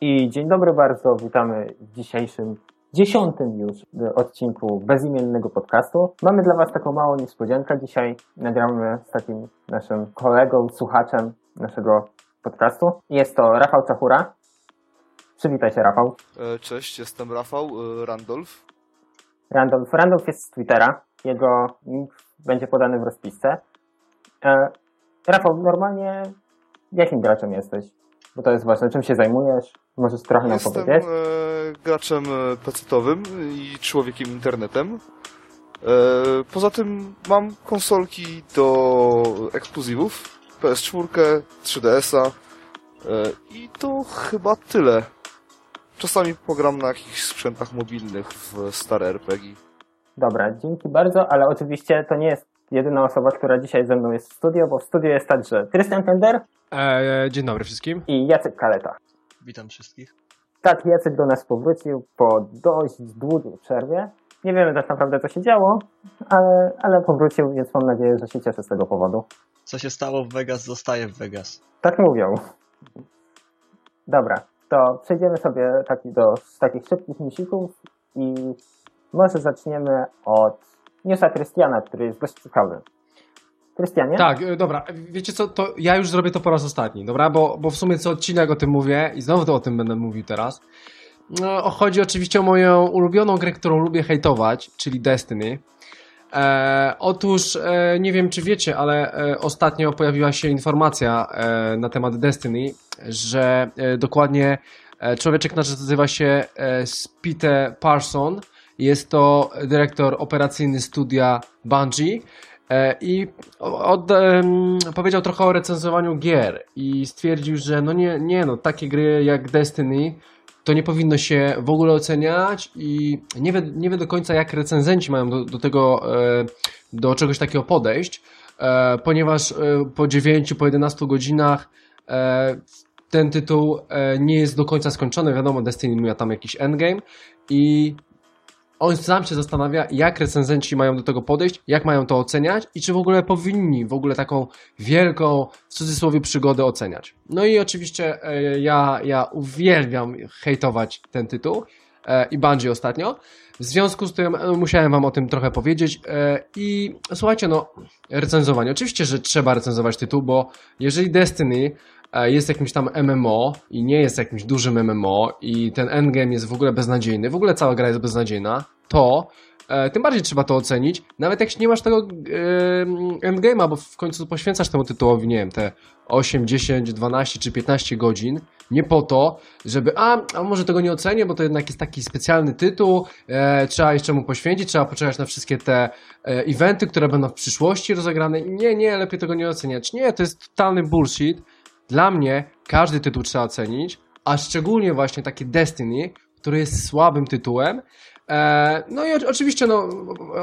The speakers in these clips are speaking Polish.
I dzień dobry bardzo, witamy w dzisiejszym, dziesiątym już odcinku bezimiennego podcastu. Mamy dla Was taką małą niespodziankę. Dzisiaj nagramy z takim naszym kolegą, słuchaczem naszego podcastu. Jest to Rafał Czachura. Przywitaj się, Rafał. E, Cześć, jestem Rafał e, Randolph. Randolph, Randolph jest z Twittera. Jego link będzie podany w rozpisce. E, Rafał, normalnie jakim graczem jesteś? Bo to jest ważne. Czym się zajmujesz? Możesz trochę nam Jestem powiedzieć? e, graczem e, pecetowym i człowiekiem internetem. E, Poza tym mam konsolki do ekskluzywów, PS4, 3DS-a e, i to chyba tyle. Czasami pogram na jakichś sprzętach mobilnych w stare RPG. Dobra, dzięki bardzo, ale oczywiście to nie jest jedyna osoba, która dzisiaj ze mną jest w studio, bo w studio jest także Krystian Tender E, dzień dobry wszystkim. i Jacek Kaleta. Witam wszystkich. Tak, Jacek do nas powrócił po dość długiej przerwie. Nie wiemy tak naprawdę, co się działo, ale, ale powrócił, więc mam nadzieję, że się cieszy z tego powodu. Co się stało w Vegas, zostaje w Vegas. Tak mówią. Dobra, to przejdziemy sobie taki do, z takich szybkich newsików i może zaczniemy od newsa Krystiana, który jest dość ciekawy. Krystianie? Tak, e, dobra, wiecie co, to ja już zrobię to po raz ostatni, dobra, bo, bo w sumie co odcinek o tym mówię i znowu to o tym będę mówił teraz. No, chodzi oczywiście o moją ulubioną grę, którą lubię hejtować, czyli Destiny. E, otóż, e, nie wiem czy wiecie, ale e, ostatnio pojawiła się informacja e, na temat Destiny, że e, dokładnie człowieczek nazywa się Spite Parson, jest to dyrektor operacyjny studia Bungie e, i od, em, powiedział trochę o recenzowaniu gier i stwierdził, że no nie, nie no, takie gry jak Destiny to nie powinno się w ogóle oceniać i nie wie, nie wie do końca jak recenzenci mają do, do tego, e, do czegoś takiego podejść, e, ponieważ po 9, po 11 godzinach ten tytuł nie jest do końca skończony. Wiadomo, Destiny miał tam jakiś endgame i on sam się zastanawia, jak recenzenci mają do tego podejść, jak mają to oceniać i czy w ogóle powinni w ogóle taką wielką, w cudzysłowie, przygodę oceniać. No i oczywiście e, ja, ja uwielbiam hejtować ten tytuł e, i Bungie ostatnio. W związku z tym e, musiałem wam o tym trochę powiedzieć e, i słuchajcie, no recenzowanie. Oczywiście, że trzeba recenzować tytuł, bo jeżeli Destiny jest jakimś tam MMO i nie jest jakimś dużym MMO i ten endgame jest w ogóle beznadziejny, w ogóle cała gra jest beznadziejna, to e, tym bardziej trzeba to ocenić, nawet jak nie masz tego e, endgame'a, bo w końcu poświęcasz temu tytułowi, nie wiem, te 8, 10, 12 czy 15 godzin, nie po to, żeby, a, a może tego nie ocenię, bo to jednak jest taki specjalny tytuł, e, trzeba jeszcze mu poświęcić, trzeba poczekać na wszystkie te e, eventy, które będą w przyszłości rozegrane. Nie, nie, lepiej tego nie oceniać. Nie, to jest totalny bullshit. Dla mnie każdy tytuł trzeba ocenić, a szczególnie właśnie takie Destiny, który jest słabym tytułem. E, no i oczywiście no,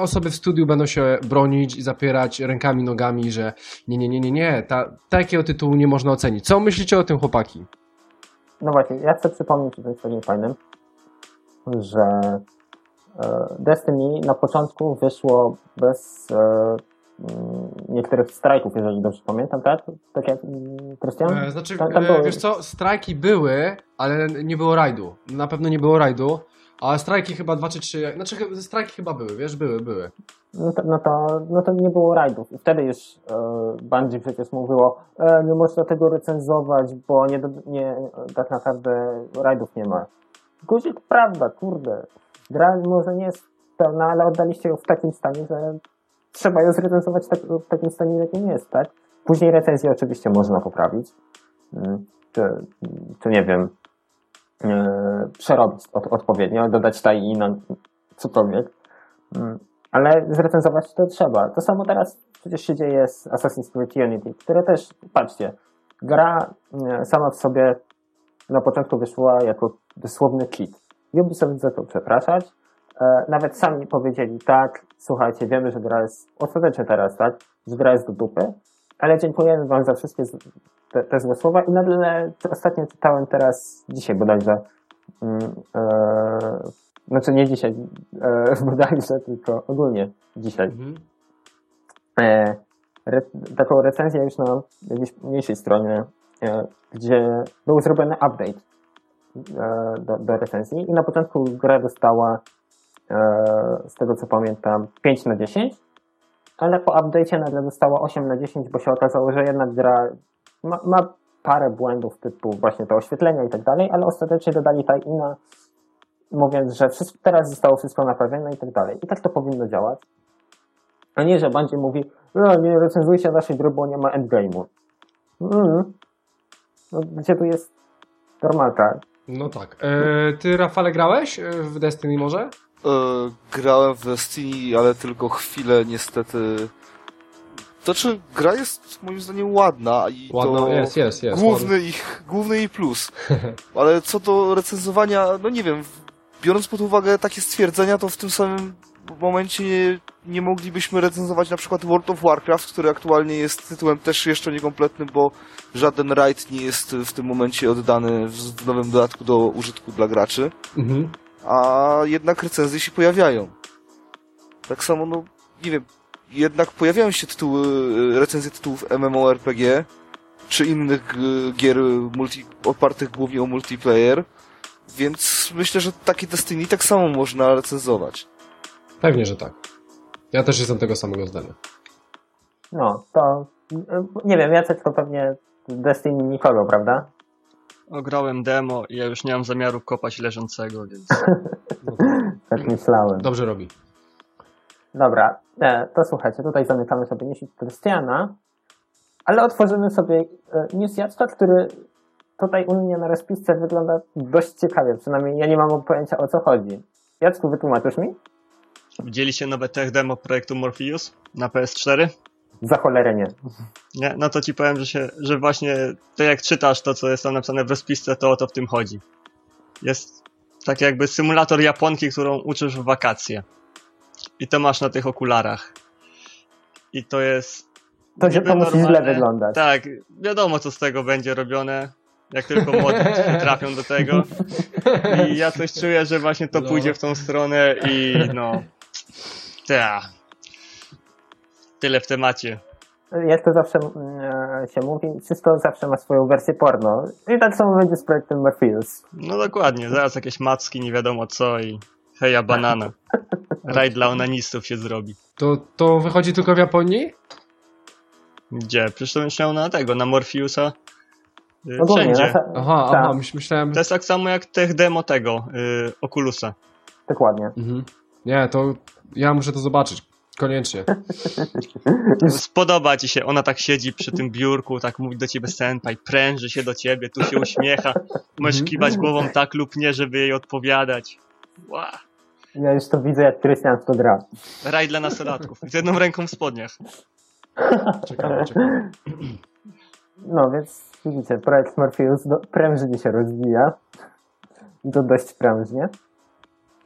osoby w studiu będą się bronić i zapierać rękami, nogami, że nie, nie, nie, nie, nie, ta, takiego tytułu nie można ocenić. Co myślicie o tym, chłopaki? No właśnie, ja chcę przypomnieć o czymś takim fajnym, że e, Destiny na początku wyszło bez e, niektórych strajków, jeżeli dobrze pamiętam, tak? Tak jak mm, Krystian? E, znaczy, Tam- tam e, wiesz co, strajki były, ale nie było rajdu. Na pewno nie było rajdu, a strajki chyba dwa czy trzy, znaczy strajki chyba były, wiesz, były, były. No to, no, to, no to nie było rajdów. Wtedy już e, Bungie przecież mówiło, e, nie można tego recenzować, bo nie, nie, tak naprawdę rajdów nie ma. Guzik, prawda, kurde. Gra może nie jest pełna, ale oddaliście ją w takim stanie, że trzeba ją zrecenzować tak, w takim stanie, jakim jest, tak? Później recenzję oczywiście można poprawić. Mm, Czy, czy nie wiem, e, przerobić od, odpowiednio, dodać taj i na cokolwiek. Mm, ale zrecenzować to trzeba. To samo teraz przecież się dzieje z Assassin's Creed Unity, które też, patrzcie, gra mm, sama w sobie na początku wyszła jako dosłowny kit. Ubisoft za to przepraszać, e, nawet sami powiedzieli, tak, słuchajcie, wiemy, że gra jest, ostatecznie teraz, tak, że gra jest do dupy, ale dziękujemy wam za wszystkie te, te złe słowa i nagle ostatnio czytałem teraz, dzisiaj bodajże, mm, e, znaczy nie dzisiaj, e, bodajże, tylko ogólnie dzisiaj, Mhm. e, re, taką recenzję już na jakiejś mniejszej stronie, e, gdzie był zrobiony update e, do, do recenzji i na początku gra dostała e, z tego co pamiętam 5 na 10, ale po update'cie nagle dostała 8 na 10, bo się okazało, że jednak gra ma, ma parę błędów typu właśnie to oświetlenia i tak dalej, ale ostatecznie dodali tie-ina mówiąc, że wszystko, teraz zostało wszystko naprawione i tak dalej. I tak to powinno działać. A nie, że będzie mówi, no, nie recenzujcie naszej gry, bo nie ma endgame'u. Mm. No, gdzie tu jest normalka? No tak. E, ty, Rafale, grałeś e, w Destiny może? E, grałem w Destiny, ale tylko chwilę niestety. To znaczy, gra jest moim zdaniem ładna i Ładno, to jest, jest, jest. główny, ich, główny jej plus. Ale co do recenzowania, no nie wiem, biorąc pod uwagę takie stwierdzenia, to w tym samym momencie nie, nie moglibyśmy recenzować na przykład World of Warcraft, który aktualnie jest tytułem też jeszcze niekompletnym, bo żaden raid nie jest w tym momencie oddany w, w nowym dodatku do użytku dla graczy Mhm. A jednak recenzje się pojawiają. Tak samo, no, nie wiem, jednak pojawiają się tytuły, y, recenzje tytułów MMORPG, czy innych y, gier multi, opartych głównie o multiplayer, więc myślę, że takie Destiny tak samo można recenzować. Pewnie, że tak. Ja też jestem tego samego zdania. No, to nie wiem, Jacek to pewnie Destiny nikogo, prawda? Ograłem demo i ja już nie mam zamiaru kopać leżącego, więc No tak. Tak myślałem. Dobrze robi. Dobra, e, to słuchajcie, tutaj zamykamy sobie newsik Krystiana, ale otworzymy sobie e, news Jacka, który tutaj u mnie na rozpisce wygląda dość ciekawie, przynajmniej ja nie mam pojęcia o co chodzi. Jacku, wytłumaczysz mi? widzieliście nowe tech demo projektu Morpheus na PS4? Za cholerę nie. Nie? No to ci powiem, że, się, że właśnie to jak czytasz to, co jest tam napisane w rozpisce, to o to w tym chodzi. Jest tak jakby symulator Japonki, którą uczysz w wakacje. I to masz na tych okularach. I to jest To się to musi źle normalne. wyglądać. Tak, wiadomo co z tego będzie robione, jak tylko mody trafią do tego. I ja coś czuję, że właśnie to No. pójdzie w tą stronę i no... Ta. Tyle w temacie. Jak to zawsze e, się mówi, wszystko zawsze ma swoją wersję porno. I tak samo będzie z projektem Morpheus. No dokładnie, zaraz jakieś macki, nie wiadomo co i heja banana. Raj dla onanistów się zrobi. To, to wychodzi tylko w Japonii? Gdzie? Przecież to myślałem na tego, na Morpheusa. Y, Ogólnie, Wszędzie. Aha, Tak. aha, myśl- myślałem... To jest tak samo jak tech demo tego, y, Oculusa. dokładnie. Mhm. Nie, to ja muszę to zobaczyć. Koniecznie. Spodoba ci się, ona tak siedzi przy tym biurku, tak mówi do ciebie senpai, pręży się do ciebie, tu się uśmiecha. Możesz Mhm. kiwać głową tak lub nie, żeby jej odpowiadać. Ła. Ja już to widzę, jak Krystian to gra. Raj dla nastolatków. Z jedną ręką w spodniach. Ciekawe, ciekawe. No więc widzicie, projekt Morpheus do, prężnie się rozwija. I to dość prężnie.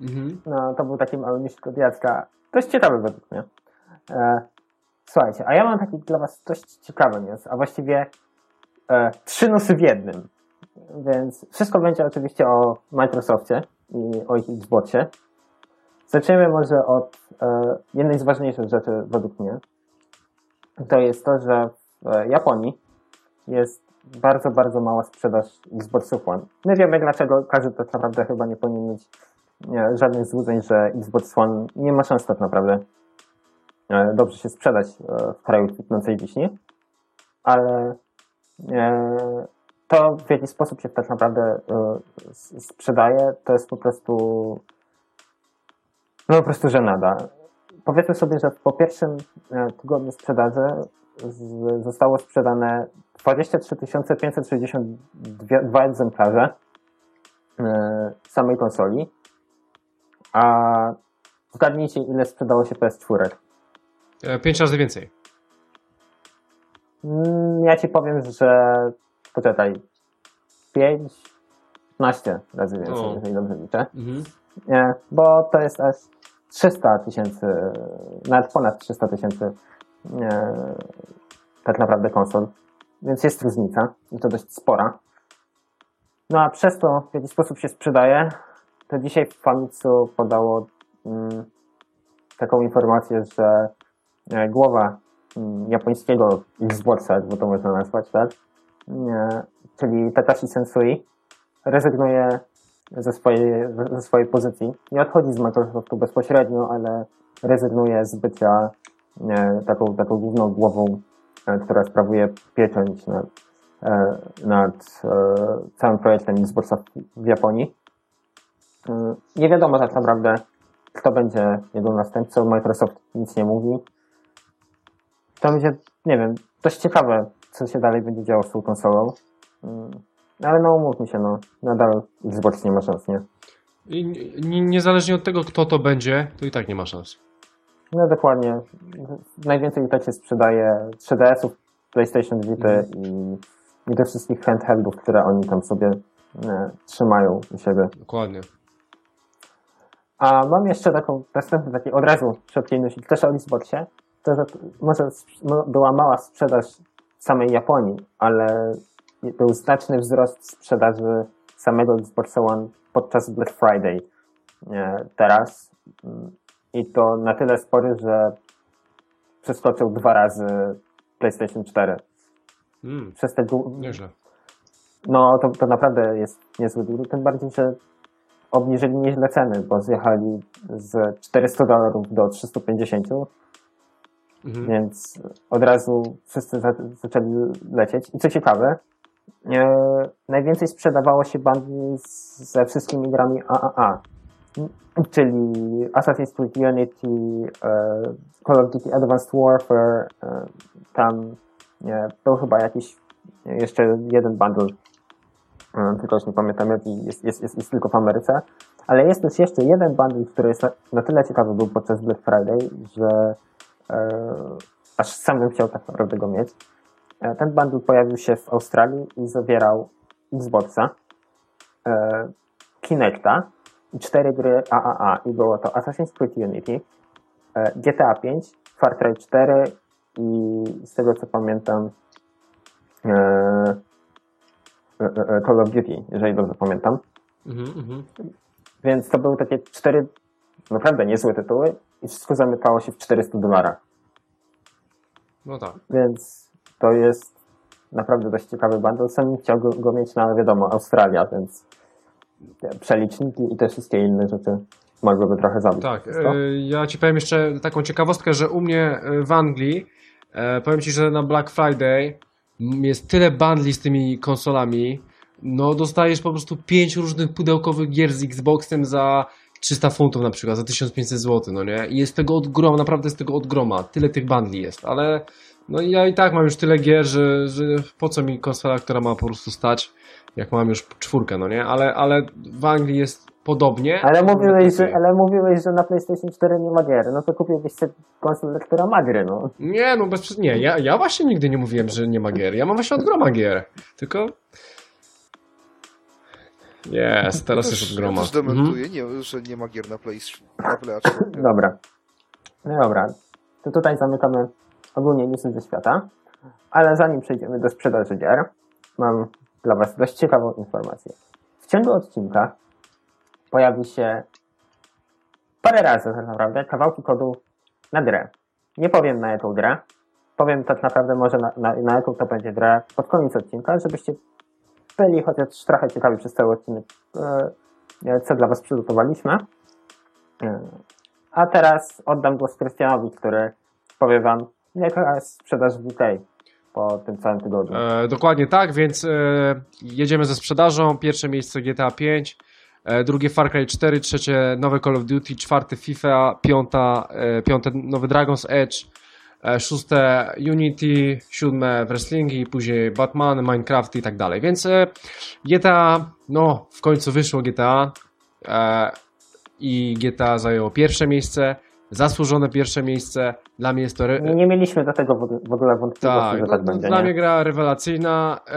Mhm. No to był taki mały niszk od Jacka. Dość ciekawy według mnie. E, słuchajcie, a ja mam taki dla was dość ciekawy news, a właściwie e, trzy newsy w jednym. Więc wszystko będzie oczywiście o Microsoftie i o ich Xboxie. Zaczniemy może od e, jednej z ważniejszych rzeczy według mnie. To jest to, że w e, Japonii jest bardzo, bardzo mała sprzedaż Xboxów One. My wiemy dlaczego, każdy tak naprawdę chyba nie powinien mieć nie, żadnych złudzeń, że Xbox One nie ma szans tak naprawdę e, dobrze się sprzedać e, w kraju kwitnącej wiśni, ale e, to w jaki sposób się tak naprawdę sprzedaje, to jest po prostu no po prostu żenada. Powiedzmy sobie, że po pierwszym tygodniu sprzedaży zostało sprzedane 23 562 egzemplarze samej konsoli, a zgadnijcie, ile sprzedało się PS4. E, Pięć razy więcej. Mm, Ja ci powiem, że poczekaj, 5, 15 razy więcej, O. jeżeli dobrze liczę. Mhm. Nie, bo to jest aż 300 tysięcy, nawet ponad 300 tysięcy tak naprawdę konsol. Więc jest różnica i to dość spora. No a przez to w jaki sposób się sprzedaje, to dzisiaj Famitsu podało mm, taką informację, że e, głowa mm, japońskiego Xboxa, jakby to można nazwać, tak? Nie, czyli Takashi Sensui rezygnuje ze swojej, ze swojej pozycji. Nie odchodzi z Microsoftu bezpośrednio, ale rezygnuje z bycia e, taką, taką główną głową, e, która sprawuje pieczęć nad, e, nad e, całym projektem Xboxa w- w Japonii. E, Nie wiadomo tak naprawdę, kto będzie jego następcą. Microsoft nic nie mówi. To będzie, nie wiem, dość ciekawe, co się dalej będzie działo z tą konsolą. Mm, Ale no umówmy się, no, nadal Xbox nie ma szans, nie? I ni- niezależnie od tego, kto to będzie, to i tak nie ma szans. No dokładnie. Najwięcej i tak się sprzedaje 3DS-ów, PlayStation Vita i, i tych wszystkich handheldów, które oni tam sobie e, trzymają u siebie. Dokładnie. A mam jeszcze taką następny taki od razu szybkiej myśli, też o Xboxie. To, że może no, była mała sprzedaż w samej Japonii, ale był znaczny wzrost sprzedaży samego Xboxa One podczas Black Friday e, teraz. Mm, I to na tyle spory, że przeskoczył dwa razy PlayStation 4. Mm, Przez te nieźle. no to, to naprawdę jest niezły deal, tym bardziej, że obniżyli nieźle ceny, bo zjechali z 400 dolarów do 350, Mhm. więc od razu wszyscy za, zaczęli lecieć. I co ciekawe, e, najwięcej sprzedawało się bundli ze wszystkimi grami AAA, czyli Assassin's Creed Unity, e, Call of Duty Advanced Warfare, e, tam był chyba jakiś jeszcze jeden bundle tylko już nie pamiętam jaki jest, jest, jest, jest tylko w Ameryce, ale jest też jeszcze jeden bundle, który jest na, tyle ciekawy był podczas Black Friday, że e, aż sam bym chciał tak naprawdę go mieć. E, ten bundle pojawił się w Australii i zawierał Xboxa, e, Kinecta i cztery gry AAA i było to Assassin's Creed Unity, e, GTA 5, Far Cry 4 i z tego co pamiętam e, Call of Duty, jeżeli dobrze pamiętam. Mhm, mhm. Więc to były takie cztery naprawdę niezłe tytuły i wszystko zamykało się w 400 dolarach. No tak. Więc to jest naprawdę dość ciekawy bundle. Sam bym chciał go, mieć na, wiadomo, Australia, więc przeliczniki i te wszystkie inne rzeczy mogłyby trochę zabić. Tak, e, ja ci powiem jeszcze taką ciekawostkę, że u mnie e, w Anglii, e, powiem ci, że na Black Friday jest tyle bundli z tymi konsolami, no dostajesz po prostu pięć różnych pudełkowych gier z Xboxem za 300 funtów na przykład, za 1500 zł, no nie? I jest tego od groma, naprawdę jest tego od groma, tyle tych bundli jest, ale no ja i tak mam już tyle gier, że, że po co mi konsola, która ma po prostu stać, jak mam już czwórkę, no nie? Ale, ale w Anglii jest podobnie. Ale mówiłeś, że, ale mówiłeś, że na PlayStation 4 nie ma gier. No to kupiłbyś sobie konsolę, która ma gry, no. Nie, no bez Nie, ja, ja właśnie nigdy nie mówiłem, że nie ma gier. Ja mam właśnie od groma gier. Tylko. Jest, teraz też, jest od groma. Ja też Mhm. nie, że nie ma gier na Play, na Play 4. Dobra. No dobra. To tutaj zamykamy ogólnie newsy ze świata. Ale zanim przejdziemy do sprzedaży gier, mam dla Was dość ciekawą informację. W ciągu odcinka pojawi się parę razy tak naprawdę kawałki kodu na grę. Nie powiem na jaką grę. Powiem tak naprawdę może na, na, na jaką to będzie grę pod koniec odcinka, żebyście byli chociaż trochę ciekawi przez cały odcinek, e, co dla Was przygotowaliśmy. E, A teraz oddam głos Krystianowi, który powie Wam, jaka jest sprzedaż w UK po tym całym tygodniu. E, dokładnie tak, więc e, jedziemy ze sprzedażą. Pierwsze miejsce GTA 5, e, drugie Far Cry 4, trzecie nowe Call of Duty, czwarte FIFA, piąta, e, piąte nowy Dragon's Edge, e, szóste Unity, siódme Wrestlingi, później Batman, Minecraft i tak dalej. Więc e, GTA, no w końcu wyszło GTA e, i GTA zajęło pierwsze miejsce, zasłużone pierwsze miejsce. Dla mnie jest to... Re- Nie, nie mieliśmy do tego w ogóle- wątpliwości, tak, że no, tak no, będzie. dla nie? mnie gra rewelacyjna. E,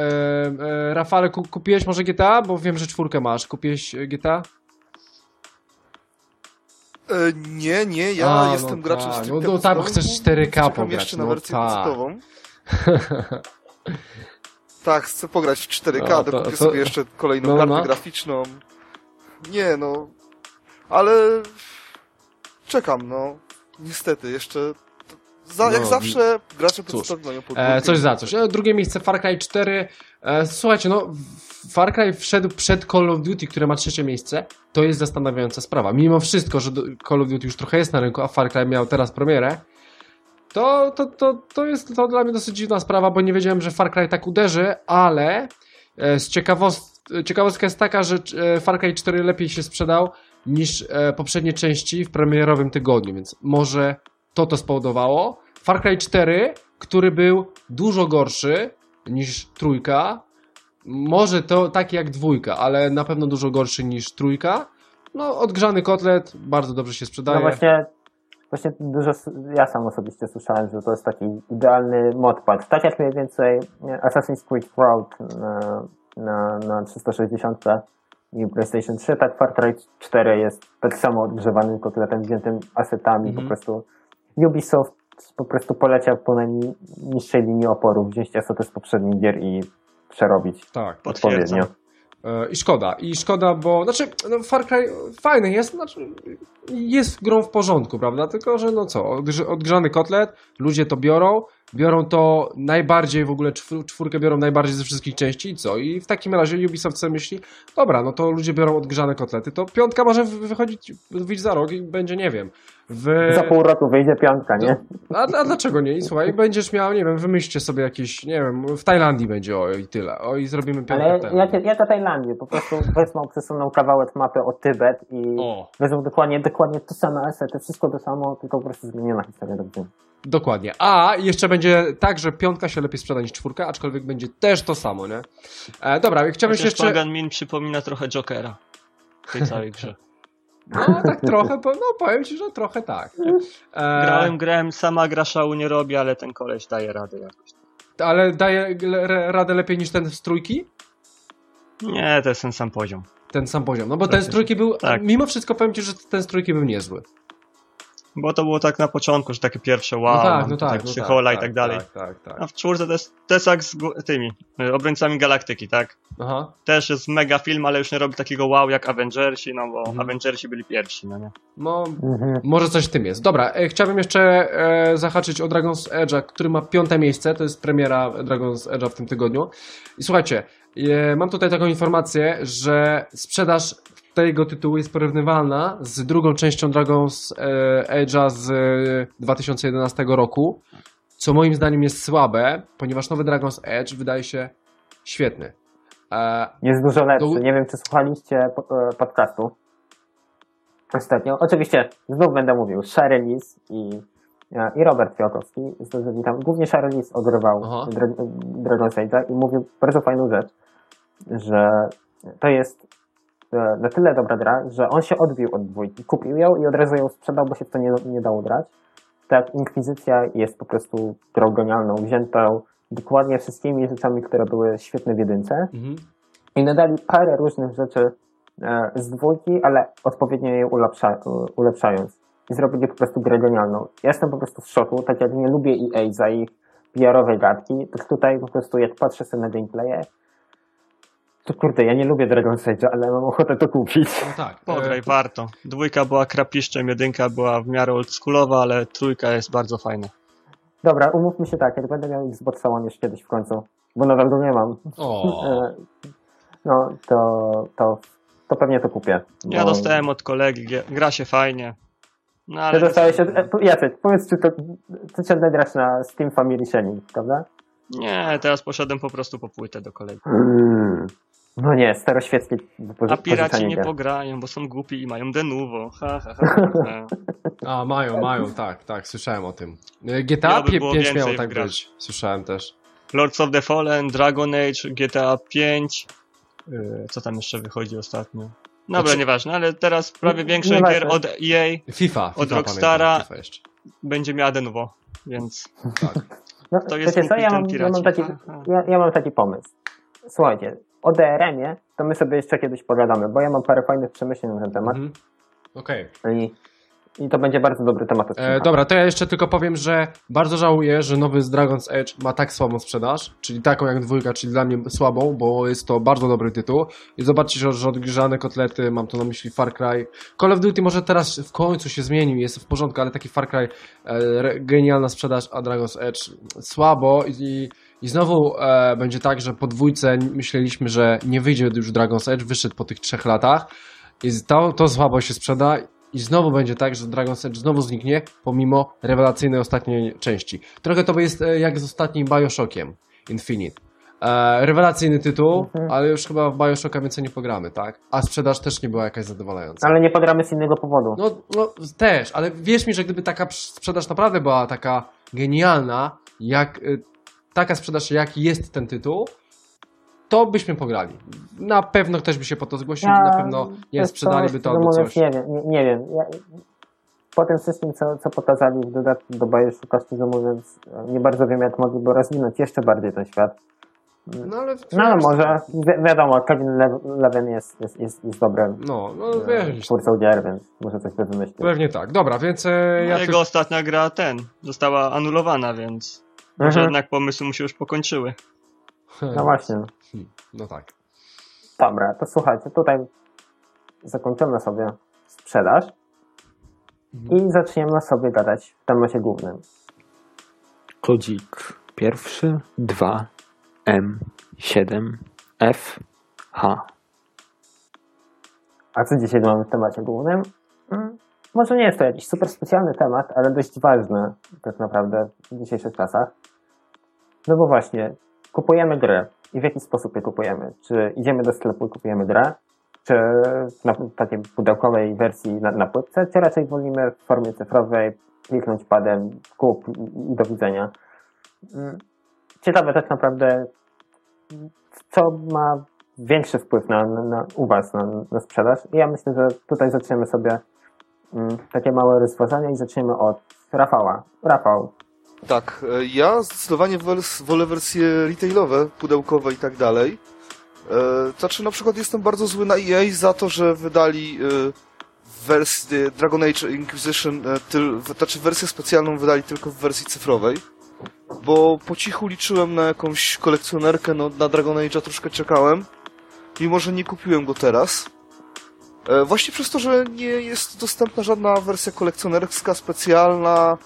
e, Rafale, ku, kupiłeś może GTA? Bo wiem, że czwórkę masz. Kupiłeś e, GTA? E, nie, nie, ja A, no jestem graczem tak. No, no tak, bo PC-owym, chcesz 4K czekam pograć, jeszcze na no wersję tak. Tak, chcę pograć w 4K, No, to- dokupię to- sobie jeszcze kolejną no, kartę no. graficzną. Nie, no. Ale czekam, no. Niestety, jeszcze. Za, No, jak zawsze gracze. PC mają pod E, coś za coś. E, drugie miejsce Far Cry 4. E, słuchajcie, no Far Cry wszedł przed Call of Duty, które ma trzecie miejsce. To jest zastanawiająca sprawa. Mimo wszystko, że Call of Duty już trochę jest na rynku, a Far Cry miał teraz premierę, to, to, to, to jest to dla mnie dosyć dziwna sprawa, bo nie wiedziałem, że Far Cry tak uderzy, ale e, z ciekawost, ciekawostka jest taka, że e, Far Cry 4 lepiej się sprzedał niż e, poprzednie części w premierowym tygodniu, więc może to to spowodowało. Far Cry 4, który był dużo gorszy niż trójka, może to taki jak dwójka, ale na pewno dużo gorszy niż trójka. No, odgrzany kotlet bardzo dobrze się sprzedaje. No właśnie, właśnie dużo, ja sam osobiście słyszałem, że to jest taki idealny modpad. Tak jak mniej więcej Assassin's Creed Road na, na, na 360 i PlayStation 3, tak Far Cry 4 jest tak samo odgrzewanym kotletem, wziętym asetami, Mhm. po prostu Ubisoft po prostu poleciał po najniższej linii oporu, wziąć asety z poprzednich gier i przerobić Tak. odpowiednio. Potwierdzam. E, I szkoda, i szkoda, bo znaczy no Far Cry fajny jest, znaczy jest grą w porządku, prawda? Tylko, że no co, odgrz- odgrzany kotlet, ludzie to biorą, biorą to najbardziej w ogóle czwór- czwórkę biorą najbardziej ze wszystkich części i co? I w takim razie Ubisoft sobie myśli, dobra, no to ludzie biorą odgrzane kotlety, to piątka może wy- wychodzić wyjść za rok i będzie, nie wiem, w... Za pół roku wyjdzie piątka, nie? A, a dlaczego nie? I słuchaj, będziesz miał, nie wiem, wymyślcie sobie jakieś, nie wiem, w Tajlandii będzie o i tyle, o i zrobimy piątkę Ale temu. jak, jak na Tajlandię, po prostu wezmą, przesuną kawałek mapy o Tybet i O. wezmą dokładnie, dokładnie to same asety, wszystko to samo, tylko po prostu zmieniona historia do gry. Dokładnie. A jeszcze będzie tak, że piątka się lepiej sprzeda niż czwórka, aczkolwiek będzie też to samo, nie? E, dobra, chciałbym się jeszcze. Pagan Min przypomina trochę Jokera w tej całej grze. No tak trochę, no powiem ci, że trochę tak. E, Grałem, grałem, sama gra szału nie robi, ale ten koleś daje radę jakoś. Ale daje radę lepiej niż ten z trójki? Nie, to jest ten sam poziom. Ten sam poziom. No bo ten z trójki był. Tak. Mimo wszystko powiem ci, że ten z trójki był niezły. Bo to było tak na początku, że takie pierwsze wow, no tak, no tak. No tak, i tak dalej. Tak, tak, tak. A w czwórce to jest, to jest jak z tymi y, obrońcami galaktyki, tak? Aha. Też jest mega film, ale już nie robi takiego wow jak Avengersi, no bo Mhm. Avengersi byli pierwsi, no nie? No, Mhm. Może coś w tym jest. Dobra, e, chciałbym jeszcze e, zahaczyć o Dragon's Edge'a, który ma piąte miejsce. To jest premiera Dragon's Edge'a w tym tygodniu. I słuchajcie, e, mam tutaj taką informację, że sprzedaż tego tytułu jest porównywalna z drugą częścią Dragon's e, Edge'a z e, 2011 roku, co moim zdaniem jest słabe, ponieważ nowy Dragon's Edge wydaje się świetny. E, Jest dużo lepszy. Do- Nie wiem, czy słuchaliście e, podcastu ostatnio. Oczywiście, znów będę mówił, Sharelis i, e, i Robert Fiotowski zdążyli tam. Głównie Sharelis ogrywał Aha. Dra- Dragon's Age'a i mówił bardzo fajną rzecz, że to jest e, na tyle dobra gra, że on się odbił od dwójki. Kupił ją i od razu ją sprzedał, bo się w to nie, nie dało grać. Tak, Inkwizycja jest po prostu grą genialną, wziętą dokładnie wszystkimi rzeczami, które były świetne w jedynce mhm. i nadali parę różnych rzeczy e, z dwójki, ale odpowiednio je ulepsza, ulepszając. I zrobili po prostu grę genialną. Ja jestem po prostu w szoku, tak jak nie lubię EA za ich PR-owe gadki, tak tutaj po prostu jak patrzę sobie na gameplaye, to kurde, ja nie lubię Dragon Age'a, ale mam ochotę to kupić. No tak. Pograj, e, warto. Dwójka była krapiszczem, jedynka była w miarę oldschoolowa, ale trójka jest bardzo fajna. Dobra, umówmy się tak, jak będę miał Xbox One już kiedyś w końcu, bo nadal go nie mam, o. e, no to, to, to pewnie to kupię. Ja bo- dostałem od kolegi, gra się fajnie. No ale Ty dostałeś od... e, Jacek, powiedz, czy to... Ty ciągle grasz na Steam Family Sharing, prawda? nie, teraz poszedłem po prostu po płytę do kolegi. No nie, staroświeckie wypoży- A piraci nie gier. pograją, bo są głupi i mają denuvo. Ha, ha, ha, ha. A, mają, mają, tak, tak, słyszałem o tym. GTA Miałoby 5 było miało tak grach. być, słyszałem też. Lords of the Fallen, Dragon Age, GTA 5. Yy, Co tam jeszcze wychodzi ostatnio? Dobra, Znaczy- nieważne, ale teraz prawie większość Nieważne. gier od EA FIFA, FIFA Rockstara. pamiętam, FIFA jeszcze. będzie miała denuvo, więc No, To jest wiecie co, ja mam, ten ja, mam piraci. taki, ha. ja, ja mam taki pomysł. Słuchajcie, o DRM-ie to my sobie jeszcze kiedyś pogadamy, bo ja mam parę fajnych przemyśleń na ten temat Mhm. Okej. i I to będzie bardzo dobry temat. E, dobra, to ja jeszcze tylko powiem, że bardzo żałuję, że nowy z Dragon's Edge ma tak słabą sprzedaż, czyli taką jak dwójka, czyli dla mnie słabą, bo jest to bardzo dobry tytuł. I zobaczcie, że, że odgrzane kotlety, mam tu na myśli Far Cry. Call of Duty może teraz w końcu się zmienił, jest w porządku, ale taki Far Cry, e, genialna sprzedaż, a Dragon's Edge słabo i, i znowu e, będzie tak, że po dwójce myśleliśmy, że nie wyjdzie już Dragon's Edge, wyszedł po tych trzech latach i to, to słabo się sprzeda i znowu będzie tak, że Dragon's Edge znowu zniknie, pomimo rewelacyjnej ostatniej części. Trochę to jest e, jak z ostatnim Bioshockiem Infinite. E, rewelacyjny tytuł, Mhm. ale już chyba w Bioshocka więcej nie pogramy, tak? A sprzedaż też nie była jakaś zadowalająca. Ale nie podramy z innego powodu. No, no też, ale wierz mi, że gdyby taka sprzedaż naprawdę była taka genialna, jak y, taka sprzedaż, jak jest ten tytuł, to byśmy pograli. Na pewno ktoś by się po to zgłosił, na pewno nie sprzedaliby to albo mówiąc, coś. Nie wiem, nie, nie wiem. Ja, po tym wszystkim, co, co pokazali w dodatku do Bioshocka, szczerze mówiąc, nie bardzo wiem, jak mogliby rozwinąć jeszcze bardziej ten świat. No ale, No ale może, wi wiadomo, Kevin Le- Levin jest, jest, jest, jest dobrym No, no e, wiesz, twórcą gier, więc może coś by wymyślił. pewnie tak. Dobra, więc e, ja Jego też... ostatnia gra ten została anulowana, więc może Mhm. jednak pomysły mu się już pokończyły. No właśnie. No tak. Dobra, to słuchajcie, tutaj zakończymy sobie sprzedaż Mhm. i zaczniemy sobie gadać w temacie głównym. Kodzik pierwszy 2 M 7 F H. A co dzisiaj mamy w temacie głównym? Mm, Może nie jest to jakiś super specjalny temat, ale dość ważny tak naprawdę w dzisiejszych czasach. No bo właśnie, kupujemy gry i w jaki sposób je kupujemy? Czy idziemy do sklepu i kupujemy grę? Czy na takiej pudełkowej wersji na, na płytce? Czy raczej wolimy w formie cyfrowej kliknąć padem kup i, do widzenia? Mm, Ciekawe tak naprawdę, co ma większy wpływ na, na, na, u Was na, na sprzedaż. I ja myślę, że tutaj zaczniemy sobie takie małe rozważania i zaczniemy od Rafała. Rafał, Tak, e, ja zdecydowanie wolę wersje retailowe, pudełkowe i tak dalej. E, Znaczy, na przykład jestem bardzo zły na EA za to, że wydali e, wersję Dragon Age Inquisition, znaczy wersję specjalną wydali tylko w wersji cyfrowej. Bo po cichu liczyłem na jakąś kolekcjonerkę, no na Dragon Age'a troszkę czekałem. Mimo, że nie kupiłem go teraz. E, Właśnie przez to, że nie jest dostępna żadna wersja kolekcjonerska specjalna,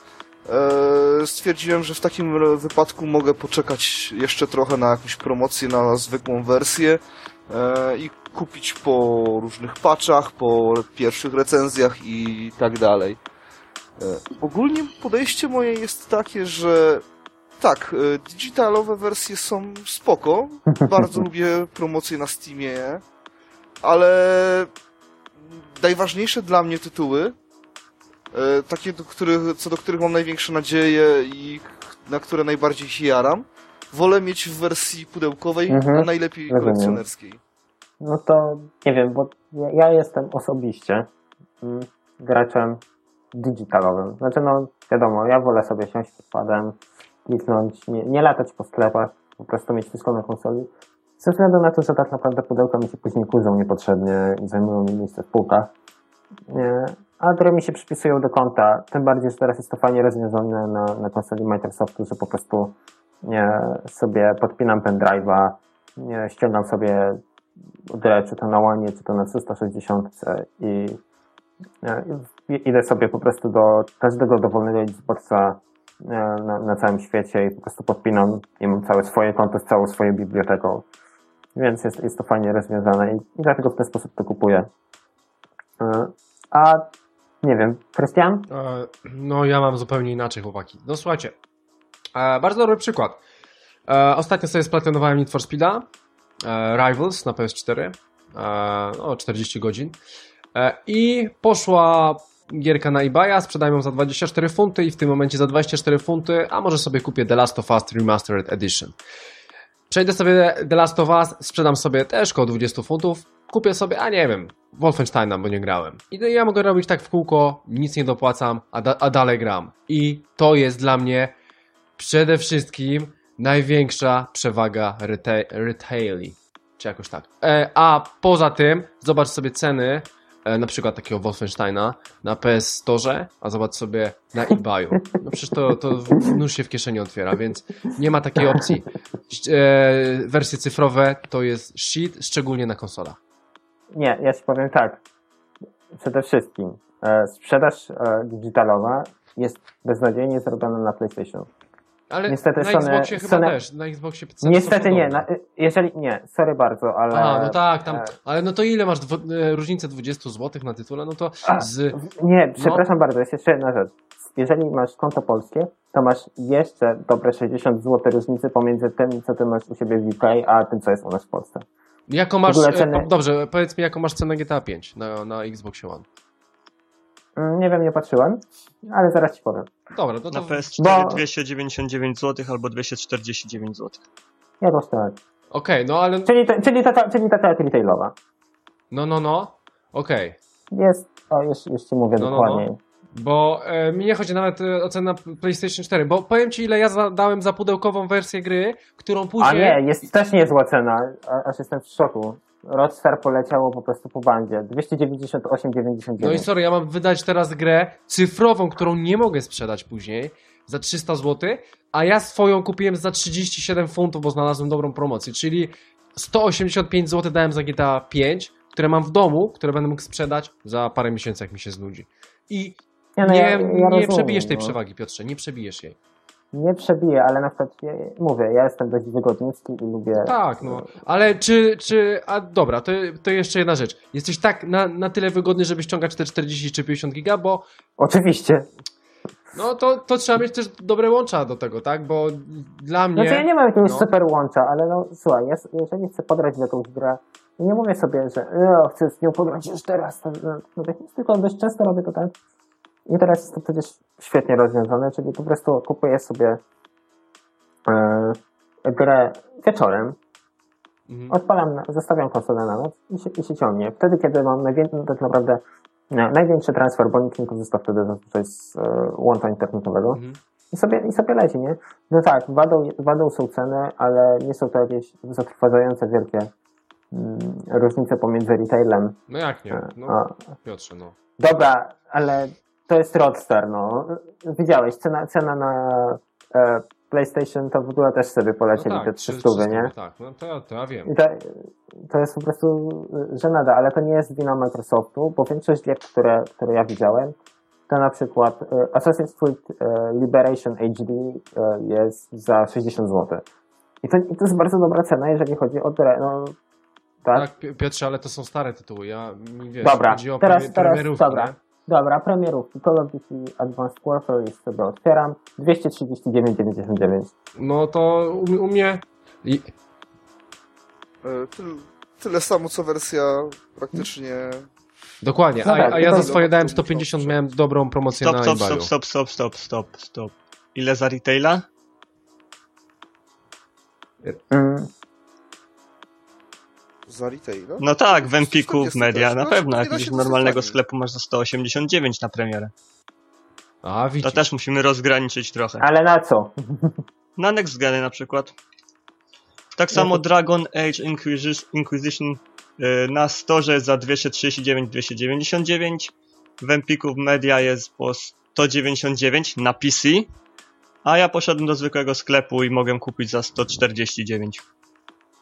E, stwierdziłem, że w takim wypadku mogę poczekać jeszcze trochę na jakąś promocję, na zwykłą wersję e, i kupić po różnych patchach, po pierwszych recenzjach i tak dalej. Ogólnie podejście moje jest takie, że tak, digitalowe wersje są spoko, bardzo lubię promocje na Steamie, ale najważniejsze dla mnie tytuły E, takie, do których, co do których mam największe nadzieje i na które najbardziej się jaram, wolę mieć w wersji pudełkowej, Mhm, a najlepiej rozumiem. kolekcjonerskiej. no to nie wiem, bo ja, ja jestem osobiście mm, graczem digitalowym. Znaczy, no wiadomo, ja wolę sobie siąść pod padem, kliknąć, nie, nie latać po sklepach, po prostu mieć wszystko na konsoli. Ze względu na to, że tak naprawdę pudełka mi się później kurzą niepotrzebnie i zajmują mi miejsce w półkach. Nie, a które mi się przypisują do konta. Tym bardziej, że teraz jest to fajnie rozwiązane na, na konsoli Microsoftu, że po prostu nie, sobie podpinam pendrive'a, nie, ściągam sobie grę, czy to na łanie, czy to na 360 i, i idę sobie po prostu do każdego dowolnego Xboxa na, na całym świecie i po prostu podpinam i mam całe swoje konto z całą swoją biblioteką. Więc jest, jest to fajnie rozwiązane i, i dlatego w ten sposób to kupuję. E, A nie wiem, Krystian? E, No, ja mam zupełnie inaczej, chłopaki. No słuchajcie, e, bardzo dobry przykład. Ostatnio sobie splatynowałem Need for Speeda, Rivals na PS4, e, o 40 godzin i poszła gierka na eBaya, sprzedają ją za 24 funty i w tym momencie za 24 funty, a może sobie kupię The Last of Us Remastered Edition. Przejdę sobie The Last of Us, sprzedam sobie też około 20 funtów, kupię sobie, a nie wiem, Wolfensteina, bo nie grałem. I ja mogę robić tak w kółko, nic nie dopłacam, a, da, a dalej gram. I to jest dla mnie przede wszystkim największa przewaga reta- retaili. Czy jakoś tak. E, a poza tym, zobacz sobie ceny na przykład takiego Wolfensteina na PS Store, a zobacz sobie na eBayu. No przecież to, to nóż się w kieszeni otwiera, więc nie ma takiej opcji. E, wersje cyfrowe to jest shit, szczególnie na konsolach. Nie, ja ci powiem tak. Przede wszystkim e, sprzedaż e, digitalowa jest beznadziejnie zrobiona na PlayStation. Ale Niestety na Sony- Xboxie chyba Sony- też, na Xboxie Niestety nie, na, jeżeli nie, sorry bardzo, ale. A, no tak, tam, e, ale no to ile masz dwo, różnicę 20 zł na tytule? No to A, z... Nie, No. przepraszam bardzo, jest jeszcze jedna rzecz. Jeżeli masz konto polskie, to masz jeszcze dobre 60 zł różnicy pomiędzy tym, co ty masz u siebie w UK, a tym, co jest u nas w Polsce. Jaką masz, e, ceny- dobrze, powiedz mi jaką masz cenę GTA 5 na, na Xbox One. Mm, Nie wiem, nie patrzyłem, ale zaraz ci powiem. Dobra, no Na to... PS4 Bo- 299 zł albo 249 zł. Jakoś tak. Okej, no ale... Czyli, ta- czyli, taka, czyli taka jak retailowa. No, no, no. Okej. Jest, o, już, już ci mówię No, no, dokładniej. Bo e, mi nie chodzi nawet e, o cenę PlayStation 4, bo powiem ci ile ja za, dałem za pudełkową wersję gry, którą A później... nie, jest też niezła cena, a- aż jestem w szoku. Rockstar poleciało po prostu po bandzie. 298,99. No i sorry, ja mam wydać teraz grę cyfrową, którą nie mogę sprzedać później za 300 zł, a ja swoją kupiłem za 37 funtów, bo znalazłem dobrą promocję, czyli 185 zł dałem za GTA 5, które mam w domu, które będę mógł sprzedać za parę miesięcy, jak mi się znudzi. I no nie, ja- ja nie rozumiem, przebijesz tej no. przewagi, Piotrze, nie przebijesz jej. Nie przebiję, ale na przykład ja, mówię, ja jestem dość wygodnicki i lubię. Tak, no. Ale czy, czy, a dobra, to, to jeszcze jedna rzecz. Jesteś tak na, na tyle wygodny, żeby ściągać te 40 czy 50 giga, bo Oczywiście. no to, to trzeba mieć też dobre łącza do tego, tak? Bo dla mnie... Znaczy ja nie mam jakiegoś no. super łącza, ale no słuchaj, ja, jeżeli chcę podrać w jakąś grę, nie mówię sobie, że chcę z nią podrać już teraz, no, no, tylko dość często robię to tak. I teraz jest to przecież świetnie rozwiązane, czyli po prostu kupuję sobie e, grę wieczorem, Mhm. odpalam, zostawiam konsolę na noc i się, i się ciągnie. Wtedy, kiedy mam najwięcej, tak naprawdę no, największy transfer, bo nikt nie korzysta wtedy zazwyczaj z e, łącza internetowego. Mhm. I sobie, I sobie leci, nie? No tak, wadą, wadą są ceny, ale nie są to jakieś zatrważające wielkie mm, różnice pomiędzy retailem. No jak nie? e, No, a, Piotrze, no. dobra, ale to jest Rockstar, no. Widziałeś, cena, cena na e, PlayStation to w ogóle też sobie no polecieli te 300, nie? Tak, no to, to ja wiem. I to, to jest po prostu y, żenada, ale to nie jest wina Microsoftu, bo większość gier, które, które ja widziałem, to na przykład y, Assassin's Creed y, Liberation HD y, jest za 60 zł. I to, I to jest bardzo dobra cena, jeżeli chodzi o grę. No, tak? Tak, Pi- Piotrze, ale to są stare tytuły. Ja mi wiesz, Dobra, chodzi o teraz- teraz- dobra. Dobra, premierówki Call of Duty Advanced Warfare już sobie otwieram. 239,99. No to u, u mnie. I, E, tyl, tyle samo co wersja praktycznie. dokładnie, a, a ja za swoje dałem 150, miałem dobrą promocję Stop, na stop, eBayu. stop, stop, stop, stop, stop, stop. Ile za retaila? Mm, Za retaila? No tak, w Empiku, w 140 Media, też. na No, pewno. Jakiegoś się normalnego sklepu masz za 189 na premierę. A To widzisz. też musimy rozgraniczyć trochę. ale na co? Na Next Geny na przykład. Tak samo Dragon Age Inquisition, y, na storze jest za 239-299. W Empiku w Media jest po 199 na PC. A ja poszedłem do zwykłego sklepu i mogę kupić za 149.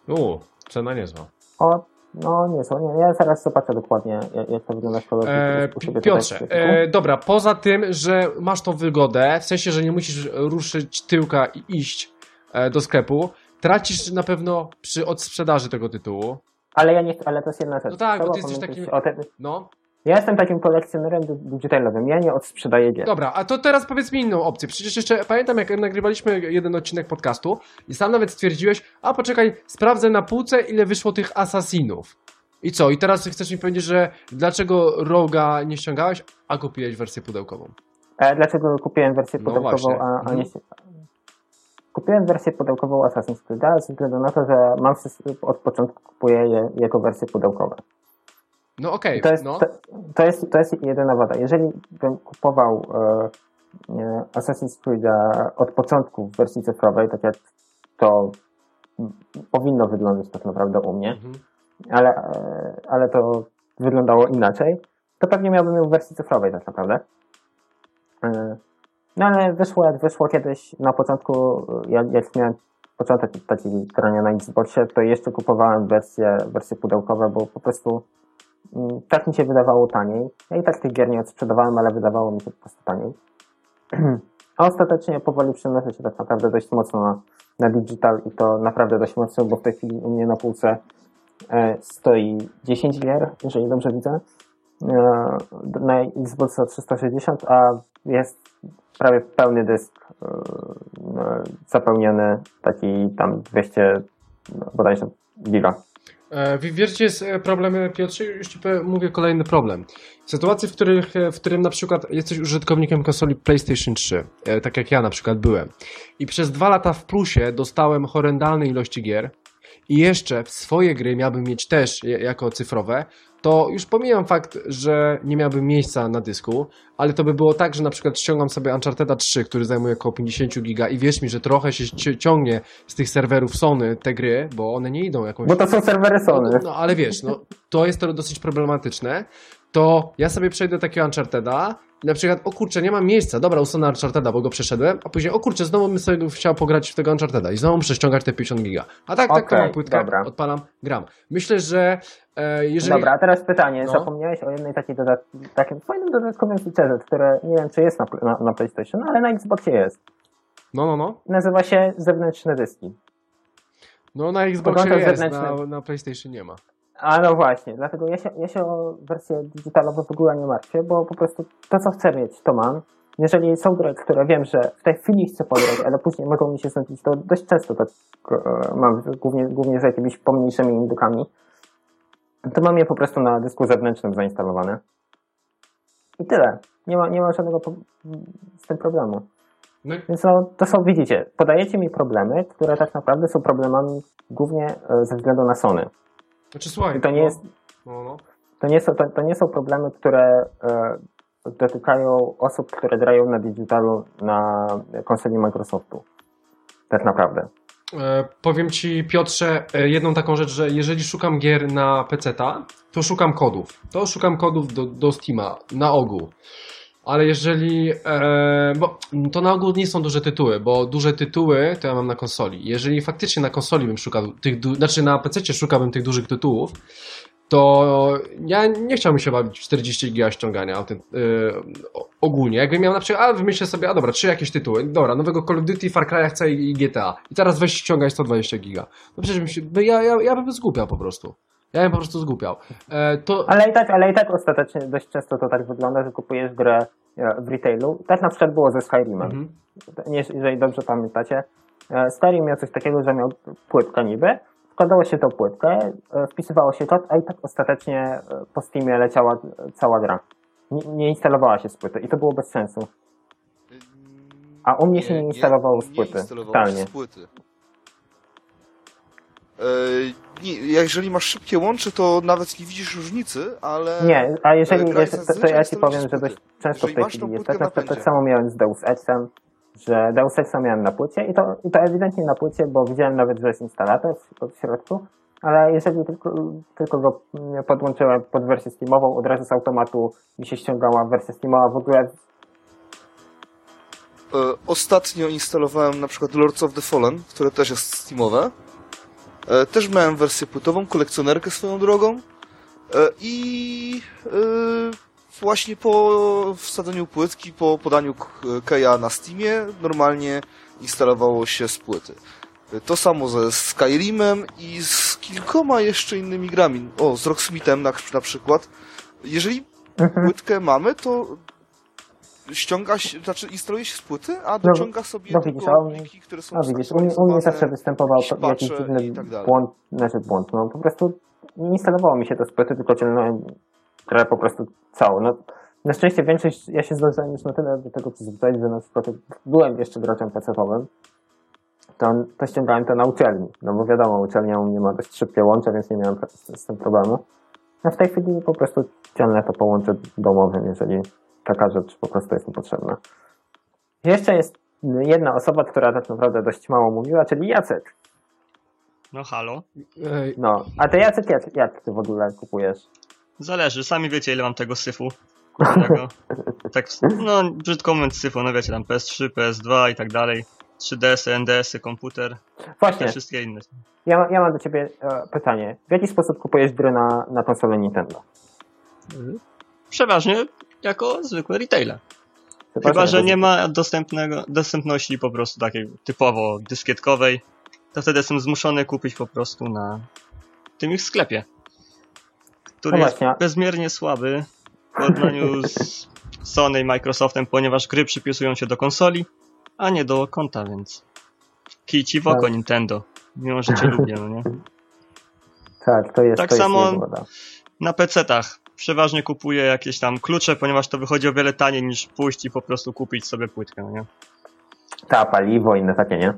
U, cena niezła. O, no nie są. Nie, ja zaraz zobaczę dokładnie, jak, to wygląda w E, w Piotrze, e, dobra, poza tym, że masz tą wygodę, w sensie, że nie musisz ruszyć tyłka i iść e, do sklepu, tracisz na pewno przy odsprzedaży tego tytułu. Ale ja nie chcę, ale to jest jedna rzecz. No tak, bo ty jesteś pamiętać taki- O tym, No, ja jestem takim kolekcjonerem digitalowym. Ja nie odsprzedaję gier. dobra, a to teraz powiedz mi inną opcję. Przecież jeszcze pamiętam, jak nagrywaliśmy jeden odcinek podcastu i sam nawet stwierdziłeś, a poczekaj, sprawdzę na półce, ile wyszło tych asasinów. I co? I teraz chcesz mi powiedzieć, że dlaczego Roga nie ściągałeś, a kupiłeś wersję pudełkową? E, dlaczego kupiłem wersję No pudełkową, właśnie. a, a nie... Mhm. Kupiłem wersję pudełkową Assassin's Creed ze względu na to, że mam od początku kupuję je jako wersje pudełkowe. No okej, To jest, no. to, to, jest, to jest jedyna wada. Jeżeli bym kupował e, e, Assassin's Creed od początku w wersji cyfrowej, tak jak to powinno wyglądać tak naprawdę u mnie, Mhm. ale, e, ale to wyglądało inaczej, to pewnie miałbym ją w wersji cyfrowej tak naprawdę. E, No ale wyszło jak wyszło kiedyś na początku, jak, jak miałem początek takiej grania na Xboxie, to jeszcze kupowałem wersje, wersje pudełkowe, bo po prostu tak mi się wydawało taniej. Ja i tak tych gier nie odsprzedawałem, ale wydawało mi się po prostu taniej. A ostatecznie powoli przenoszę się tak naprawdę dość mocno na, na digital i to naprawdę dość mocno, bo w tej chwili u mnie na półce e, stoi 10 gier, jeżeli dobrze widzę, e, na Xboxa 360, a jest prawie pełny dysk e, e, zapełniony, taki tam 200 no, bodajże giga. E, w- Wiecie, jest e, problem, e, Piotrze, już ci mówię kolejny problem. Sytuacje, w, których, w którym na przykład jesteś użytkownikiem konsoli PlayStation 3, e, tak jak ja na przykład byłem, i przez dwa lata w plusie dostałem horrendalne ilości gier i jeszcze swoje gry miałbym mieć też jako cyfrowe, to już pomijam fakt, że nie miałbym miejsca na dysku, ale to by było tak, że na przykład ściągam sobie Uncharted'a 3, który zajmuje około 50 giga i wierz mi, że trochę się ci- ciągnie z tych serwerów Sony te gry, bo one nie idą jakąś Bo to są serwery Sony. no, no ale wiesz, no, to jest to dosyć problematyczne. To ja sobie przejdę takiego Uncharted'a i na przykład, o kurczę, nie mam miejsca, dobra, usunę Uncharted'a, bo go przeszedłem, a później, o kurczę, znowu bym sobie chciał pograć w tego Uncharted'a i znowu muszę ściągać te 50 giga. A tak, tak, to mam płytkę, dobra. odpalam, gram. Myślę, że e, jeżeli... Dobra, a teraz pytanie. No. Zapomniałeś o jednej takiej dodat- takim fajnym dodatkowym featurze, które nie wiem, czy jest na, na, na PlayStation, ale na Xboxie jest. No, no, no. Nazywa się zewnętrzne dyski. No na Xboxie jest, zewnętrzne. na, na PlayStation nie ma. A no właśnie, dlatego ja się, ja się o wersję digitalową w ogóle nie martwię, bo po prostu to, co chcę mieć, to mam. Jeżeli są gry, które wiem, że w tej chwili chcę pograć, ale później mogą mi się znudzić, to dość często tak e, mam, głównie, głównie z jakimiś pomniejszymi indykami, to mam je po prostu na dysku zewnętrznym zainstalowane. I tyle. Nie ma, nie ma żadnego z tym problemu. No, Więc no, to są, widzicie, podajecie mi problemy, które tak naprawdę są problemami głównie e, ze względu na Sony. Znaczy słuchaj, I to nie no, jest, No, no. to nie są, to, to nie są problemy, które e, dotykają osób, które grają na digitalu na konsoli Microsoftu. Tak naprawdę. E, powiem ci, Piotrze, e, jedną taką rzecz, że jeżeli szukam gier na PC-ta, to szukam kodów. To szukam kodów do, do Steama, na ogół. Ale jeżeli. E, bo to na ogół nie są duże tytuły, bo duże tytuły to ja mam na konsoli. Jeżeli faktycznie na konsoli bym szukał tych. Du- znaczy na PC szukałbym tych dużych tytułów, to ja nie chciałbym się bawić w 40 giga ściągania auty- yy, ogólnie. Jakbym miał na przykład, a wymyślę sobie, a dobra, trzy jakieś tytuły, dobra, nowego Call of Duty, Far Cry chcę i GTA. I teraz weź ściągaj 120 giga. No przecież bym się, by- ja, ja, ja bym zgłupiał po prostu. Ja bym po prostu zgłupiał. E, to, Ale i tak, ale i tak ostatecznie dość często to tak wygląda, że kupujesz grę e, w retailu. Tak na przykład było ze Skyrimem. mhm. nie, jeżeli dobrze pamiętacie, e, Skyrim miał coś takiego, że miał płytkę niby, wkładało się tą płytkę, e, wpisywało się kod, a i tak ostatecznie po Steamie leciała cała gra. Nie, nie instalowała się z płyty i to było bez sensu. A u mnie się nie instalowało z płyty, Nie instalowało totalnie. się z płyty. E, jeżeli masz szybkie łącze, to nawet nie widzisz różnicy, ale... Nie, a jeżeli, to, to ja ci powiem, że dość często w tej chwili jest tak, tak pędzie. samo miałem z Deus Exem, że Deus Exa miałem na płycie i to, i to ewidentnie na płycie, bo widziałem nawet, że jest instalator w, w środku, ale jeżeli tylko, tylko go mm, podłączyłem pod wersję Steamową, od razu z automatu mi się ściągała wersja Steamowa, w ogóle E, ostatnio instalowałem na przykład Lords of the Fallen, które też jest steamowe. E, też miałem wersję płytową, kolekcjonerkę swoją drogą. E, I e, właśnie po wsadzeniu płytki, po podaniu keja na Steamie, normalnie instalowało się z płyty. To samo ze Skyrimem i z kilkoma jeszcze innymi grami. O, z Rocksmithem na, na przykład. Jeżeli Mhm. płytkę mamy, to ściąga się, znaczy instaluje się z płyty, a dociąga sobie no widzisz, u- pliki, które są No widzisz, u mnie, u mnie zawsze występował jakiś dziwny tak błąd, znaczy błąd, no po prostu nie instalowało mi się to z płyty, tylko ciągnąłem grę po prostu całą. No, na szczęście większość, ja się zdążyłem już na tyle do tego przyzwyczaić, że na przykład jak byłem jeszcze graczem PC-owym, to, to ściągałem to na uczelni, no bo wiadomo, uczelnia u mnie ma dość szybkie łącze, więc nie miałem z, z tym problemu. A w tej chwili po prostu ciągnę to po łączu domowym, jeżeli taka rzecz po prostu jest mi potrzebna. Jeszcze jest jedna osoba, która tak naprawdę dość mało mówiła, czyli Jacek. No halo. No, a ty Jacek, jak, jak ty w ogóle kupujesz Zależy, sami wiecie ile mam tego syfu. Tego. Tak, no brzydko mówiąc syfu, no wiecie tam PS3, PS2 i tak dalej. 3DS, NDS, komputer, te Właśnie, wszystkie inne. ja, ja mam do ciebie e, pytanie. W jaki sposób kupujesz gry na, na konsolę Nintendo? Przeważnie jako zwykłe retaile. Chyba, że nie ma dostępnego, dostępności po prostu takiej typowo dyskietkowej, to wtedy jestem zmuszony kupić po prostu na tym ich sklepie. Który No jest bezmiernie słaby w porównaniu z Sony i Microsoftem, ponieważ gry przypisują się do konsoli, a nie do konta, więc kij ci w oko Tak. Nintendo. Mimo, że cię lubię, no nie? Tak, to jest Tak to jest samo- niezgoda. Na PC-tach przeważnie kupuję jakieś tam klucze, ponieważ to wychodzi o wiele taniej niż pójść i po prostu kupić sobie płytkę, no nie? Ta, paliwo, inne takie, nie?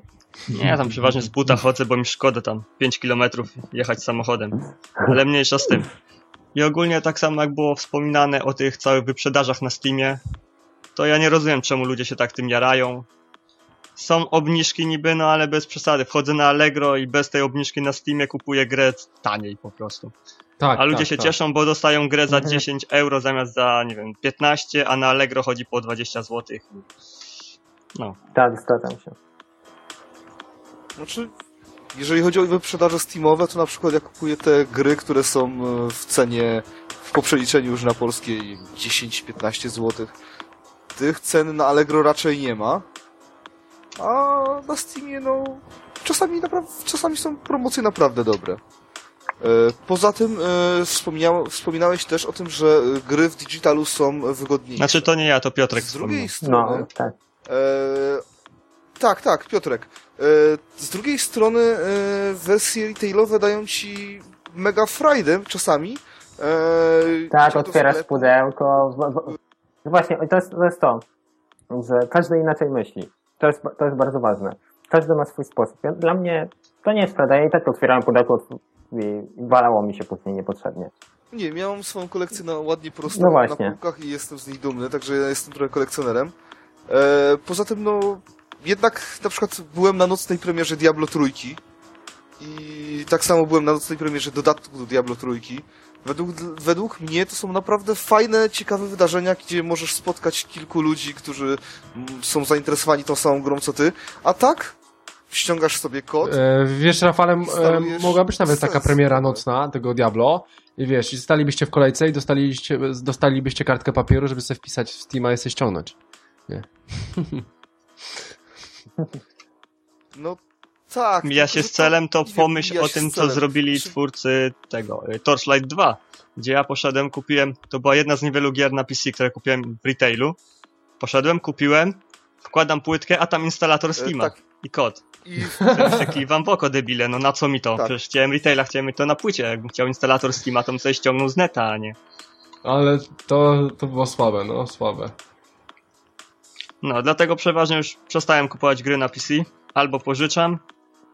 Nie, ja tam przeważnie z buta chodzę, bo mi szkoda tam 5 kilometrów jechać samochodem. Ale mniejsza z tym. I ogólnie tak samo jak było wspominane o tych całych wyprzedażach na Steamie, to ja nie rozumiem czemu ludzie się tak tym jarają. Są obniżki niby, no ale bez przesady. Wchodzę na Allegro i bez tej obniżki na Steamie kupuję grę taniej po prostu. Tak, A ludzie tak, się tak. cieszą, bo dostają grę za Mhm. 10 euro zamiast za, nie wiem, 15, a na Allegro chodzi po 20 zł. No. Tak, zgadzam się. Znaczy, jeżeli chodzi o wyprzedaże Steamowe, to na przykład ja kupuję te gry, które są e, w cenie, w po przeliczeniu już na polskie 10-15 zł. Tych cen na Allegro raczej nie ma. A na Steamie, no, czasami, naprawdę, czasami są promocje naprawdę dobre. E, Poza tym e, wspominałeś też o tym, że e, gry w digitalu są wygodniejsze. Znaczy to nie ja, to Piotrek Z drugiej wspomniał. strony... No, tak. E, tak, tak, Piotrek. E, z drugiej strony e, wersje retailowe dają ci mega frajdę czasami. E, Tak, otwierasz pudełko. w- w- no Właśnie, to jest, to jest to, że każdy inaczej myśli. To jest, to jest bardzo ważne. Każdy ma swój sposób. Dla mnie to nie jest prawda. Ja i tak otwierałem pudełko i walało mi się później niepotrzebnie. Nie, miałem swoją kolekcję na ładnie prostą No na półkach i jestem z niej dumny, także ja jestem trochę kolekcjonerem. E, poza tym, no, jednak na przykład byłem na nocnej premierze Diablo Trójki i tak samo byłem na nocnej premierze dodatku do Diablo Trójki. Według, według mnie to są naprawdę fajne, ciekawe wydarzenia, gdzie możesz spotkać kilku ludzi, którzy mm, są zainteresowani tą samą grą co ty, a tak ściągasz sobie kod, E, wiesz, Rafale, e, mogła być nawet taka premiera nocna tego Diablo i wiesz, i stalibyście w kolejce i dostaliście, dostalibyście kartkę papieru, żeby sobie wpisać w Steama i sobie ściągnąć. no tak. Mija się z celem, to nie pomyśl o tym, co zrobili Czy- twórcy tego y, Torchlight 2, gdzie ja poszedłem, kupiłem, to była jedna z niewielu gier na PC, które kupiłem w retailu. Poszedłem, kupiłem, wkładam płytkę, a tam instalator E, Steama tak. I kod. I Przecież wam w oko, debile, no na co mi to? Tak. Przecież chciałem retaila, chciałem mieć to na płycie. Jakbym chciał instalator Steama, to bym sobie ściągnął z neta, a nie. Ale to, to było słabe, no, słabe. No, dlatego przeważnie już przestałem kupować gry na PC. Albo pożyczam,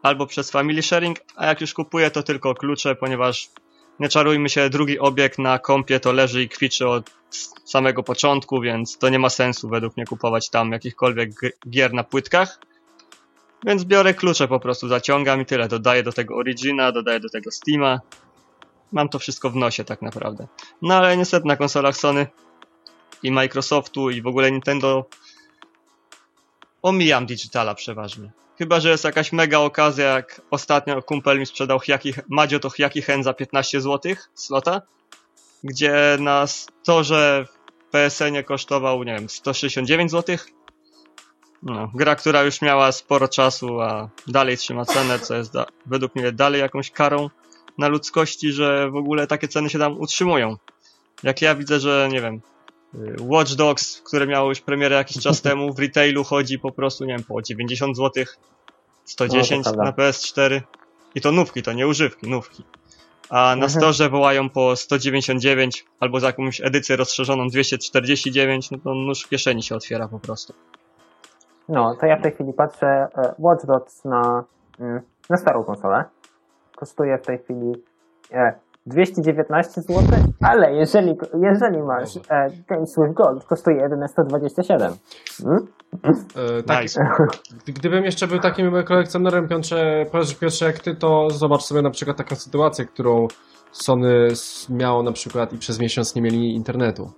albo przez family sharing, a jak już kupuję, to tylko klucze, ponieważ nie czarujmy się, drugi obieg na kompie to leży i kwiczy od samego początku, więc to nie ma sensu według mnie kupować tam jakichkolwiek gier na płytkach. Więc biorę klucze po prostu, zaciągam i tyle. Dodaję do tego Origina, dodaję do tego Steama. Mam to wszystko w nosie tak naprawdę. No ale niestety na konsolach Sony i Microsoftu i w ogóle Nintendo omijam digitala przeważnie. Chyba, że jest jakaś mega okazja, jak ostatnio kumpel mi sprzedał Hyaki, Madzio to Hyaki Hen za 15 zł slota, gdzie na storze w PSN kosztował, nie wiem, 169 zł. No, gra, która już miała sporo czasu, a dalej trzyma cenę, co jest według mnie dalej jakąś karą na ludzkości, że w ogóle takie ceny się tam utrzymują. Jak ja widzę, że nie wiem, y, Watch Dogs, które miało już premierę jakiś czas temu, w retailu chodzi po prostu, nie wiem, po 90 zł, 110 No, na prawda. PS4 i to nówki, to nie używki, nówki. A na Mhm. storze wołają po 199 albo za jakąś edycję rozszerzoną 249, no to nóż w kieszeni się otwiera po prostu. No, to ja w tej chwili patrzę. e, Watch Dogs na, mm, na starą konsolę. Kosztuje w tej chwili e, 219 zł, ale jeżeli, jeżeli masz e, Games with Gold, kosztuje jedyne 127. Mm? E, tak, Nice. Gdy- Gdybym jeszcze był takim kolekcjonerem, Piotrze, Piotrze, jak ty, to zobacz sobie na przykład taką sytuację, którą Sony miało na przykład i przez miesiąc nie mieli internetu.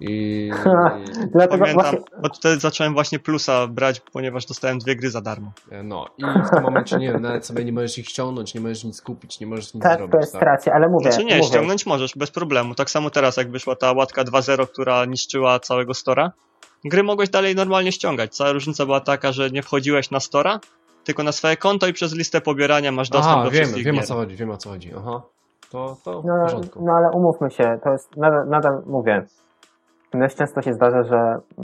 I, i Dlatego Pamiętam, właśnie, od wtedy zacząłem właśnie plusa brać, ponieważ dostałem dwie gry za darmo. no i w tym momencie nie wiem, nawet sobie nie możesz ich ściągnąć, nie możesz nic kupić, nie możesz nic tak, zrobić. to jest tak? stracie, ale mówię, Znaczy nie, mówię ściągnąć możesz, bez problemu. Tak samo teraz, jak wyszła ta łatka 2.0, która niszczyła całego Stora, gry mogłeś dalej normalnie ściągać. Cała różnica była taka, że nie wchodziłeś na Stora, tylko na swoje konto i przez listę pobierania masz dostęp Aha, do wiem, wszystkich wiem o gier. co chodzi, wiem o co chodzi. Aha. To, to No, no ale umówmy się, to jest nadal, nadal mówię. Dość często się zdarza, że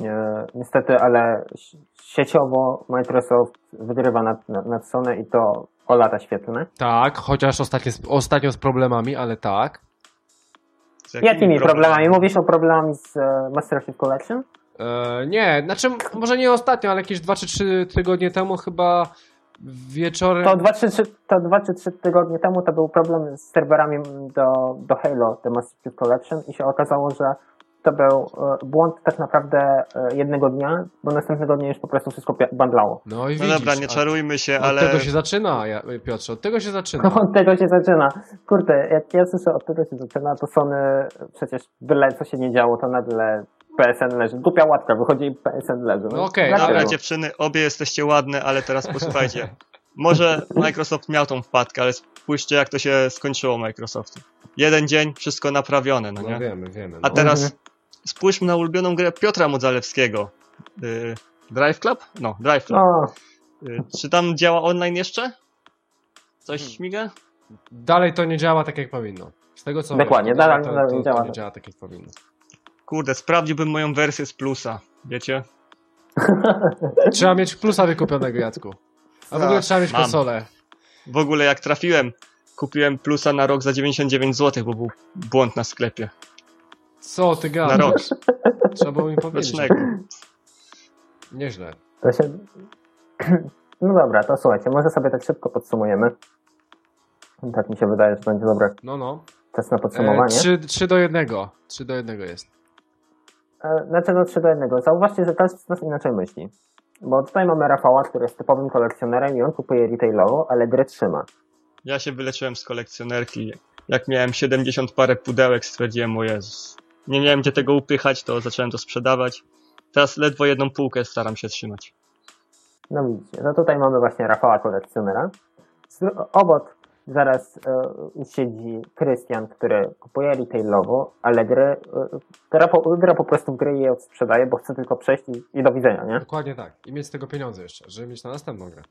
e, niestety, ale si- sieciowo Microsoft wygrywa nad, nad, Sony i to o lata świetlne. Tak, chociaż ostatnio, z- ostatnio z problemami, ale tak. Z Jakimi problemami? Mówisz o problemami z e, Master Chief Collection? E, nie, znaczy może nie ostatnio, ale jakieś 2 czy 3 tygodnie temu chyba wieczorem... To 2 czy 3, to dwa czy trzy tygodnie temu to był problem z serwerami do, do Halo, The Master Chief Collection i się okazało, że to był e, błąd tak naprawdę e, jednego dnia, bo następnego dnia już po prostu wszystko bandlało. No i No widzisz, dobra, nie a- czarujmy się, Od ale tego się zaczyna, ja- Piotrze, od tego się zaczyna. No od tego się zaczyna. Kurde, jak ja słyszę od tego się zaczyna, to Sony przecież byle co się nie działo, to nagle PSN leży. Głupia łatka, wychodzi i PSN leży. No okej, dlaczego? Dobra, dziewczyny, obie jesteście ładne, ale teraz posłuchajcie. Może Microsoft miał tą wpadkę, ale spójrzcie, jak to się skończyło Microsoftu. Jeden dzień, wszystko naprawione, no No nie? wiemy, wiemy. A No. teraz Mhm. Spójrzmy na ulubioną grę Piotra Modzalewskiego. Y, Drive Club? No, Drive Club. No, Y, czy tam działa online jeszcze? Coś śmiga? Dalej to nie działa tak jak powinno. Z tego co Dokładnie, wiem, to, dalej- to, dalej to, nie to działa nie tak. działa tak jak powinno. Kurde, sprawdziłbym moją wersję z plusa, wiecie? Trzeba mieć plusa wykupionego, Jacku. A w ogóle trzeba mieć mam. konsolę. W ogóle jak trafiłem, kupiłem plusa na rok za 99 zł, bo był błąd na sklepie. Co ty Na rok. gadasz? Trzeba było mi powiedzieć. Rocznego. Nieźle. to się... No dobra, to słuchajcie, może sobie tak szybko podsumujemy. Tak mi się wydaje, że będzie dobry No, no. czas na E, podsumowanie. 3, 3 do 1. 3 do 1 jest. E, Dlaczego 3 do 1? Zauważcie, że każdy z nas inaczej myśli. Bo tutaj mamy Rafała, który jest typowym kolekcjonerem i on kupuje retailowo, ale gry trzyma. Ja się wyleczyłem z kolekcjonerki. Jak miałem 70 parę pudełek, stwierdziłem, o Jezus. Nie miałem gdzie tego upychać, to zacząłem to sprzedawać. Teraz ledwo jedną półkę staram się trzymać. No widzicie, no tutaj mamy właśnie Rafała kolekcjonera. Obok zaraz e, siedzi Krystian, który kupuje retailowo, ale gry, e, gra, po, gra po prostu w gry i je sprzedaje, bo chce tylko przejść i, i do widzenia, nie? Dokładnie tak. I mieć z tego pieniądze jeszcze, żeby mieć na następną grę.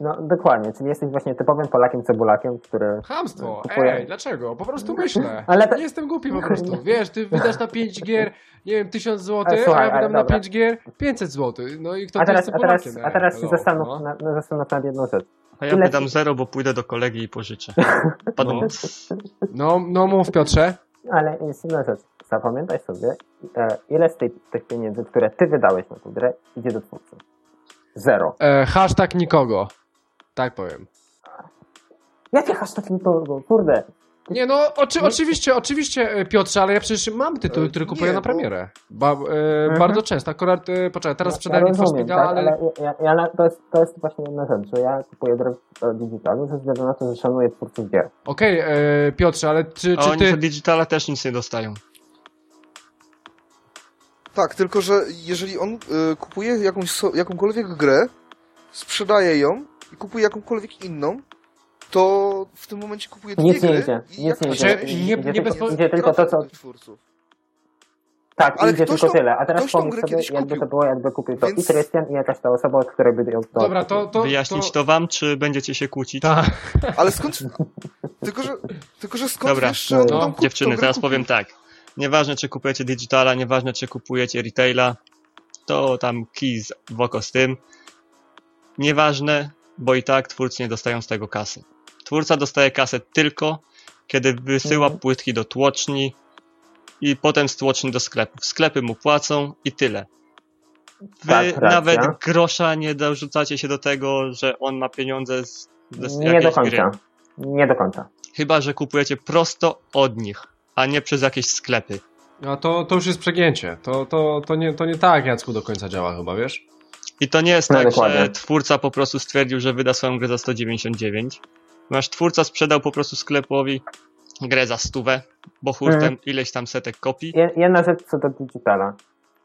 No dokładnie, czyli jesteś właśnie typowym Polakiem cebulakiem, który... Hamstwo! Kupuję. Ej, dlaczego? Po prostu myślę. Ale to- Nie jestem głupi po prostu. Wiesz, ty wydasz na 5 gier, nie wiem, 1000 zł, Ale a słuchaj, ja ale wydam na dobra. 5 gier 500 zł. No i kto A to teraz, jest a teraz, Polakiem? a Ej, teraz się zastanów, no. na, zastanów nad jedną rzecz. A ja Ile wydam ci- zero, bo pójdę do kolegi i pożyczę. Padł. No, no mów Piotrze. Ale jest inna rzecz. Zapamiętaj sobie, e, ile z tej, tych pieniędzy, które ty wydałeś na tę grę, idzie do twórcy. Zero. E, hashtag nikogo. Tak powiem. Jakie hashtag nikogo? Kurde. Nie no, oczy, oczywiście, oczywiście e, Piotrze, ale ja przecież mam tytuł, E, który nie, kupuję na premierę. Ba, e, Bardzo często. Akurat, e, poczekaj, teraz sprzedaję ja rozumiem, tak, ale... ale ja, ja, to, jest, to jest właśnie jedna rzecz, że ja kupuję gry w digitalu ze względu na to, że szanuję twórców gier. Okej, e, Piotrze, ale czy, A czy oni ty... za digitala też nic nie dostają. Tak, tylko że jeżeli on y, kupuje jakąś, so, jakąkolwiek grę, sprzedaje ją i kupuje jakąkolwiek inną, to w tym momencie kupuje dwie Nic nie gry. idzie, i nic nie jak- idzie. Znaczy, Idzie, nie- idzie, nie tylko, bezpo- idzie tylko to, co... Twórców. Tak, Ale idzie tylko tą- tyle. A teraz pomyśl sobie, jakby to było, jakby kupił to Więc- i Krystian, i jakaś ta osoba, od której by ją to Dobra, to... to Wyjaśnić to... to wam, czy będziecie się kłócić? Tak. Ale skąd... tylko, że, tylko, że skąd Dobra, wiesz, no, Dziewczyny, teraz kupił? powiem tak. Nieważne, czy kupujecie digitala, nieważne, czy kupujecie retaila, to tam kij w oko z tym. Nieważne, bo i tak twórcy nie dostają z tego kasy. Twórca dostaje kasę tylko, kiedy wysyła Mhm. płytki do tłoczni i potem z tłoczni do sklepów. Sklepy mu płacą i tyle. Wy Tak, racja. nawet grosza nie dorzucacie się do tego, że on ma pieniądze z, z Nie do końca. gry. Nie do końca. Chyba, że kupujecie prosto od nich, a nie przez jakieś sklepy. No to, to już jest przegięcie. To, to, to, nie, to nie tak, Jacku, do końca działa chyba, wiesz? I to nie jest No, tak, dokładnie. że twórca po prostu stwierdził, że wyda swoją grę za 199. Nasz twórca sprzedał po prostu sklepowi grę za stówę, bo hurtem Mhm. ileś tam setek kopii. Je- Jedna rzecz co do digitala.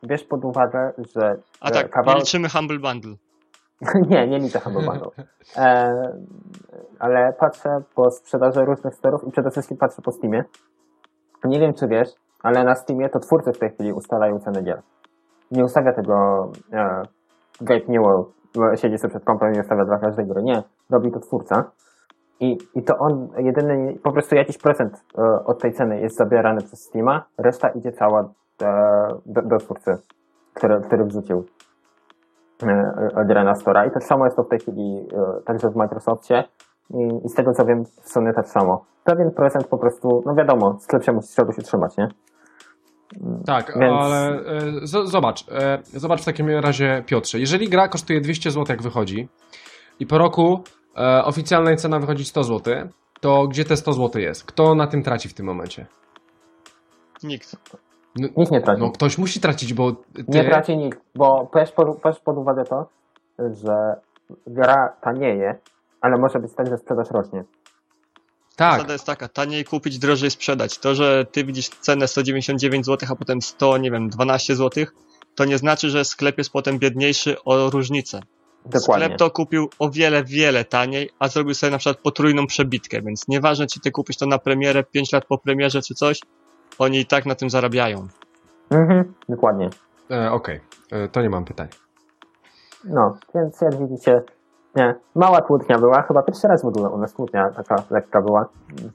Bierz pod uwagę, że A tak, nie kawałek... liczymy Humble Bundle. nie, nie liczę Humble Bundle. E, ale patrzę po sprzedaży różnych sterów i przede wszystkim patrzę po Steamie. Nie wiem, czy wiesz, ale na Steamie to twórcy w tej chwili ustalają ceny gier. Nie ustawia tego e, Gabe Newell, bo siedzi sobie przed kompem i ustawia dla każdej gry. Nie, robi to twórca. I, I to on jedyny, po prostu jakiś procent e, od tej ceny jest zabierany przez Steama, reszta idzie cała e, do, do twórcy, który, który wrzucił e, grę na Stora. I tak samo jest to w tej chwili e, także w Microsoftie. I, I z tego co wiem, w Sony tak samo. Pewien procent po prostu, no wiadomo, sklep się musi czegoś utrzymać, nie? Tak, Więc- ale e, z, zobacz, e, zobacz w takim razie Piotrze, jeżeli gra kosztuje 200 zł jak wychodzi i po roku e, oficjalna cena wychodzi 100 zł, to gdzie te 100 zł jest? Kto na tym traci w tym momencie? Nikt. No, Nikt nie traci. no ktoś musi tracić, bo ty... Nie traci nikt, bo weź pod, weź pod uwagę to, że gra tanieje, ale może być tak, że sprzedaż rośnie. Tak, Zasada jest taka, taniej kupić, drożej sprzedać. To, że ty widzisz cenę 199 zł, a potem 100, nie wiem, 12 zł, to nie znaczy, że sklep jest potem biedniejszy o różnicę. Dokładnie. Sklep to kupił o wiele, wiele taniej, a zrobił sobie na przykład potrójną przebitkę, więc nieważne, czy ty kupisz to na premierę 5 lat po premierze, czy coś, oni i tak na tym zarabiają. Mhm, dokładnie. e, okej, e, to nie mam pytań. No, więc jak widzicie, nie, mała kłótnia była, chyba pierwszy raz w ogóle u nas kłótnia taka lekka była,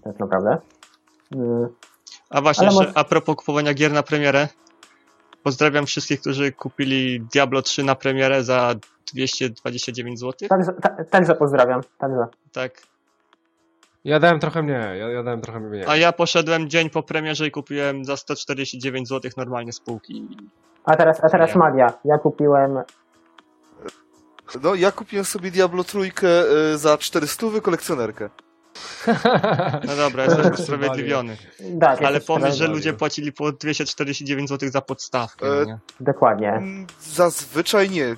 tak naprawdę. Mm, A właśnie, może- a propos kupowania gier na premierę, pozdrawiam wszystkich, którzy kupili Diablo 3 na premierę za 229 zł. Także, ta, także pozdrawiam, także. Tak. Ja dałem trochę mniej, ja, ja dałem trochę mniej. A ja poszedłem dzień po premierze i kupiłem za 149 zł normalnie z półki. A teraz, a teraz magia. Ja kupiłem No, ja kupiłem sobie Diablo trójkę y, za 400 kolekcjonerkę. No dobra, jestem usprawiedliwiony. Tak, Ale pomyśl, że ludzie płacili po 249 zł za podstawkę, no E, nie? Dokładnie. Mm, Zazwyczaj nie. Y,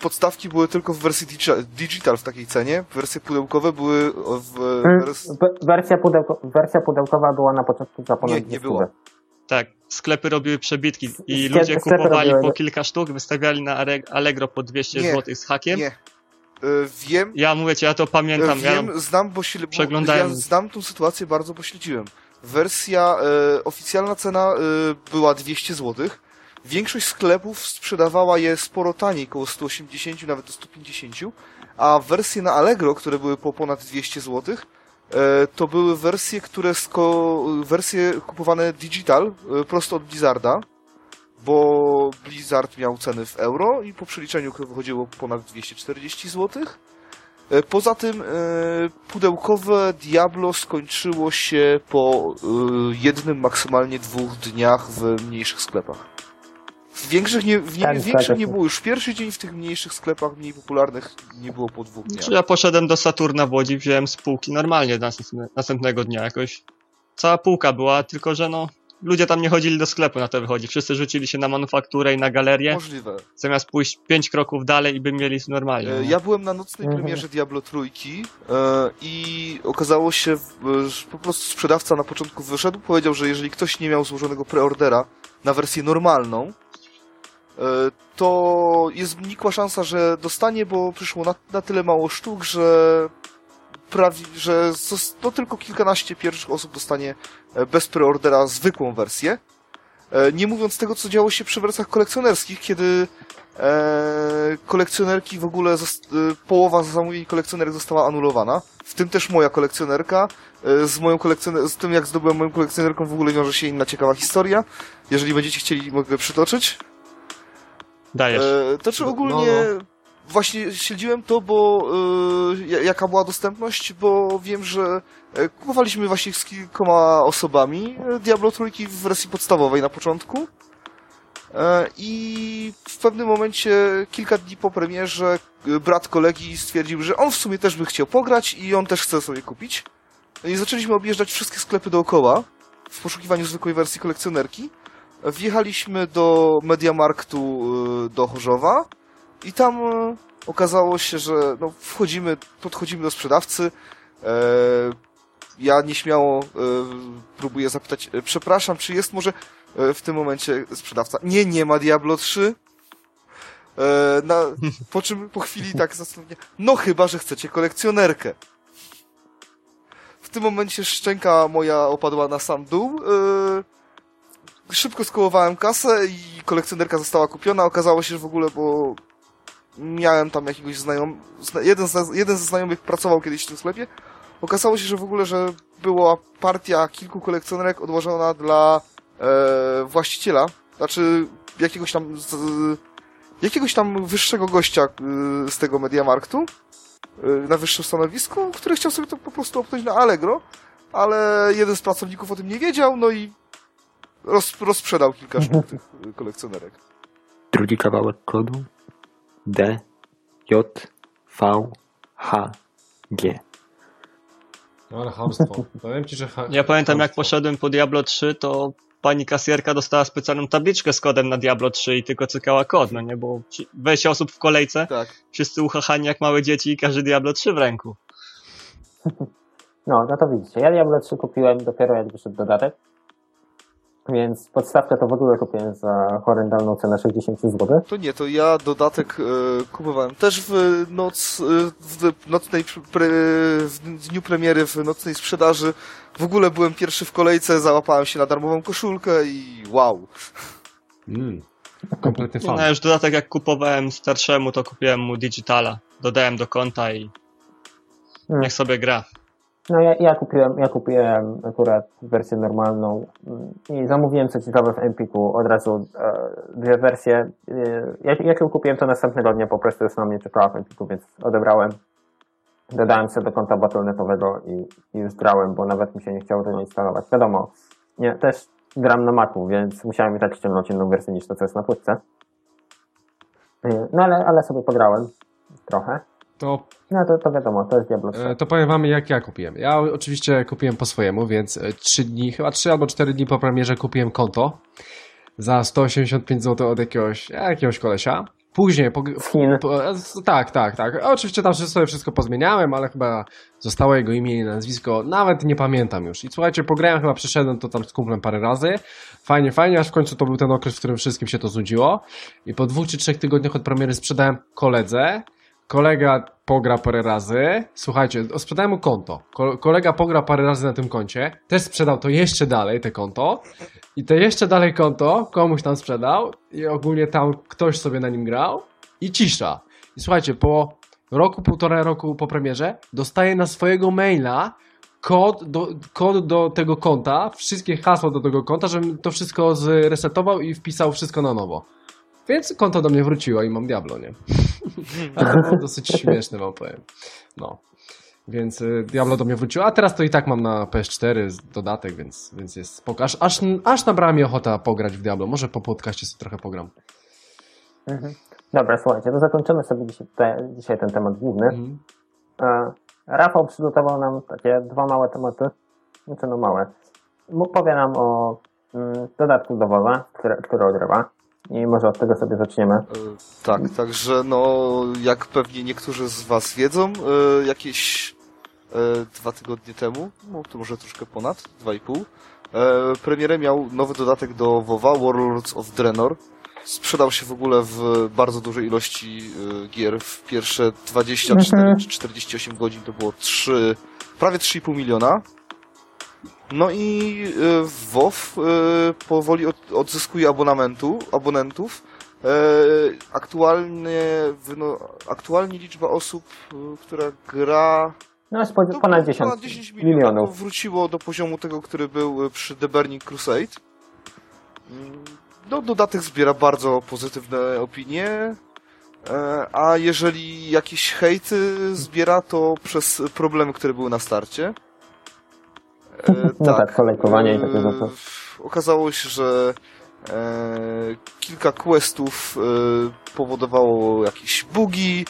Podstawki były tylko w wersji digi- digital w takiej cenie. Wersje pudełkowe były w Mm, wers... we- Wersja, pudełko, wersja pudełkowa była na początku za ponad Nie, nie 200 była. zł. Tak, sklepy robiły przebitki i ludzie kupowali robiły- po kilka sztuk, wystawiali na Allegro po 200 Nie, zł z hakiem. Nie. Y, Wiem, Ja mówię ci, ja to pamiętam. Ja, Wiem, znam, bo, śle... Przeglądałem. ja znam tą sytuację bardzo, bo śledziłem. Wersja, e, oficjalna cena e, była 200 zł. Większość sklepów sprzedawała je sporo taniej, koło 180, nawet do 150, a wersje na Allegro, które były po ponad 200 zł, e, to były wersje, które sko... wersje kupowane digital, e, prosto od Blizzarda, bo Blizzard miał ceny w euro i po przeliczeniu wychodziło ponad 240 zł. E, Poza tym e, pudełkowe Diablo skończyło się po e, jednym, maksymalnie dwóch dniach w mniejszych sklepach. W większych nie, w nie, Tak, większych zgadza nie było już pierwszy dzień, w tych mniejszych sklepach, mniej popularnych, nie było po dwóch dniach. Czy ja poszedłem do Saturna w Łodzi, wziąłem z półki normalnie następne- następnego dnia jakoś. Cała półka była, tylko że no, ludzie tam nie chodzili do sklepu na to wychodzi. Wszyscy rzucili się na manufakturę i na galerię, Możliwe. zamiast pójść pięć kroków dalej i by mieli normalnie. E, nie? Ja byłem na nocnej Mhm. premierze Diablo trójki e, i okazało się, w- że po prostu sprzedawca na początku wyszedł, powiedział, że jeżeli ktoś nie miał złożonego preordera na wersję normalną, e, to jest nikła szansa, że dostanie, bo przyszło na, na tyle mało sztuk, że prawi, że no tylko kilkanaście pierwszych osób dostanie e, bez preordera zwykłą wersję. E, Nie mówiąc tego, co działo się przy wersjach kolekcjonerskich, kiedy e, kolekcjonerki w ogóle, e, połowa zamówień kolekcjonerek została anulowana, w tym też moja kolekcjonerka. E, Z moją kolekcjoner- z tym jak zdobyłem moją kolekcjonerką w ogóle wiąże się inna ciekawa historia. Jeżeli będziecie chcieli, mogę przytoczyć. Dajesz. E, to czy No, ogólnie właśnie śledziłem to, bo e, ja- jaka była dostępność, bo wiem, że e, kupowaliśmy właśnie z kilkoma osobami e, Diablo trójki w wersji podstawowej na początku. E, I w pewnym momencie, kilka dni po premierze, brat kolegi stwierdził, że on w sumie też by chciał pograć i on też chce sobie kupić. I zaczęliśmy objeżdżać wszystkie sklepy dookoła w poszukiwaniu zwykłej wersji kolekcjonerki. Wjechaliśmy do Mediamarktu y, do Chorzowa i tam y, okazało się, że no, wchodzimy, podchodzimy do sprzedawcy, e, ja nieśmiało e, próbuję zapytać, e, przepraszam, czy jest może e, w tym momencie sprzedawca? Nie, nie ma Diablo 3. E, na, po czym po chwili tak zastanowienie, no chyba, że chcecie kolekcjonerkę. W tym momencie szczęka moja opadła na sam dół. E, szybko skołowałem kasę i kolekcjonerka została kupiona. Okazało się, że w ogóle, bo miałem tam jakiegoś znajom... zna- Jeden, jeden ze znajomych pracował kiedyś w tym sklepie. Okazało się, że w ogóle, że była partia kilku kolekcjonerek odłożona dla e, właściciela, znaczy jakiegoś tam z, jakiegoś tam wyższego gościa y, z tego Mediamarktu y, na wyższym stanowisku, który chciał sobie to po prostu opchnąć na Allegro, ale jeden z pracowników o tym nie wiedział, no i roz, rozsprzedał kilka sztuk tych y, kolekcjonerek. Drugi kawałek kodu D, J, V, H, G. No ale chamstwo. Powiem ci, że ha- Ja pamiętam jak chamstwo. poszedłem po Diablo 3, to pani kasjerka dostała specjalną tabliczkę z kodem na Diablo 3 i tylko cykała kod, no nie? Bo ci- 20 osób w kolejce, Tak. wszyscy uchachani jak małe dzieci i każdy Diablo 3 w ręku. No, no to widzicie, ja Diablo 3 kupiłem dopiero jak wyszedł dodatek, więc podstawkę to w ogóle kupiłem za horrendalną cenę 60 zł. To nie, to ja dodatek e, kupowałem też w noc, e, w nocnej pre, w dniu premiery, w nocnej sprzedaży. W ogóle byłem pierwszy w kolejce, załapałem się na darmową koszulkę i wow. Mm. Kompletny Nie, fan. no już dodatek jak kupowałem starszemu, to kupiłem mu digitala. Dodałem do konta i Hmm. niech sobie gra. No ja, ja kupiłem, ja kupiłem akurat wersję normalną mm, i zamówiłem co ciekawe w Empiku od razu e, dwie wersje. E, jak, jak ją kupiłem to następnego dnia po prostu już na mnie czekała w Empiku, więc odebrałem. Dodałem sobie do konta battle.netowego i, i już grałem, bo nawet mi się nie chciało tego instalować. Wiadomo, nie, też gram na Macu, więc musiałem i tak ściągnąć inną wersję niż to, co jest na płytce. E, No ale, ale sobie pograłem trochę. To, No to, to wiadomo, to jest Diablo 3. e, to powiem wam jak ja kupiłem. Ja oczywiście kupiłem po swojemu, więc e, trzy dni, chyba 3 albo 4 dni po premierze kupiłem konto za 185 zł od jakiegoś, jakiegoś kolesia. Później, po. Po, z- tak, tak, tak. Oczywiście tam sobie wszystko pozmieniałem, ale chyba zostało jego imię i nazwisko. Nawet nie pamiętam już. I słuchajcie, pograłem, chyba przeszedłem to tam z kumplem parę razy. Fajnie, fajnie, aż w końcu to był ten okres, w którym wszystkim się to znudziło. I po dwóch czy trzech tygodniach od premiery sprzedałem koledze. Kolega pogra parę razy. Słuchajcie, sprzedałem mu konto. Ko- kolega pogra parę razy na tym koncie. Też sprzedał to jeszcze dalej, te konto. I te jeszcze dalej konto komuś tam sprzedał. I ogólnie tam ktoś sobie na nim grał. I cisza. I słuchajcie, po roku, półtora roku po premierze dostaję na swojego maila kod do, kod do tego konta, wszystkie hasła do tego konta, żebym to wszystko zresetował i wpisał wszystko na nowo. Więc konto do mnie wróciło i mam Diablo, nie? A to było dosyć śmieszne, wam powiem. No. Więc y, Diablo do mnie wróciło, a teraz to i tak mam na PS4 z- dodatek, więc, więc jest spoko. Aż, aż, aż nabrała mi ochota pograć w Diablo. Może po podcaście sobie trochę pogram. Mhm. Dobra, słuchajcie, to zakończymy sobie dzisiaj, te, dzisiaj ten temat główny. Mhm. E, Rafał przygotował nam takie dwa małe tematy, znaczy no małe. Powie nam o mm, dodatku do WoWa, które, które odgrywa. I może od tego sobie zaczniemy. E, Tak, także no, jak pewnie niektórzy z Was wiedzą, e, jakieś e, dwa tygodnie temu, no to może troszkę ponad, dwa i pół, premierę miał nowy dodatek do WoWa, Warlords of Draenor. Sprzedał się w ogóle w bardzo dużej ilości gier. W pierwsze 24 Mhm. czy 48 godzin to było 3, prawie 3,5 miliona. No i e, WoW e, powoli od, odzyskuje abonamentu, abonentów. E, aktualnie, aktualnie liczba osób, która gra... No jest po, no, ponad 10, ponad 10 milionów. milionów. Wróciło do poziomu tego, który był przy The Burning Crusade. Mm, No, dodatek zbiera bardzo pozytywne opinie. A jeżeli jakieś hejty zbiera, to przez problemy, które były na starcie. E, No tak, kolejkowanie i takie e, rzeczy. Okazało się, że e, kilka questów powodowało jakieś bugi,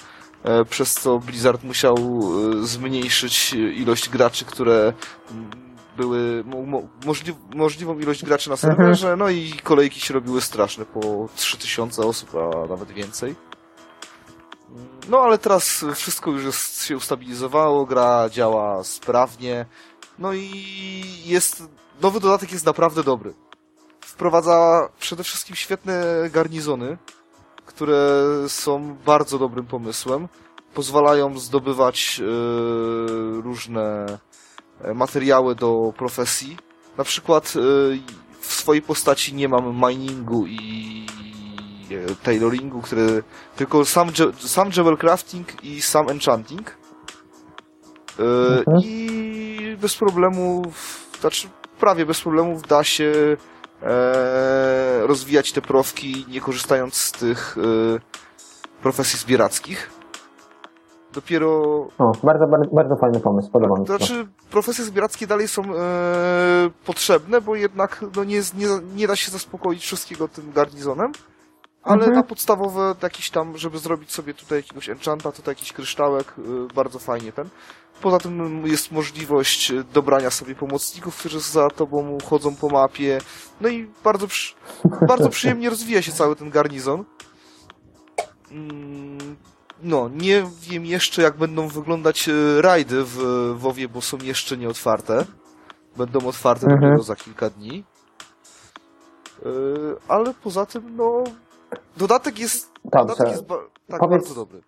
przez co Blizzard musiał zmniejszyć ilość graczy, które były mo, mo, możli, możliwą ilość graczy na serwerze, no i kolejki się robiły straszne, po 3000 osób, a nawet więcej. No ale teraz wszystko już jest, się ustabilizowało, gra działa sprawnie No i jest, nowy dodatek jest naprawdę dobry. Wprowadza przede wszystkim świetne garnizony, które są bardzo dobrym pomysłem. Pozwalają zdobywać e, różne e, materiały do profesji. Na przykład e, w swojej postaci nie mam miningu i tailoringu, który tylko sam, sam jewel crafting i sam enchanting. E, Mhm. I bez problemów, znaczy prawie bez problemów da się e, rozwijać te profki, nie korzystając z tych e, profesji zbierackich. Dopiero O, bardzo, bardzo, bardzo fajny pomysł, podoba mi się. znaczy, profesje zbierackie dalej są e, potrzebne, bo jednak no, nie, nie, nie da się zaspokoić wszystkiego tym garnizonem. Ale Mhm. na podstawowe jakieś tam, żeby zrobić sobie tutaj jakiegoś enchanta, tutaj jakiś kryształek, e, bardzo fajnie ten. Poza tym jest możliwość dobrania sobie pomocników, którzy za tobą chodzą po mapie. No i bardzo, przy, bardzo przyjemnie rozwija się cały ten garnizon. Mm, No, nie wiem jeszcze jak będą wyglądać e, rajdy w WoWie, bo są jeszcze nieotwarte. Będą otwarte Mhm. dopiero za kilka dni. E, Ale poza tym, no... Dodatek jest, dodatek jest ba tak Powiedz- bardzo dobry.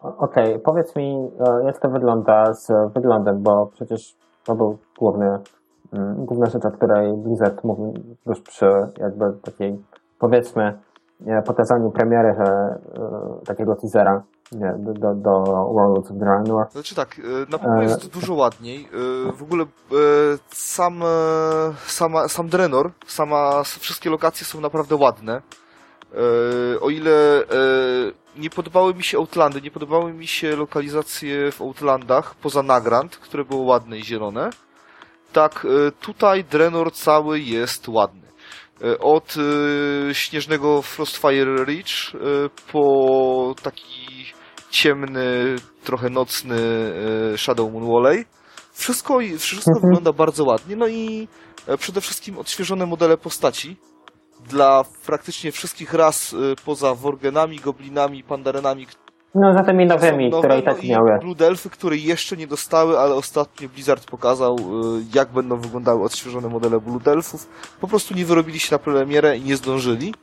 Okej, powiedz mi, e, jak to wygląda z wyglądem, bo przecież to był główny, mm, główna rzecz, o której Blizzard mówił już przy jakby takiej, powiedzmy, e, pokazaniu premiery że, e, takiego teasera do, do, do World of Draenor. Znaczy tak, e, na pewno E, jest dużo ładniej. E, W ogóle e, sam, e, sama, sam Drenor, sama, wszystkie lokacje są naprawdę ładne. E, O ile e, nie podobały mi się Outlandy, nie podobały mi się lokalizacje w Outlandach, poza Nagrand, które były ładne i zielone, tak e, tutaj Drenor cały jest ładny. Od śnieżnego Frostfire Ridge po taki ciemny, trochę nocny Shadow Moon Valley. Wszystko, wszystko Mhm. wygląda bardzo ładnie, no i przede wszystkim odświeżone modele postaci dla praktycznie wszystkich ras e, poza Worgenami, Goblinami, Pandarenami, No za tymi nowymi, nowe, które i no tak miały. Blood Elfy, które jeszcze nie dostały, ale ostatnio Blizzard pokazał, e, jak będą wyglądały odświeżone modele Blood Elfów. Po prostu nie wyrobili się na premierę i nie zdążyli,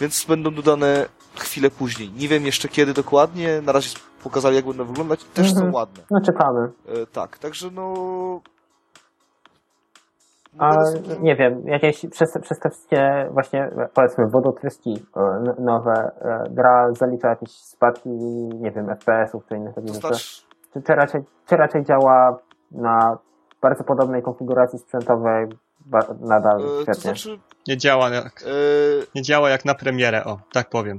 więc będą dodane chwilę później. Nie wiem jeszcze kiedy dokładnie, na razie pokazali jak będą wyglądać, też Mhm. są ładne. No czekamy. E, tak, także no... A są- nie wiem, jakieś przez, przez te wszystkie właśnie powiedzmy wodotryski e, nowe e, gra zalicza jakieś spadki, nie wiem, FPS-ów czy innych takich rzeczy. znaczy, Czy, czy, raczej, czy raczej działa na bardzo podobnej konfiguracji sprzętowej nadal e, to świetnie? znaczy Nie działa jak, e, nie działa jak na premierę, o, tak powiem.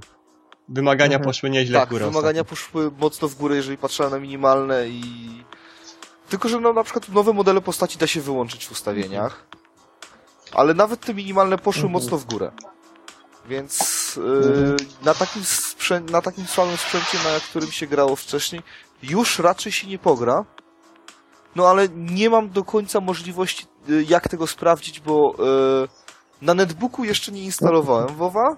Wymagania Mhm. poszły nieźle tak, w górę. wymagania ostatnio. poszły mocno w górę, jeżeli patrzyłem na minimalne i... Tylko, że no na przykład nowe modele postaci da się wyłączyć w ustawieniach, ale nawet te minimalne poszły Mhm. mocno w górę. Więc Mhm. e, na, takim sprzę- na takim samym sprzęcie, na którym się grało wcześniej, już raczej się nie pogra. No ale nie mam do końca możliwości, e, jak tego sprawdzić, bo e, na netbooku jeszcze nie instalowałem WoWa,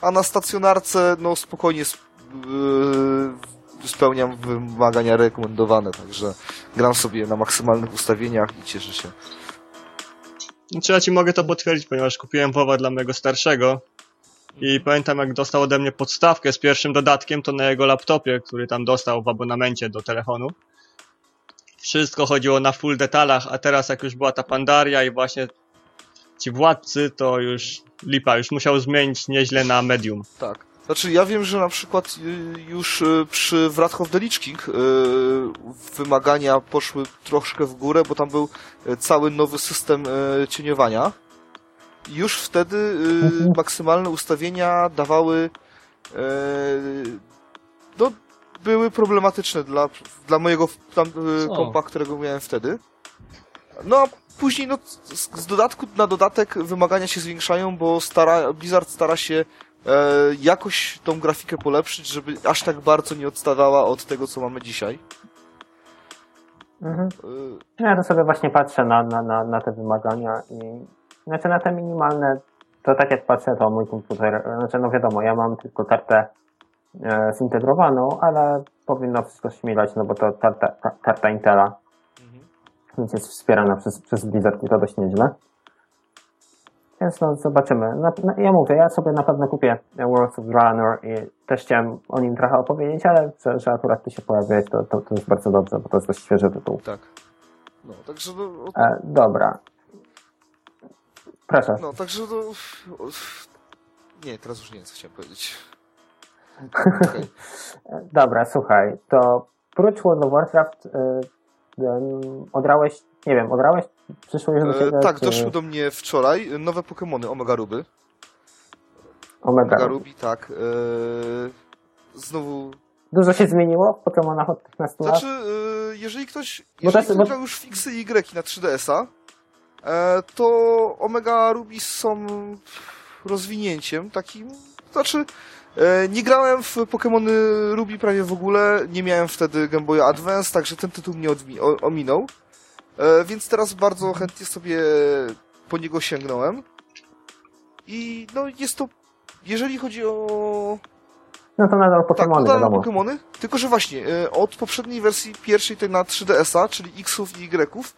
a na stacjonarce no spokojnie sp- yy, spełniam wymagania rekomendowane, także gram sobie na maksymalnych ustawieniach i cieszę się. Znaczy ja ci mogę to potwierdzić, ponieważ kupiłem WoWa dla mojego starszego i pamiętam jak dostał ode mnie podstawkę z pierwszym dodatkiem, to na jego laptopie, który tam dostał w abonamencie do telefonu. Wszystko chodziło na full detalach, a teraz jak już była ta Pandaria i właśnie ci władcy, to już lipa, już musiał zmienić nieźle na medium. Tak. Znaczy ja wiem, że na przykład y, już y, przy Wrath of the Lich King y, wymagania poszły troszkę w górę, bo tam był cały nowy system cieniowania. Już wtedy Mhm. maksymalne ustawienia dawały no, były problematyczne dla, dla mojego tam, kompa, którego miałem wtedy. No a później no, z, z dodatku na dodatek wymagania się zwiększają, bo stara, Blizzard stara się jakoś tą grafikę polepszyć, żeby aż tak bardzo nie odstawała od tego, co mamy dzisiaj. Mhm. E, Ja to sobie właśnie patrzę na, na, na, na te wymagania i znaczy na te minimalne, to tak jak patrzę, to mój komputer, znaczy no wiadomo, ja mam tylko kartę e, zintegrowaną, ale powinno wszystko śmigać, no bo to karta, ka- karta Intela. mhm. więc jest wspierana przez, przez Blizzard i to dość nieźle. Więc no zobaczymy. Na, na, ja mówię, ja sobie na pewno kupię World of Runner i też chciałem o nim trochę opowiedzieć, ale że, że akurat ty się pojawiłeś, to, to, to jest bardzo dobrze, bo to jest dość świeży tytuł. Tak. No, także no, E, dobra. Proszę. no także no, nie, teraz już nie wiem, co chciałem powiedzieć. E, Dobra, słuchaj, to prócz World of Warcraft y, y, odrałeś, nie wiem, odrałeś? Przyszło już do E, ciebie? tak, czy doszły do mnie wczoraj nowe Pokémony Omega Ruby. Omega. Omega Ruby, tak. E, znowu Dużo się zmieniło w Pokémonach od 15 lat? Znaczy, y, jeżeli ktoś, Bo jeżeli to bo- grał już X i Y na 3DS-a, e, to Omega Ruby są rozwinięciem takim, znaczy e, nie grałem w Pokémony Ruby prawie w ogóle, nie miałem wtedy Game Boy Advance, także ten tytuł mnie ominął, e, więc teraz bardzo chętnie sobie po niego sięgnąłem i no jest to, jeżeli chodzi o No to nadal tak, wiadomo. Pokémony, tylko że właśnie e, od poprzedniej wersji pierwszej tej na 3DS-a, czyli X-ów i Y-ów,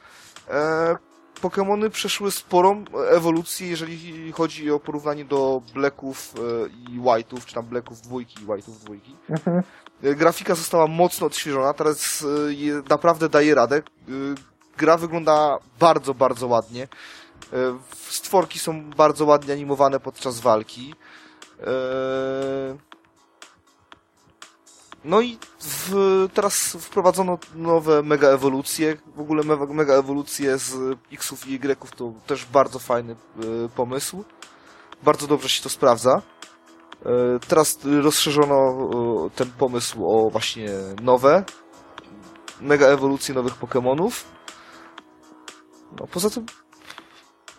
e, Pokémony przeszły sporą ewolucję, jeżeli chodzi o porównanie do Blacków e, i White'ów, czy tam Blacków dwójki i White'ów dwójki. Mhm. Grafika została mocno odświeżona, teraz naprawdę daje radę. Gra wygląda bardzo, bardzo ładnie. E, Stworki są bardzo ładnie animowane podczas walki. E, No i w, teraz wprowadzono nowe mega ewolucje. W ogóle mega, ewolucje z X-ów i Y-ów to też bardzo fajny e, pomysł. Bardzo dobrze się to sprawdza. Teraz rozszerzono ten pomysł o właśnie nowe, mega ewolucje nowych Pokémonów. No poza tym,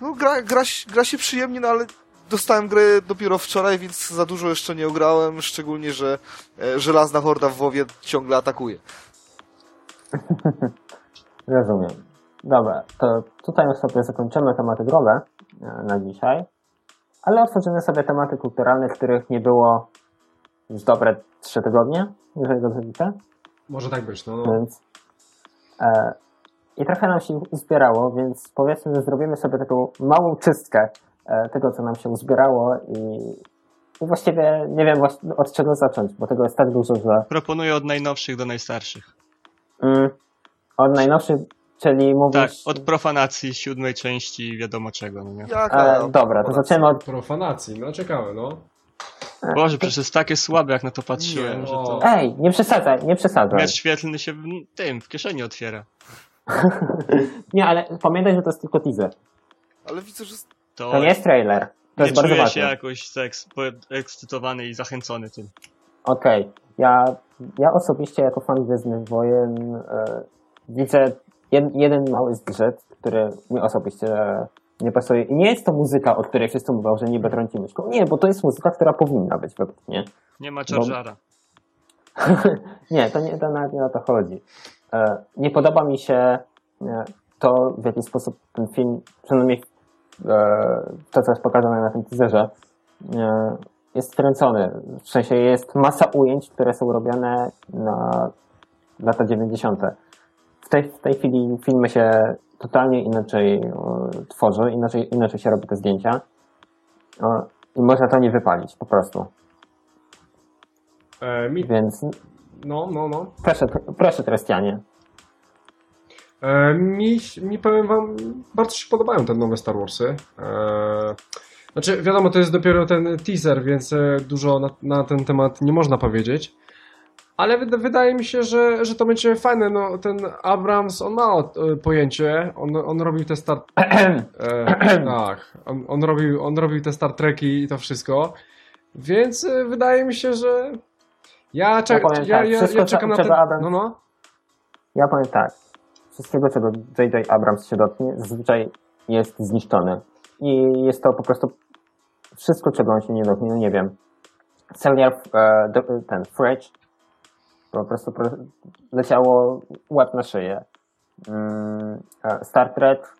no gra, gra, się- gra się przyjemnie, no ale dostałem grę dopiero wczoraj, więc za dużo jeszcze nie ograłem, szczególnie, że e, żelazna horda w WoWie ciągle atakuje. Rozumiem. Dobra, to tutaj już sobie zakończymy tematy growe e, na dzisiaj, ale otworzymy sobie tematy kulturalne, których nie było już dobre trzy tygodnie, jeżeli dobrze liczę. Może tak być, no. no. Więc e, i trochę nam się uzbierało, więc powiedzmy, że zrobimy sobie taką małą czystkę e, tego, co nam się uzbierało i, i właściwie nie wiem od czego zacząć, bo tego jest tak dużo, że Proponuję od najnowszych do najstarszych. mm, od najnowszych, czyli mówisz... Tak, od profanacji siódmej części wiadomo czego, no nie? Jaka e, dobra, to zaczniemy od... Profanacji, no ciekawe, no. Boże, przecież jest takie słabe, jak na to patrzyłem, Nie, że to... Ej, nie przesadzaj, nie przesadzaj. Miecz świetlny się w tym, w kieszeni otwiera. Nie, ale pamiętaj, że to jest tylko teaser. Ale widzę, że To, To nie jest trailer. To nie jest bardzo czuję ważne. się jakoś seks, podekscytowany i zachęcony tym. Okej. Ja, ja osobiście jako fan Gwiezdnych Wojen e, widzę jed, jeden mały zgrzyt, który mi osobiście nie pasuje. I nie jest to muzyka, o której wszyscy mówią, że niby trąci myszką. Nie, bo to jest muzyka, która powinna być według mnie. Nie ma Jar Jara. nie, to nie, to nawet nie o to chodzi. E, nie podoba mi się e, to, w jaki sposób ten film, przynajmniej e, to, co jest pokazane na tym teaserze, jest kręcony. W sensie jest masa ujęć, które są robione na lata 90. W tej, w tej chwili filmy się totalnie inaczej tworzy, inaczej, inaczej się robi te zdjęcia. I można to nie wypalić, po prostu. E, mi, Więc no, no, no. proszę, proszę Trestianie. E, mi, mi powiem wam, bardzo się podobają te nowe Star Warsy. E, znaczy, wiadomo, to jest dopiero ten teaser, więc e, dużo na, na ten temat nie można powiedzieć. Ale wyd- wydaje mi się, że, że to będzie fajne. No, ten Abrams, on ma e, pojęcie. On, on robił te Star... E, tak, on, on, robił, on robił te Star Treki i to wszystko. Więc e, wydaje mi się, że ja, cze- Ja ja, tak, ja, wszystko, ja czekam na ten... No, no. Ja powiem tak. Wszystkiego, czego J.J. Abrams się dotknie, zazwyczaj jest zniszczone. I jest to po prostu wszystko, czego on się nie dotknie, no nie wiem. Serial, e, ten, Fridge, po prostu pro, leciało łeb na szyję. Mm, e, Star Trek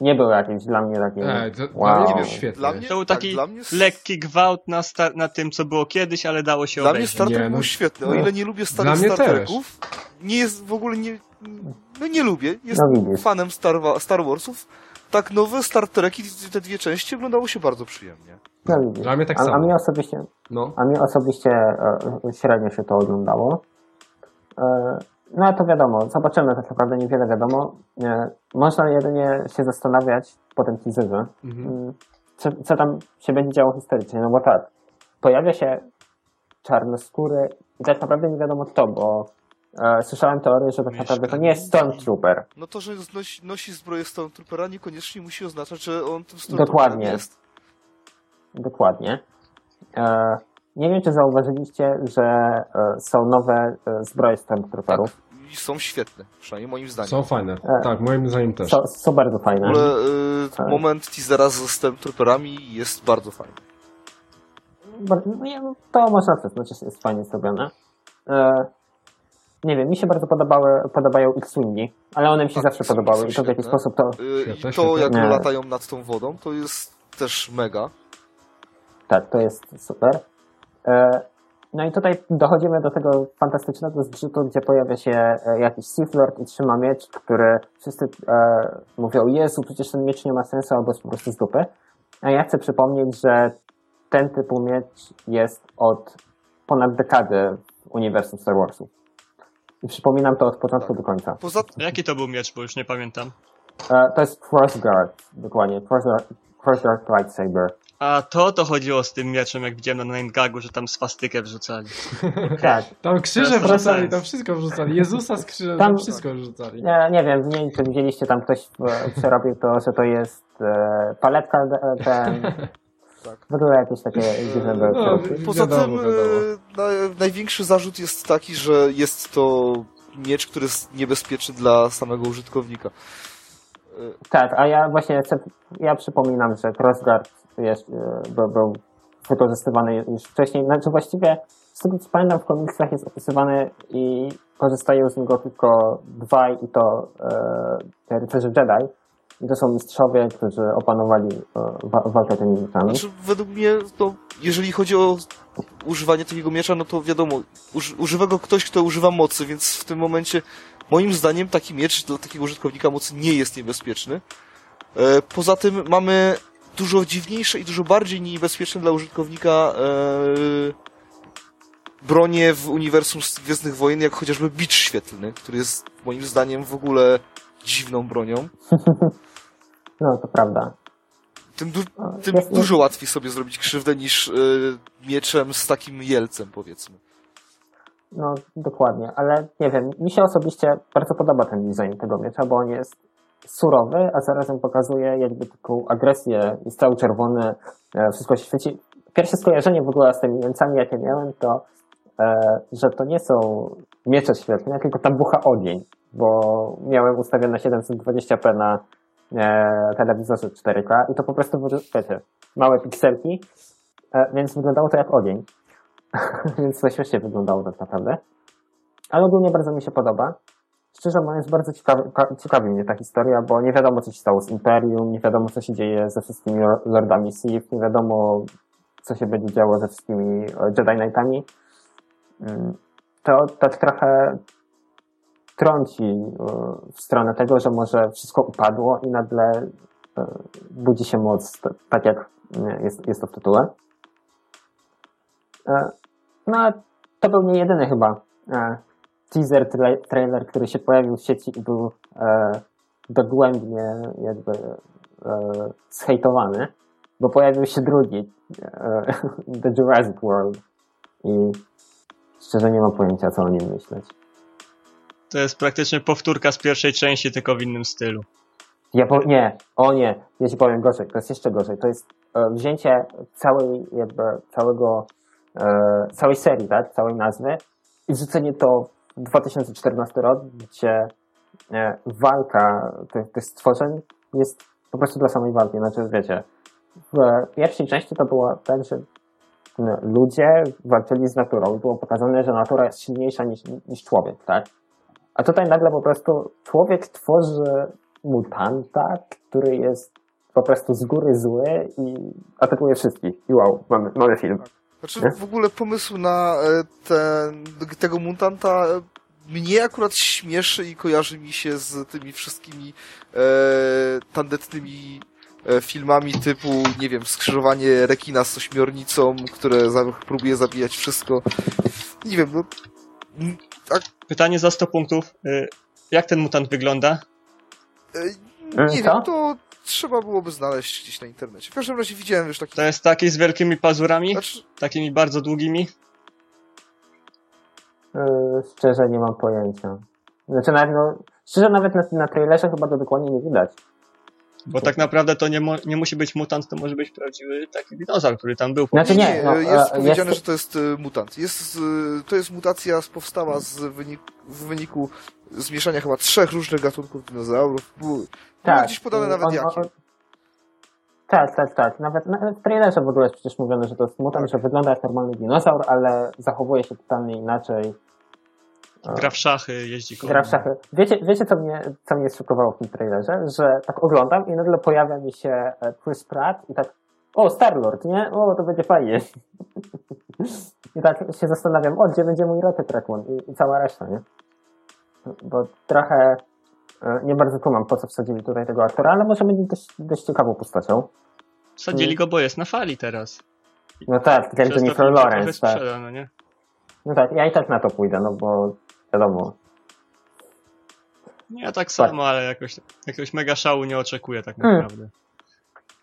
nie był jakimś dla mnie takim... Ej, to, wow. dla mnie nie był wiem, świetny. dla mnie, To był tak, taki dla mnie, lekki gwałt na, sta- na tym, co było kiedyś, ale dało się Dla mnie obejrzeć. Star Trek no, był świetny. O no. ile nie lubię starych Dla mnie Star. Treków, nie jest w ogóle nie, no nie lubię. Jestem No fanem Star, Star Warsów. Tak nowe Star Treki, te dwie części oglądało się bardzo przyjemnie. No widzisz. Dla mnie tak a, a samo. mnie osobiście, No. a mnie osobiście e, średnio się to oglądało. E, no to wiadomo, zobaczymy, tak naprawdę niewiele wiadomo. Można jedynie się zastanawiać po tym teaserze, Mhm. mm, co, co tam się będzie działo historycznie, no bo tak, pojawia się czarnoskóry i tak naprawdę nie wiadomo kto, bo e, słyszałem teorię, że tak naprawdę to nie jest Stormtrooper. No to, że nosi, nosi zbroję Stormtroopera niekoniecznie musi oznaczać, że on tym Stormtrooperem Dokładnie. jest. Dokładnie. E, nie wiem, czy zauważyliście, że e, są nowe e, zbroje Stormtrooperów. I są świetne, przynajmniej moim zdaniem. Są fajne. E. Tak, moim zdaniem też. Są, są bardzo W fajne. ogóle y, Tak. moment teasera ze Stormtrooperami jest bardzo fajny. No nie, no, to można przyznać, że jest fajnie zrobione. E, nie wiem, mi się bardzo podobały, podobają X-Wingi, ale one mi się Tak, zawsze podobały i to w jakiś sposób to... I to, jak Nie. latają nad tą wodą, to jest też mega. Tak, to jest super. E, no i tutaj dochodzimy do tego fantastycznego zgrzytu, gdzie pojawia się e, jakiś Sith Lord i trzyma miecz, który wszyscy e, mówią, Jezu, przecież ten miecz nie ma sensu, albo jest po prostu z dupy. A ja chcę przypomnieć, że ten typu miecz jest od ponad dekady w uniwersum Star Warsów. I przypominam to od początku do końca. Poza Jaki to był miecz, bo już nie pamiętam. E, to jest Crossguard, dokładnie. Crossguard, Crossguard Lightsaber. A to to chodziło z tym mieczem, jak widziałem na Nine Gagu, że tam swastykę wrzucali. Tak. Tam krzyże wrzucali, tam wszystko wrzucali. Jezusa z krzyżem, Tam- tam wszystko wrzucali. Nie, nie wiem, nie wiem, czy widzieliście tam ktoś e, przerobił to, że to jest e, paletka, e, ten, Tak. w ogóle jakieś takie dziwne były no. Poza Wiadomo, tym wiadomo. e, na, największy zarzut jest taki, że jest to miecz, który jest niebezpieczny dla samego użytkownika. Tak, a ja właśnie chcę, ja przypominam, że Crossguard jest, e, był, był wykorzystywany już wcześniej, znaczy właściwie z tego co pamiętam w komiksach jest opisywany i korzystają z niego tylko dwaj i to e, rycerze Jedi. I to są mistrzowie, którzy opanowali e, wa- walkę tymi mieczami. Znaczy, według mnie, to, jeżeli chodzi o używanie takiego miecza, no to wiadomo, uży, używa go ktoś, kto używa mocy, więc w tym momencie, moim zdaniem, taki miecz dla takiego użytkownika mocy nie jest niebezpieczny. E, poza tym mamy dużo dziwniejsze i dużo bardziej niebezpieczne dla użytkownika e, bronie w uniwersum Gwiezdnych Wojen, jak chociażby bicz świetlny, który jest moim zdaniem w ogóle dziwną bronią. No, to prawda. Tym, du tym jest- dużo łatwiej sobie zrobić krzywdę niż y, mieczem z takim jelcem, powiedzmy. No, dokładnie, ale nie wiem, mi się osobiście bardzo podoba ten design tego miecza, bo on jest surowy, a zarazem pokazuje jakby taką agresję, jest cały czerwony, e, wszystko się świeci. Pierwsze skojarzenie w ogóle z tymi mięcami, jakie miałem, to, e, że to nie są miecze świetne, tylko tam bucha ogień, bo miałem ustawione 720p na e, telewizorze 4K i to po prostu, wiecie, małe pikselki, więc wyglądało to jak ogień. więc to śmiesznie wyglądało tak naprawdę. Ale ogólnie bardzo mi się podoba. Szczerze mówiąc, bardzo ciekawi, ka- ciekawi mnie ta historia, bo nie wiadomo, co się stało z Imperium, nie wiadomo, co się dzieje ze wszystkimi lo- Lordami Sith, nie wiadomo, co się będzie działo ze wszystkimi e, Jedi Knightami. Mm, To tak trochę trąci e, w stronę tego, że może wszystko upadło i nagle e, budzi się moc, tak jak e, jest, jest to w tytule. No, to był nie jedyny chyba teaser, tra- trailer, który się pojawił w sieci i był e, dogłębnie jakby e, zhejtowany, bo pojawił się drugi, e, The Jurassic World i szczerze nie mam pojęcia, co o nim myśleć. To jest praktycznie powtórka z pierwszej części, tylko w innym stylu. Ja po, nie, o nie, ja ci powiem gorzej, to jest jeszcze gorzej. To jest e, wzięcie całej, jakby, całego, e, całej serii, tak, całej nazwy i wrzucenie to 2014 rok, gdzie e, walka tych, tych stworzeń jest po prostu dla samej walki. Znaczy, wiecie, w pierwszej części to było tak, że no, ludzie walczyli z naturą było pokazane, że natura jest silniejsza niż, niż człowiek, tak? A tutaj nagle po prostu człowiek tworzy mutanta, który jest po prostu z góry zły i atakuje wszystkich. I wow, mamy, mamy film. Znaczy, w ogóle pomysł na e, ten, tego mutanta e, mnie akurat śmieszy i kojarzy mi się z tymi wszystkimi e, tandetnymi e, filmami typu, nie wiem, skrzyżowanie rekina z ośmiornicą, które próbuje zabijać wszystko. Nie wiem, no... Pytanie za 100 punktów. Y, Jak ten mutant wygląda? Nie co? wiem, to trzeba byłoby znaleźć gdzieś na internecie. W każdym razie widziałem już taki... To jest taki z wielkimi pazurami? Znaczy, Takimi bardzo długimi? Yy, szczerze nie mam pojęcia. Znaczy nawet, no, szczerze nawet na, na trailerze chyba to dokładnie nie widać. Bo tak naprawdę to nie, mo- nie musi być mutant, to może być prawdziwy taki dinozaur, który tam był. Znaczy nie, nie, nie, no, jest e, powiedziane, jest- że to jest e, mutant. Jest, to jest mutacja powstała z wynik, w wyniku zmieszania chyba trzech różnych gatunków dinozaurów. Tak. gdzieś podane nawet on- jakie. Tak, tak, tak. Nawet, nawet w trailerze w ogóle jest przecież mówione, że to jest mutant, że wygląda jak normalny dinozaur, ale zachowuje się totalnie inaczej. Gra w szachy, jeździ konno. Gra w szachy. Wiecie, wiecie co, mnie, co mnie szokowało w tym trailerze? Że tak oglądam i nagle pojawia mi się e, Chris Pratt i tak o, Star-Lord, nie? O, to będzie fajnie. I tak się zastanawiam, o, gdzie będzie mój Rocket Raccoon i, i cała reszta, nie? Bo trochę nie bardzo kumam, po co wsadzili tutaj tego aktora, ale może będzie dość, dość ciekawą postacią. Wsadzili go, bo jest na fali teraz. No tak, tak jak Jennifer Lawrence, tak. sprzeda, no nie? No tak, ja i tak na to pójdę, no bo wiadomo. Ja tak samo, ale jakoś, jakiegoś mega szału nie oczekuję tak Hmm. naprawdę.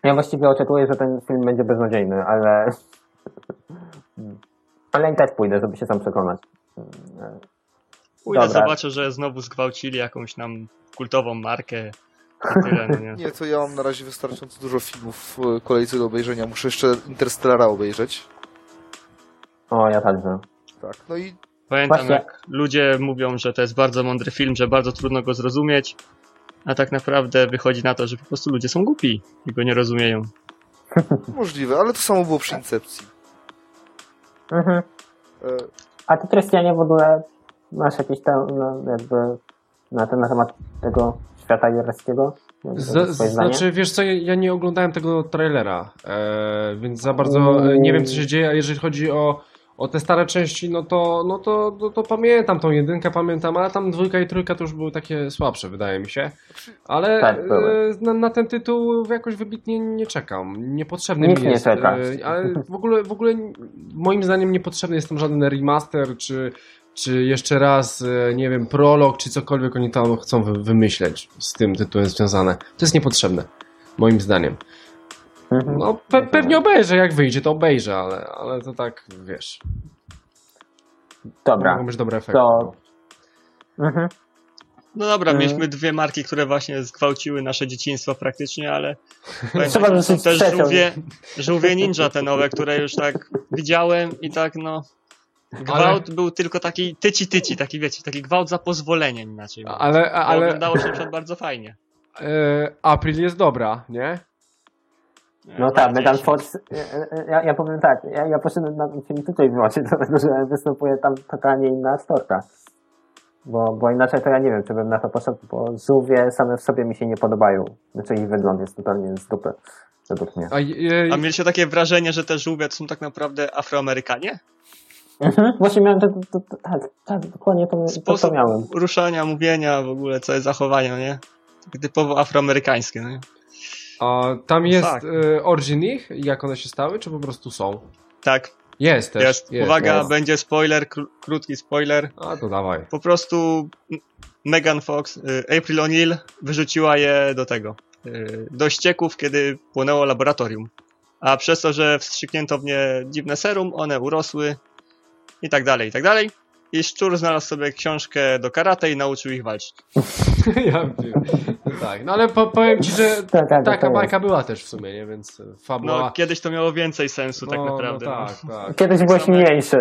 Ja właściwie oczekuję, że ten film będzie beznadziejny, ale. Ale i tak pójdę, żeby się sam przekonać. Pójdę, Dobra. zobaczę, że znowu zgwałcili jakąś nam kultową markę. Tyle, no nie? Nie, to ja mam na razie wystarczająco dużo filmów w kolejce do obejrzenia. Muszę jeszcze Interstellara obejrzeć. O, ja także. Tak, no i Pamiętam, Właśnie- jak ludzie mówią, że to jest bardzo mądry film, że bardzo trudno go zrozumieć, a tak naprawdę wychodzi na to, że po prostu ludzie są głupi i go nie rozumieją. możliwe, ale to samo było przy Incepcji. Mhm. E, A ty, Krystianie, w ogóle masz jakieś tam, no, jakby na, ten, na temat tego świata? Z, zdanie? znaczy, wiesz co, ja, nie oglądałem tego trailera, e, więc za bardzo e, nie wiem, co się dzieje, a jeżeli chodzi o, o te stare części, no to, no to, to, to pamiętam tą jedynkę, pamiętam, ale tam dwójka i trójka to już były takie słabsze, wydaje mi się. Ale Tak, e, na, na ten tytuł jakoś wybitnie nie czekam. Niepotrzebny Nikt mi nie jest. czeka. e, ale w ogóle, w ogóle moim zdaniem niepotrzebny jest tam żaden remaster, czy, czy jeszcze raz, e, nie wiem, prolog, czy cokolwiek oni tam chcą wy, wymyśleć z tym tytułem związane. To jest niepotrzebne, moim zdaniem. Mhm. No, pe pewnie obejrzę, jak wyjdzie, to obejrzę, ale, ale to tak, wiesz, Dobra, mogą być dobre efekty. to... Mhm. No dobra, Mhm. mieliśmy dwie marki, które właśnie zgwałciły nasze dzieciństwo praktycznie, ale Trzeba pamiętajcie, są też żółwie, żółwie ninja te nowe, które już tak widziałem i tak no... Gwałt był tylko taki tyci tyci, taki wiecie, taki gwałt za pozwoleniem inaczej. Ale, Ale ale oglądało się przykład bardzo fajnie. e, April jest dobra, nie? No tak, Megan Fox, ja, ja powiem tak, ja, ja poszedłem na ten film tutaj wyłącznie, dlatego że występuje tam totalnie inna aktorka. Bo, bo inaczej to ja nie wiem, czy bym na to poszedł, bo żółwie same w sobie mi się nie podobają. Znaczy ich wygląd jest totalnie z dupy, według mnie. A, e, A mieliście takie wrażenie, że te żółwie to są tak naprawdę Afroamerykanie? Mhm, właśnie miałem to, to, to, tak, tak, dokładnie to, to, to Sposób miałem. ruszania, mówienia, w ogóle całe zachowanie, no nie? Tak typowo afroamerykańskie, no nie? a tam jest tak. e, origin ich, jak one się stały, czy po prostu są? Tak, Jest też. jest. Uwaga, jest. będzie spoiler, kró- krótki spoiler. A to dawaj. Po prostu Megan Fox, y, April O'Neil wyrzuciła je do tego, y, do ścieków, kiedy płonęło laboratorium. A przez to, że wstrzyknięto w nie dziwne serum, one urosły i tak dalej, i tak dalej. I szczur znalazł sobie książkę do karate i nauczył ich walczyć. ja wiem. No tak, no ale po, powiem ci, że Tak, tak, taka to bajka była też w sumie, nie? Więc e, fabuła... No, kiedyś to miało więcej sensu tak no, naprawdę. No no. tak, tak. Kiedyś byłeś samo- mniejszy.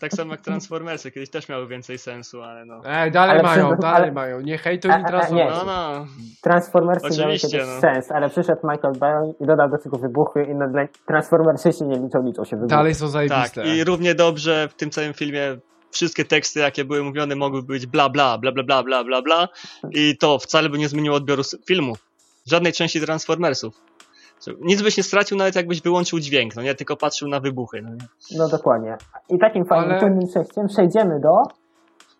Tak samo jak Transformersy, kiedyś też miały więcej sensu, ale no. Ej, dalej Ale mają, przy- dalej ale- mają. Nie hejtuj teraz. nie. No, no. Transformersy miały kiedyś no. sens, ale przyszedł Michael Bay i dodał do tego wybuchy i nagle Transformersy się nie liczą, liczą się wybuchy. Dalej są Tak, zajebiste. i równie dobrze w tym całym filmie wszystkie teksty, jakie były mówione, mogły być bla bla, bla bla bla bla bla bla i to wcale by nie zmieniło odbioru filmu. Żadnej części Transformersów. Nic byś nie stracił, nawet jakbyś wyłączył dźwięk, no nie, tylko patrzył na wybuchy. No nie? No dokładnie. I takim fajnym Ale- płynnym przejściem przejdziemy do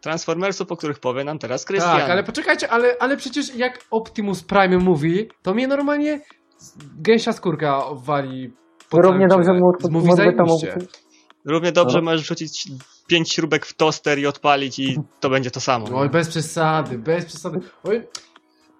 Transformersów, o których powie nam teraz Krystian. Tak, ale poczekajcie, ale, ale przecież jak Optimus Prime mówi, to mnie normalnie gęsia skórka wali po Równie dobrze mógł, Mówi mógłby to mówić. Równie dobrze No. możesz wrzucić pięć śrubek w toster i odpalić i to będzie to samo. Oj, bez przesady, bez przesady. Oj,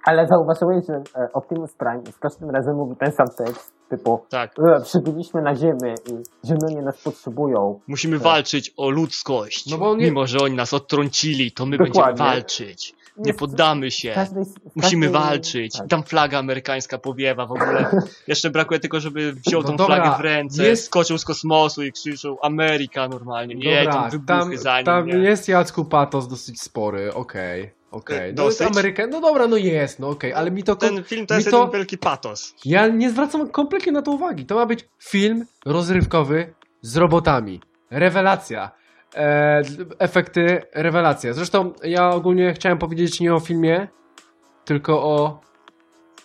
Ale zauważyłeś, że e, Optimus Prime z każdym razem mówi ten sam tekst, typu Tak. e, przybyliśmy na Ziemię i Ziemianie nas potrzebują. Musimy Tak. walczyć o ludzkość. No bo nie- Mimo, że oni nas odtrącili, to my Dokładnie. będziemy walczyć. Nie poddamy się. każdej, Musimy każdej- walczyć. Tak. Tam flaga amerykańska powiewa w ogóle. Jeszcze brakuje tylko, żeby wziął No tą dobra, flagę w ręce, jest- skoczył z kosmosu i krzyczał Ameryka normalnie. Nie, dobra, tam za nim. tam nie. jest Jacku patos dosyć spory, okej, okej. No Dosyć? Ameryka, no dobra, no jest, no okej, ale mi to... Ten film to jest to- jeden wielki patos. Ja nie zwracam kompletnie na to uwagi. To ma być film rozrywkowy z robotami. Rewelacja. E, efekty, rewelacja. Zresztą ja ogólnie chciałem powiedzieć nie o filmie, tylko o,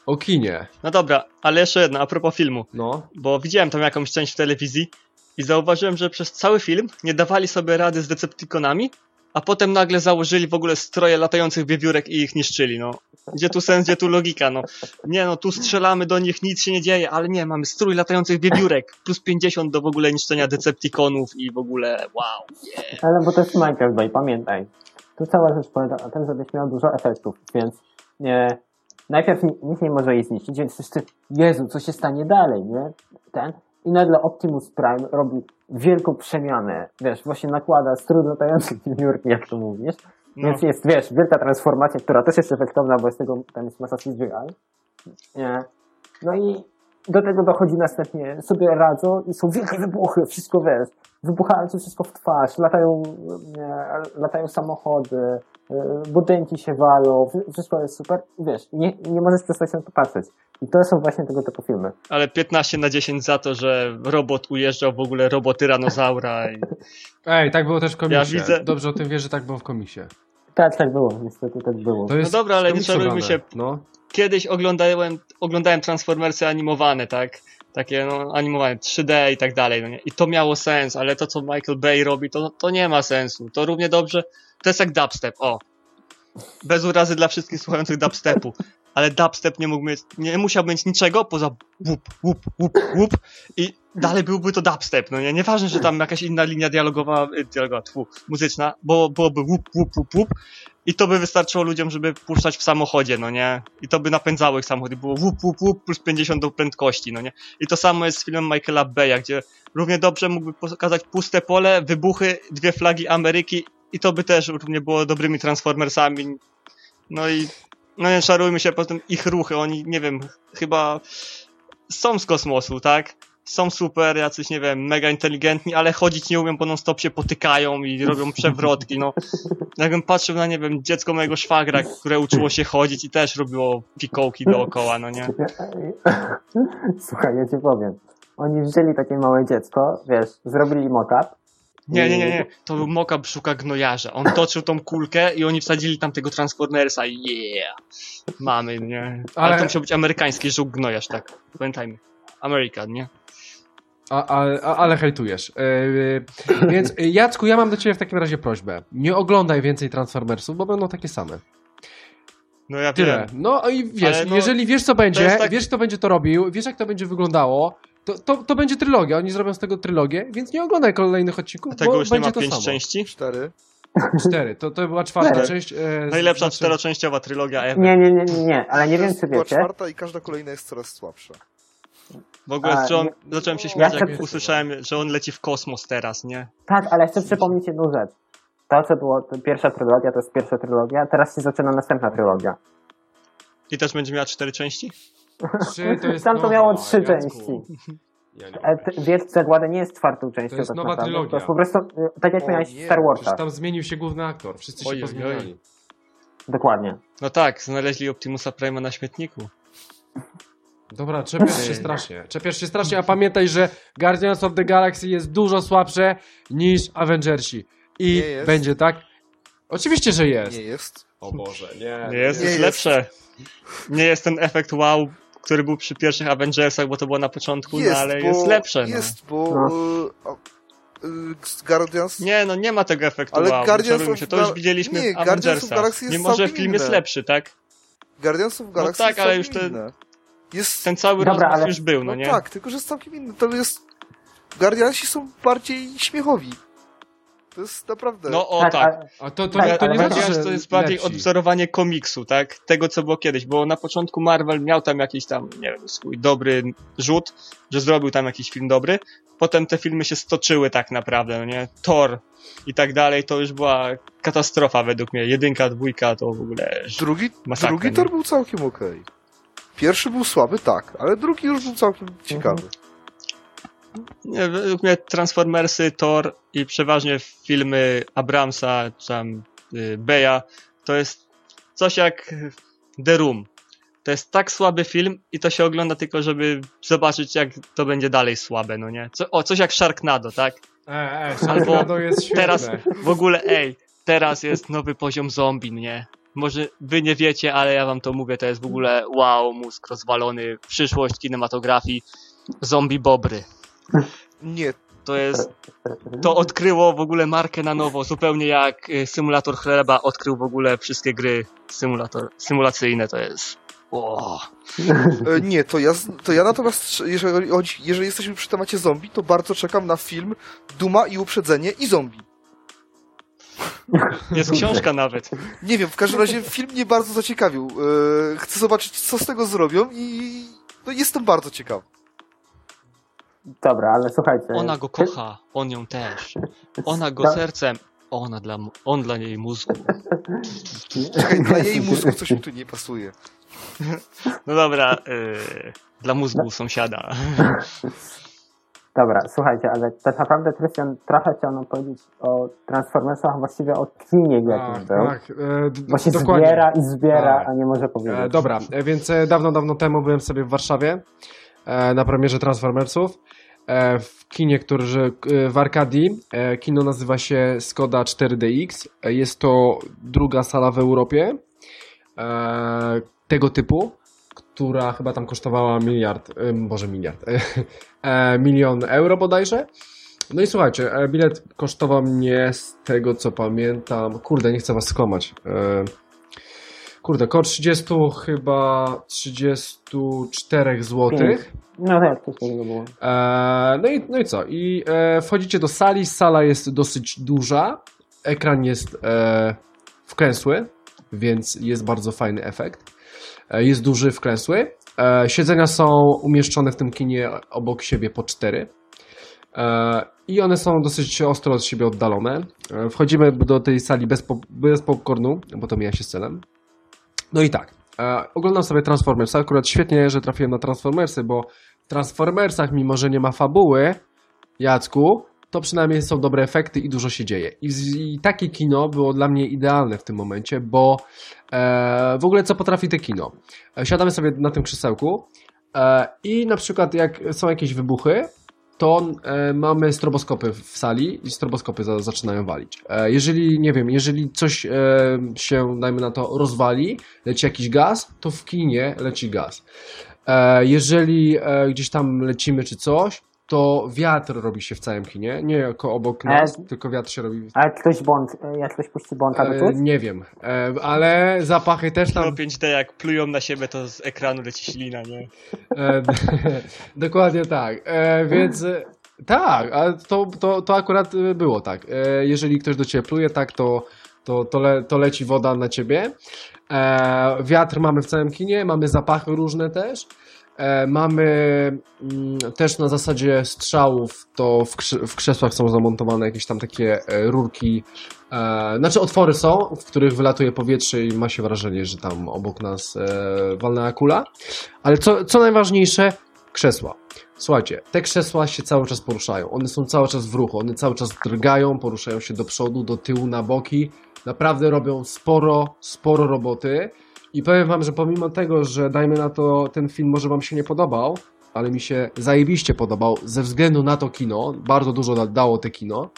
o kinie. No dobra, ale jeszcze jedno, a propos filmu. No. Bo widziałem tam jakąś część w telewizji i zauważyłem, że przez cały film nie dawali sobie rady z Decepticonami, a potem nagle założyli w ogóle stroje latających wiewiórek i ich niszczyli, no. Gdzie tu sens, gdzie tu logika, no. Nie no, tu strzelamy do nich, nic się nie dzieje, ale nie, mamy strój latających wiewiórek, plus 50 do w ogóle niszczenia Decepticonów i w ogóle, wow. Ale bo to jest Michael Bay, pamiętaj. Tu cała rzecz polega na tym, żebyś miał dużo efektów, więc nie, najpierw ni- nic nie może jej zniszczyć, więc wszyscy, Jezu, co się stanie dalej, nie? Ten. I nagle Optimus Prime robi wielką przemianę, wiesz, właśnie nakłada strój latających wiewiórki, jak to mówisz, No. więc jest, wiesz, wielka transformacja, która też jest efektowna, bo z tego tam jest masa CGI. Nie. No i do tego dochodzi następnie, sobie radzą i są wielkie wybuchy, wszystko wiesz, wybuchają ci wszystko w twarz, latają, nie, latają samochody, budynki się walą, wszy- wszystko jest super wiesz, nie, nie możesz przestać na to patrzeć. I to są właśnie tego typu filmy. Ale 15 na 10 za to, że robot ujeżdżał w ogóle robotyranozaura i Ej, tak było też w komisie. Ja widzę- Dobrze o tym wiesz, że tak było w komisie. Tak, tak było, niestety tak było. To jest No dobra, ale nie czarujmy się. No. kiedyś oglądałem, oglądałem Transformersy animowane, tak? Takie no, animowane 3D i tak dalej, no nie? I to miało sens, ale to co Michael Bay robi, to, to nie ma sensu. To równie dobrze, to jest jak dubstep, o. Bez urazy dla wszystkich słuchających dubstepu. Ale dubstep nie mógł mieć, nie musiał mieć niczego poza łup, łup, łup, łup i dalej byłby to dubstep, no nie? Nieważne, że tam jakaś inna linia dialogowa, y, dialogowa, tfu, muzyczna, bo byłoby łup, łup, łup, łup i to by wystarczyło ludziom, żeby puszczać w samochodzie, no nie? I to by napędzało ich samochody. Było łup, łup, łup plus 50 do prędkości, no nie? I to samo jest z filmem Michaela Beya, gdzie równie dobrze mógłby pokazać puste pole, wybuchy, dwie flagi Ameryki i to by też równie było dobrymi Transformersami. No i no nie szarujmy się, potem ich ruchy, oni, nie wiem, chyba są z kosmosu, tak? Są super, jacyś, nie wiem, mega inteligentni, ale chodzić nie umią, bo non stop się potykają i robią przewrotki, no. Jakbym patrzył na, nie wiem, dziecko mojego szwagra, które uczyło się chodzić i też robiło fikołki dookoła, no nie? Słuchaj, ja ci powiem. Oni wzięli takie małe dziecko, wiesz, zrobili mock-up. Nie, nie, nie, nie. To był mokap szuka gnojarza. On toczył tą kulkę i oni wsadzili tam tego Transformersa yeah. Mamy, nie? Ale, Ale- to musiał być amerykański żółk gnojarz, tak. Pamiętajmy. Amerykan, nie? A, a, a, ale hejtujesz. Yy, więc y, Jacku, ja mam do ciebie w takim razie prośbę. Nie oglądaj więcej Transformersów, bo będą takie same. No ja Tyle. wiem. No i wiesz, no, jeżeli wiesz co będzie, tak- wiesz kto będzie to robił, wiesz jak to będzie wyglądało, to, to, to będzie trylogia. Oni zrobią z tego trylogię, więc nie oglądaj kolejnych odcinków, A tego bo już nie będzie ma to pięć samo. części? Cztery. Cztery. To, to była czwarta Cztery. część. E, Najlepsza znaczy- czteroczęściowa trylogia ever. Nie, nie, nie, nie, nie, ale nie wiem, czy Była wiecie. czwarta i każda kolejna jest coraz słabsza. W ogóle A, on, nie- zacząłem się Ja śmiać, chcę jak usłyszałem, że on leci w kosmos teraz, nie? Tak, ale chcę przypomnieć jedną rzecz. To, co było to pierwsza trylogia, to jest pierwsza trylogia, teraz się zaczyna następna trylogia. I też będzie miała cztery części? Trzy to jest Tam to miało trzy Jacku. części. Ja Wielki Zagłady nie jest czwartą częścią. To jest tak nowa naprawdę. trylogia. To jest po prostu, e, tak jak O miałeś nie, Star Warsach. tam zmienił się główny aktor. Wszyscy się Oj, oj, pozmieniali. Dokładnie. No tak, znaleźli Optimusa Prime'a na śmietniku. Dobra, czepiasz się strasznie. Czepiasz się strasznie, a pamiętaj, że Guardians of the Galaxy jest dużo słabsze niż Avengersi. I Nie jest. będzie tak? Oczywiście, że jest. Nie jest. O Boże, nie. Nie jest, Nie jest jest. lepsze. Nie jest ten efekt wow, który był przy pierwszych Avengersach, bo to było na początku, no ale bo, jest lepsze. No. Jest, bo No. e, z Guardians... Nie, no nie ma tego efektu Ale wow. Guardians of się, to już widzieliśmy nie, w Guardians of Avengersach. Galaxy jest Mimo, że film jest lepszy, tak? Guardians of Galaxy tak, jest ale już te- inne. Jest... Ten cały Dobra, rozmów ale- już był, no No nie? tak, tylko że jest całkiem inny. To jest... Guardiansi są bardziej śmiechowi. To jest naprawdę... No o tak. a- A to, to, Tak, nie, to nie znaczy, że to jest bardziej lepsi. odwzorowanie komiksu, tak? Tego, co było kiedyś, bo na początku Marvel miał tam jakiś tam, nie wiem, swój dobry rzut, że zrobił tam jakiś film dobry. Potem te filmy się stoczyły tak naprawdę, no nie? Thor i tak dalej, to już była katastrofa według mnie. Jedynka, dwójka to w ogóle... Drugi, Masakra, drugi tor był całkiem okej. Pierwszy był słaby, tak, ale drugi już był całkiem ciekawy. Nie, według mnie Transformersy, Thor i przeważnie filmy Abramsa, czy tam y, Beya, to jest coś jak The Room. To jest tak słaby film i to się ogląda tylko, żeby zobaczyć, jak to będzie dalej słabe, no nie? Co, o, coś jak Sharknado, tak? E, e, Albo jest. Teraz w ogóle, ej, teraz jest nowy poziom zombie, nie? Może wy nie wiecie, ale ja wam to mówię, to jest w ogóle wow, mózg rozwalony, przyszłość kinematografii, zombie bobry. Nie, To jest. To odkryło w ogóle markę na nowo, zupełnie jak y, symulator chleba odkrył w ogóle wszystkie gry symulator, symulacyjne. To jest. O, E, Nie, to ja, to ja natomiast, jeżeli, jeżeli jesteśmy przy temacie zombie, to bardzo czekam na film Duma i Uprzedzenie i zombie. jest książka nawet. Nie wiem, w każdym razie film mnie bardzo zaciekawił. E, Chcę zobaczyć, co z tego zrobią i no, jestem bardzo ciekaw. Dobra, ale słuchajcie. Ona go kocha, on ją też. Ona go Tak. sercem, ona dla, on dla niej mózgu. Czekaj, dla jej mózgu coś mi tu nie pasuje. No dobra, y, dla mózgu sąsiada. Dobra, słuchajcie, ale tak naprawdę Krystian trochę chciał nam powiedzieć o Transformersach, a właściwie o jakimś Tak, był. tak, e, Bo się dokładnie. zbiera i zbiera, Tak. a nie może powiedzieć. E, dobra, e, więc e, dawno, dawno temu byłem sobie w Warszawie e, na premierze Transformersów e, w kinie, który e, w Arkadii. E, kino nazywa się Skoda 4DX. E, jest to druga sala w Europie e, tego typu, która chyba tam kosztowała miliard, e, boże miliard, e, milion euro bodajże. No i słuchajcie, e, bilet kosztował mnie z tego co pamiętam, kurde, nie chcę was skłamać. Kurde, koło 30 chyba 34 zł. Pięć. No tak, coś takiego było. E, no, i, no i co? I e, wchodzicie do sali. Sala jest dosyć duża. Ekran jest e, wklęsły, więc jest bardzo fajny efekt. E, jest duży, wklęsły. E, siedzenia są umieszczone w tym kinie obok siebie po cztery. E, I one są dosyć ostro od siebie oddalone. E, wchodzimy do tej sali bez, pop- bez popcornu, bo to mija się z celem. No i tak. E, oglądam sobie Transformersy. Akurat świetnie, że trafiłem na Transformersy, bo w Transformersach, mimo że nie ma fabuły, Jacku, to przynajmniej są dobre efekty i dużo się dzieje. I, i takie kino było dla mnie idealne w tym momencie, bo e, w ogóle co potrafi te kino? E, siadamy sobie na tym krzesełku e, i na przykład jak są jakieś wybuchy, to e, mamy stroboskopy w sali i stroboskopy za, zaczynają walić. E, jeżeli, nie wiem, jeżeli coś e, się, dajmy na to, rozwali, leci jakiś gaz, to w kinie leci gaz. E, jeżeli e, gdzieś tam lecimy czy coś, to wiatr robi się w całym kinie, nie jako obok E, nas, tylko wiatr się robi. A jak ktoś błąd, jak ktoś puści to E, nie wiem, e, ale zapachy też tam. No 5D jak plują na siebie, to z ekranu leci ślina, nie? E, dokładnie tak. E, więc e, tak, ale to, to, to akurat e, było tak. E, jeżeli ktoś do ciebie pluje, tak, to, to, to, le, to leci woda na ciebie. E, wiatr mamy w całym kinie, mamy zapachy różne też. E, mamy mm, też na zasadzie strzałów, to w, krze- w krzesłach są zamontowane jakieś tam takie e, rurki, e, znaczy otwory są, w których wylatuje powietrze i ma się wrażenie, że tam obok nas walnęła kula. Ale co, co najważniejsze, krzesła. Słuchajcie, te krzesła się cały czas poruszają. One są cały czas w ruchu, one cały czas drgają, poruszają się do przodu, do tyłu, na boki. Naprawdę robią sporo, sporo roboty. I powiem wam, że pomimo tego, że dajmy na to, ten film może wam się nie podobał, ale mi się zajebiście podobał ze względu na to kino. Bardzo dużo da- dało te kino.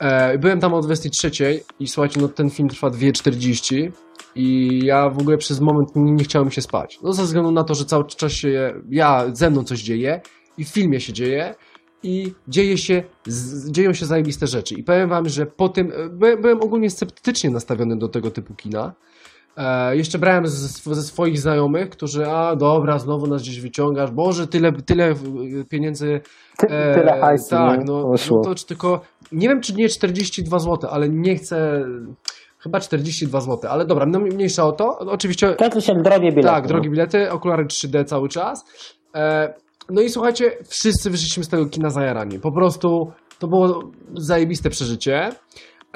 E, byłem tam o 23 i słuchajcie, no ten film trwa 2,40 i ja w ogóle przez moment nie, nie chciałem się spać. No ze względu na to, że cały czas się, ja, ze mną coś dzieje i w filmie się dzieje i dzieje się, z, dzieją się zajebiste rzeczy. I powiem wam, że po tym, e, by, byłem ogólnie sceptycznie nastawiony do tego typu kina. E, jeszcze brałem ze, ze swoich znajomych, którzy, a dobra, znowu nas gdzieś wyciągasz, Boże, tyle, tyle e, pieniędzy E, tyle hajsu Tak, no, no to czy tylko. Nie wiem, czy nie 42 zł, ale nie chcę. Chyba 42 zł, ale dobra, no mniejsza o to. Oczywiście. Kończy się drogie bilety. Tak, drogie bilety, okulary 3D cały czas. E, no i słuchajcie, wszyscy wyszliśmy z tego kina zajarani. Po prostu to było zajebiste przeżycie.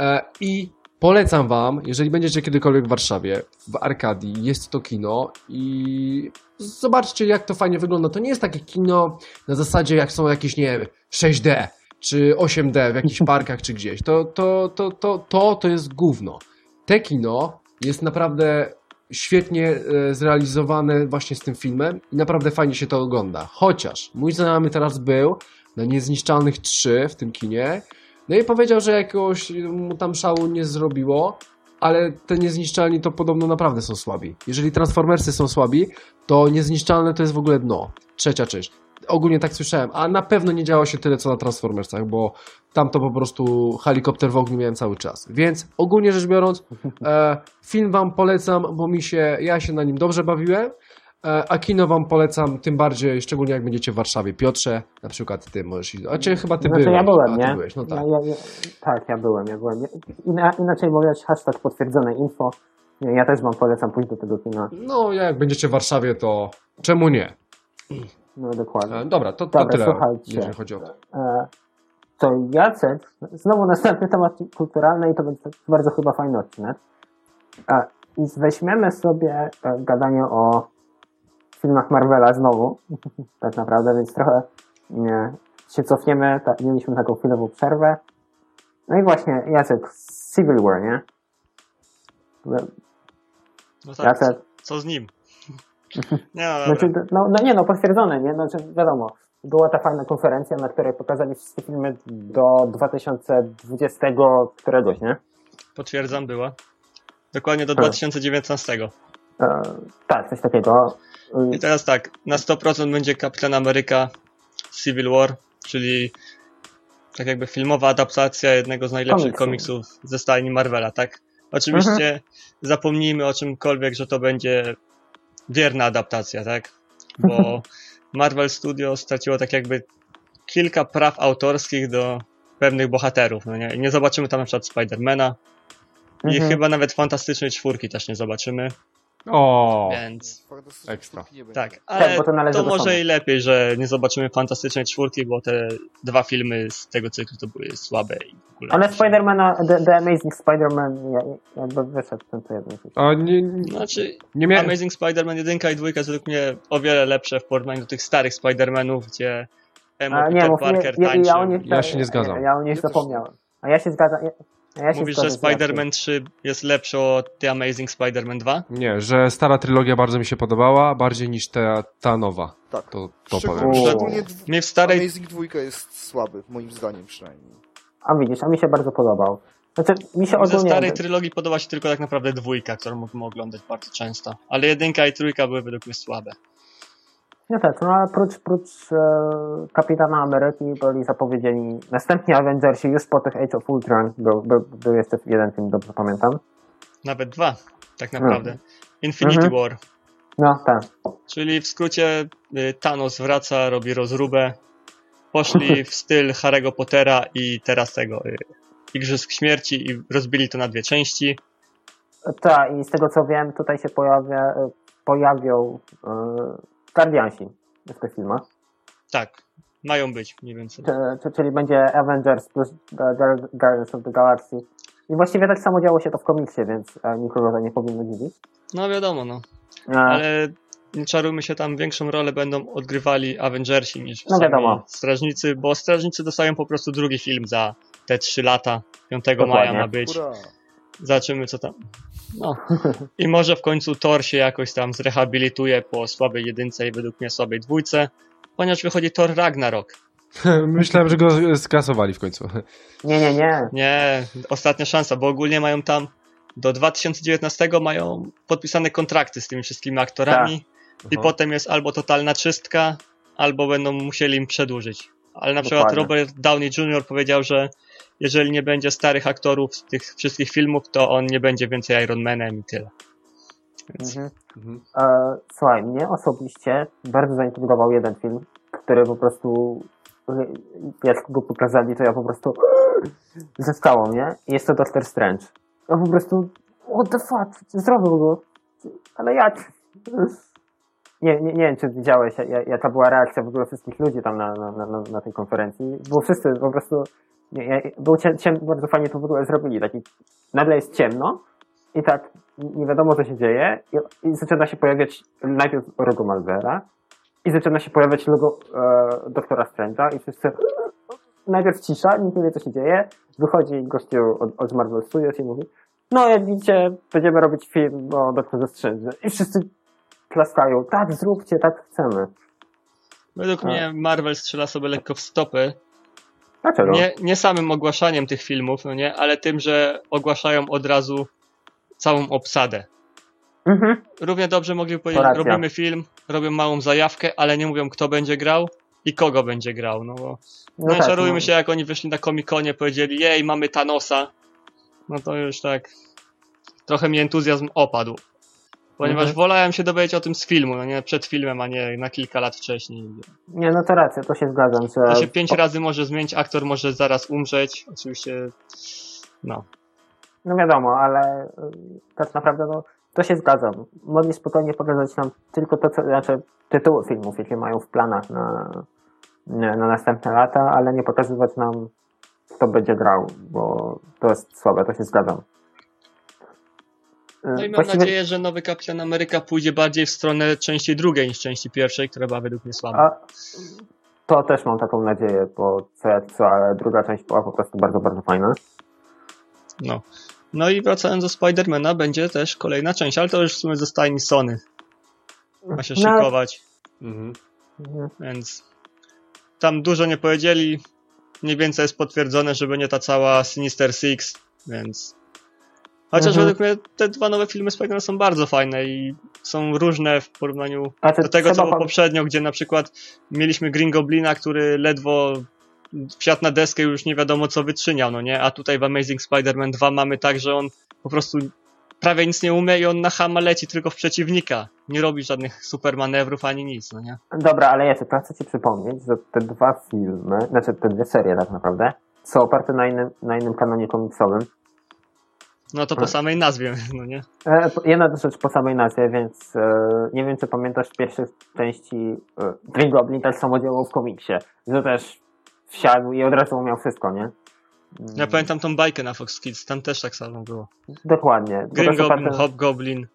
E, I polecam wam, jeżeli będziecie kiedykolwiek w Warszawie, w Arkadii, jest to kino i zobaczcie jak to fajnie wygląda. To nie jest takie kino na zasadzie jak są jakieś, nie wiem, 6D czy 8D w jakichś parkach czy gdzieś. To, to, to, to, to, to jest gówno. Te kino jest naprawdę świetnie e, zrealizowane właśnie z tym filmem i naprawdę fajnie się to ogląda. Chociaż mój znajomy teraz był na Niezniszczalnych 3 w tym kinie no i powiedział, że jakiegoś mu tam szału nie zrobiło, ale te Niezniszczalni to podobno naprawdę są słabi. Jeżeli Transformersy są słabi, to Niezniszczalne to jest w ogóle dno. Trzecia część. Ogólnie tak słyszałem, a na pewno nie działo się tyle co na Transformersach, bo tam to po prostu helikopter w ogniu miałem cały czas. Więc ogólnie rzecz biorąc, e, film wam polecam, bo mi się, ja się na nim dobrze bawiłem, a kino wam polecam tym bardziej, szczególnie jak będziecie w Warszawie. Piotrze, na przykład ty możesz iść, a cię chyba ty Znaczy byłeś. ja byłem, nie? Byłeś, no tak. Ja, ja, ja, tak, ja byłem, ja byłem. Ina, inaczej mówiąc, hashtag potwierdzone info. Ja też wam polecam pójść do tego kina. No, jak będziecie w Warszawie, to czemu nie? No dokładnie. E, dobra, to, to Dobra, tyle, słuchajcie. jeżeli chodzi o to. E, to Jacek, znowu następny temat kulturalny i to będzie bardzo chyba fajny odcinek. E, I weźmiemy sobie e, gadanie o filmach Marvela znowu, tak naprawdę, więc trochę nie, się cofniemy, ta, mieliśmy taką chwilową przerwę. No i właśnie, Jacek, Civil War, nie? No tak, co, Jacek, co z nim? Nie no, Znaczy, no, no nie no, potwierdzone, nie? Znaczy, wiadomo, była ta fajna konferencja, na której pokazali wszystkie filmy do 2020 któregoś, nie? potwierdzam, była. Dokładnie do Tak. 2019. E, tak, coś takiego. I teraz tak, na 100% będzie Kapitan Ameryka Civil War, czyli tak jakby filmowa adaptacja jednego z najlepszych Komiksu. komiksów ze stajni Marvela, tak? Oczywiście zapomnijmy o czymkolwiek, że to będzie wierna adaptacja, tak? Bo Marvel Studios straciło tak jakby kilka praw autorskich do pewnych bohaterów, no nie? I nie zobaczymy tam na przykład Spidermana i Mhm. chyba nawet Fantastycznej Czwórki też nie zobaczymy, O, więc... Ekstra. nie będzie. Tak, ale bo to należy do może Sony. i lepiej, że nie zobaczymy Fantastycznej Czwórki, bo te dwa filmy z tego cyklu to były słabe i w ogóle... Ale Spidermana, The, The Amazing Spider-Man ja- jakby wyszedł ten co jeden. a nie, nie, Znaczy, nie miałem... Amazing Spider-Man 1 i 2 jest według mnie o wiele lepsze w porównaniu do tych starych Spider-Manów, gdzie Emo A, nie, Peter mów, nie, Parker ja, tańczy. ja, o nich, Ja się nie zgadzam. Ja o nich Ja też zapomniałem. A ja się zgadzam. Ja, ja Mówisz, że. Spider-Man 3 jest lepszy od The Amazing Spider-Man 2? Nie, że stara trylogia bardzo mi się podobała, bardziej niż ta, ta nowa. Tak. To, to powiem. Szczególnie Mnie w starej... Amazing 2 jest słaby, moim zdaniem przynajmniej. A widzisz, a mi się bardzo podobał. Znaczy, mi się Ze ogólnie... starej trylogii podoba się tylko tak naprawdę dwójka, którą mógłbym oglądać bardzo często. Ale jedynka i trójka były według mnie słabe. No tak, no ale prócz, prócz e, Kapitana Ameryki byli zapowiedzieni następni Avengersi już po tych Age of Ultron. Był, był, był jeszcze jeden film, dobrze pamiętam. Nawet dwa, tak naprawdę. Infinity Mhm. War. No tak. Czyli w skrócie y, Thanos wraca, robi rozróbę. Poszli w styl Harry'ego Pottera i teraz tego y, Igrzysk Śmierci i rozbili to na dwie części. Tak, i z tego co wiem, tutaj się pojawia, e, pojawią Guardiansi w tych filmach. Tak, mają być mniej więcej. Czy, czy, czyli będzie Avengers plus Guardians of the Galaxy. I właściwie tak samo działo się to w komiksie, więc e, nikogo to nie powinno dziwić. No wiadomo, no. E, Ale nie czarujmy się, tam większą rolę będą odgrywali Avengersi niż No wiadomo. Strażnicy, bo Strażnicy dostają po prostu drugi film za te trzy lata. 5 Dokładnie. maja ma być. Hurra! Zobaczymy, co tam. No. I może w końcu Thor się jakoś tam zrehabilituje po słabej jedynce i według mnie słabej dwójce, ponieważ wychodzi Thor Ragnarok. Myślałem, że go skasowali w końcu. Nie, nie, nie. Nie, ostatnia szansa, bo ogólnie mają tam do 2019 mają podpisane kontrakty z tymi wszystkimi aktorami i Aha. potem jest albo totalna czystka, albo będą musieli im przedłużyć. Ale na przykład Dokładnie. Robert Downey Jr. powiedział, że jeżeli nie będzie starych aktorów z tych wszystkich filmów, to on nie będzie więcej Iron Manem i tyle. Więc Mhm. Mhm. E, słuchaj, mnie osobiście bardzo zaintrygował jeden film, który po prostu jak go pokazali, to ja po prostu zyskało mnie. Jest to Doctor Strange. Ja po prostu what the fuck, zrobił go. Ale jak? Nie, nie, nie wiem, czy widziałeś, ja- jaka była reakcja w ogóle wszystkich ludzi tam na, na, na, na tej konferencji, bo wszyscy po prostu, był ciem, bardzo fajnie to w ogóle zrobili, taki, nagle jest ciemno i tak nie wiadomo co się dzieje i, i zaczyna się pojawiać najpierw logo Malvera i zaczyna się pojawiać logo e, doktora Strange'a i wszyscy najpierw cisza, nikt nie wie co się dzieje, wychodzi gościu od, od Marvel Studios i mówi no jak widzicie, będziemy robić film o doktorze Strange i wszyscy klaskają, tak zróbcie, tak chcemy. według A. mnie Marvel strzela sobie lekko w stopy. Dlaczego? Nie, nie samym ogłaszaniem tych filmów, no nie, ale tym, że ogłaszają od razu całą obsadę. Mhm. Równie dobrze mogliby powiedzieć, racja. robimy film, robią małą zajawkę, ale nie mówią kto będzie grał i kogo będzie grał, no bo No no, tak, czarujmy no. się jak oni wyszli na Comic-Conie, powiedzieli jej, mamy Thanosa, no to już tak trochę mi entuzjazm opadł. Ponieważ Mhm. wolałem się dowiedzieć o tym z filmu, no nie przed filmem, a nie na kilka lat wcześniej. Nie, no to racja, to się zgadzam, że... To się pięć razy może zmienić, aktor może zaraz umrzeć, oczywiście, no. No wiadomo, ale y, tak naprawdę no, to się zgadzam. Mogli spokojnie pokazać nam tylko to, co, znaczy tytuły filmów, jakie mają w planach na, na, na następne lata, ale nie pokazywać nam, kto będzie grał, bo to jest słabe, to się zgadzam. Y, No i mam właściwie- nadzieję, że nowy Kapitan Ameryka pójdzie bardziej w stronę części drugiej niż części pierwszej, która była według mnie słaba. A, to też mam taką nadzieję, bo co co, ale druga część była po prostu bardzo, bardzo fajna. No. No i wracając do Spidermana, będzie też kolejna część, ale to już w sumie zostanie Sony. Ma się No, szykować, Mhm. Mhm. więc tam dużo nie powiedzieli. Mniej więcej jest potwierdzone, że będzie ta cała Sinister Six, więc. Chociaż Mhm. według mnie te dwa nowe filmy Spider-Man są bardzo fajne i są różne w porównaniu do tego, co było poprzednio, gdzie na przykład mieliśmy Green Goblina, który ledwo wsiadł na deskę i już nie wiadomo co wytrzyniał, no nie? A tutaj w Amazing Spider-Man 2 mamy tak, że on po prostu prawie nic nie umie i on na hama leci tylko w przeciwnika. Nie robi żadnych super manewrów ani nic, no nie? Dobra, ale ja tylko chcę ci przypomnieć, że te dwa filmy, znaczy te dwie serie tak naprawdę, są oparte na innym, na innym kanonie komiksowym. No to po Hmm. samej nazwie, no nie? E, jedna rzecz po samej nazwie, więc e, nie wiem, czy pamiętasz pierwszych części e, Green Goblin też samo działał w komiksie, że też wsiadł i od razu miał wszystko, nie? Mm, Ja pamiętam tą bajkę na Fox Kids, tam też tak samo było. Dokładnie. Green też Goblin, oparte- Hobgoblin.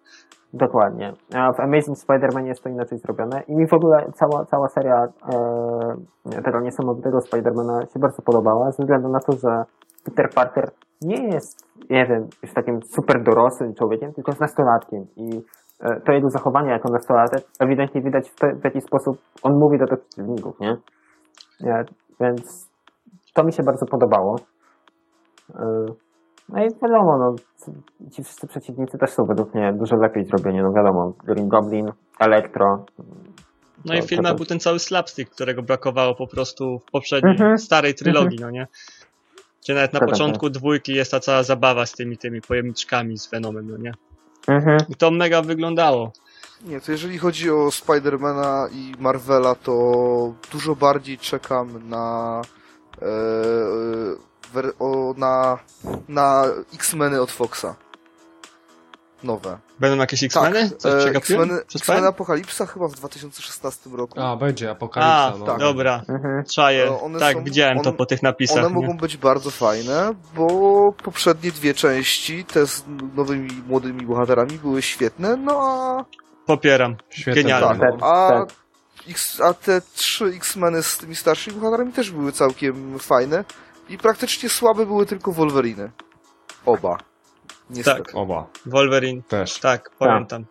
Dokładnie. A w Amazing Spider-Man jest to inaczej zrobione i mi w ogóle cała, cała seria e, tego niesamowitego Spider-Mana się bardzo podobała, ze względu na to, że Peter Parker nie jest, nie wiem, już takim super dorosłym człowiekiem, tylko jest nastolatkiem i e, to jego zachowanie jako nastolatek ewidentnie widać w, te, w jaki sposób on mówi do tych przeciwników, nie? nie? Więc to mi się bardzo podobało. E, no i wiadomo, no, ci wszyscy przeciwnicy też są według mnie dużo lepiej zrobieni, no wiadomo, Green Goblin, Electro. No i To- w filmach to- był ten cały slapstick, którego brakowało po prostu w poprzedniej, Mhm. starej trylogii, no nie? Gdzie nawet na początku dwójki jest ta cała zabawa z tymi, tymi pojemniczkami z Venomem, no nie? Mhm. I to mega wyglądało. Nie, to jeżeli chodzi o Spidermana i Marvela, to dużo bardziej czekam na e, wer- o, na, na X-Meny od Foxa. Nowe. Będą jakieś X-Meny? Coś e, X-Men X-Men? Apokalipsa chyba w 2016 roku. A, będzie A, apokalipsa. no. tak. dobra. Mhm. Czaję. No, one tak, są- widziałem to po tych napisach. One nie? mogą być bardzo fajne, bo poprzednie dwie części, te z nowymi, młodymi bohaterami były świetne, no a Popieram. Świetne Genialne. Tak, a, tak. X, a te trzy X-Meny z tymi starszymi bohaterami też były całkiem fajne i praktycznie słabe były tylko Wolveriny. Oba. Niestety. Tak. Oba. Wolverine. Też. Tak, pamiętam.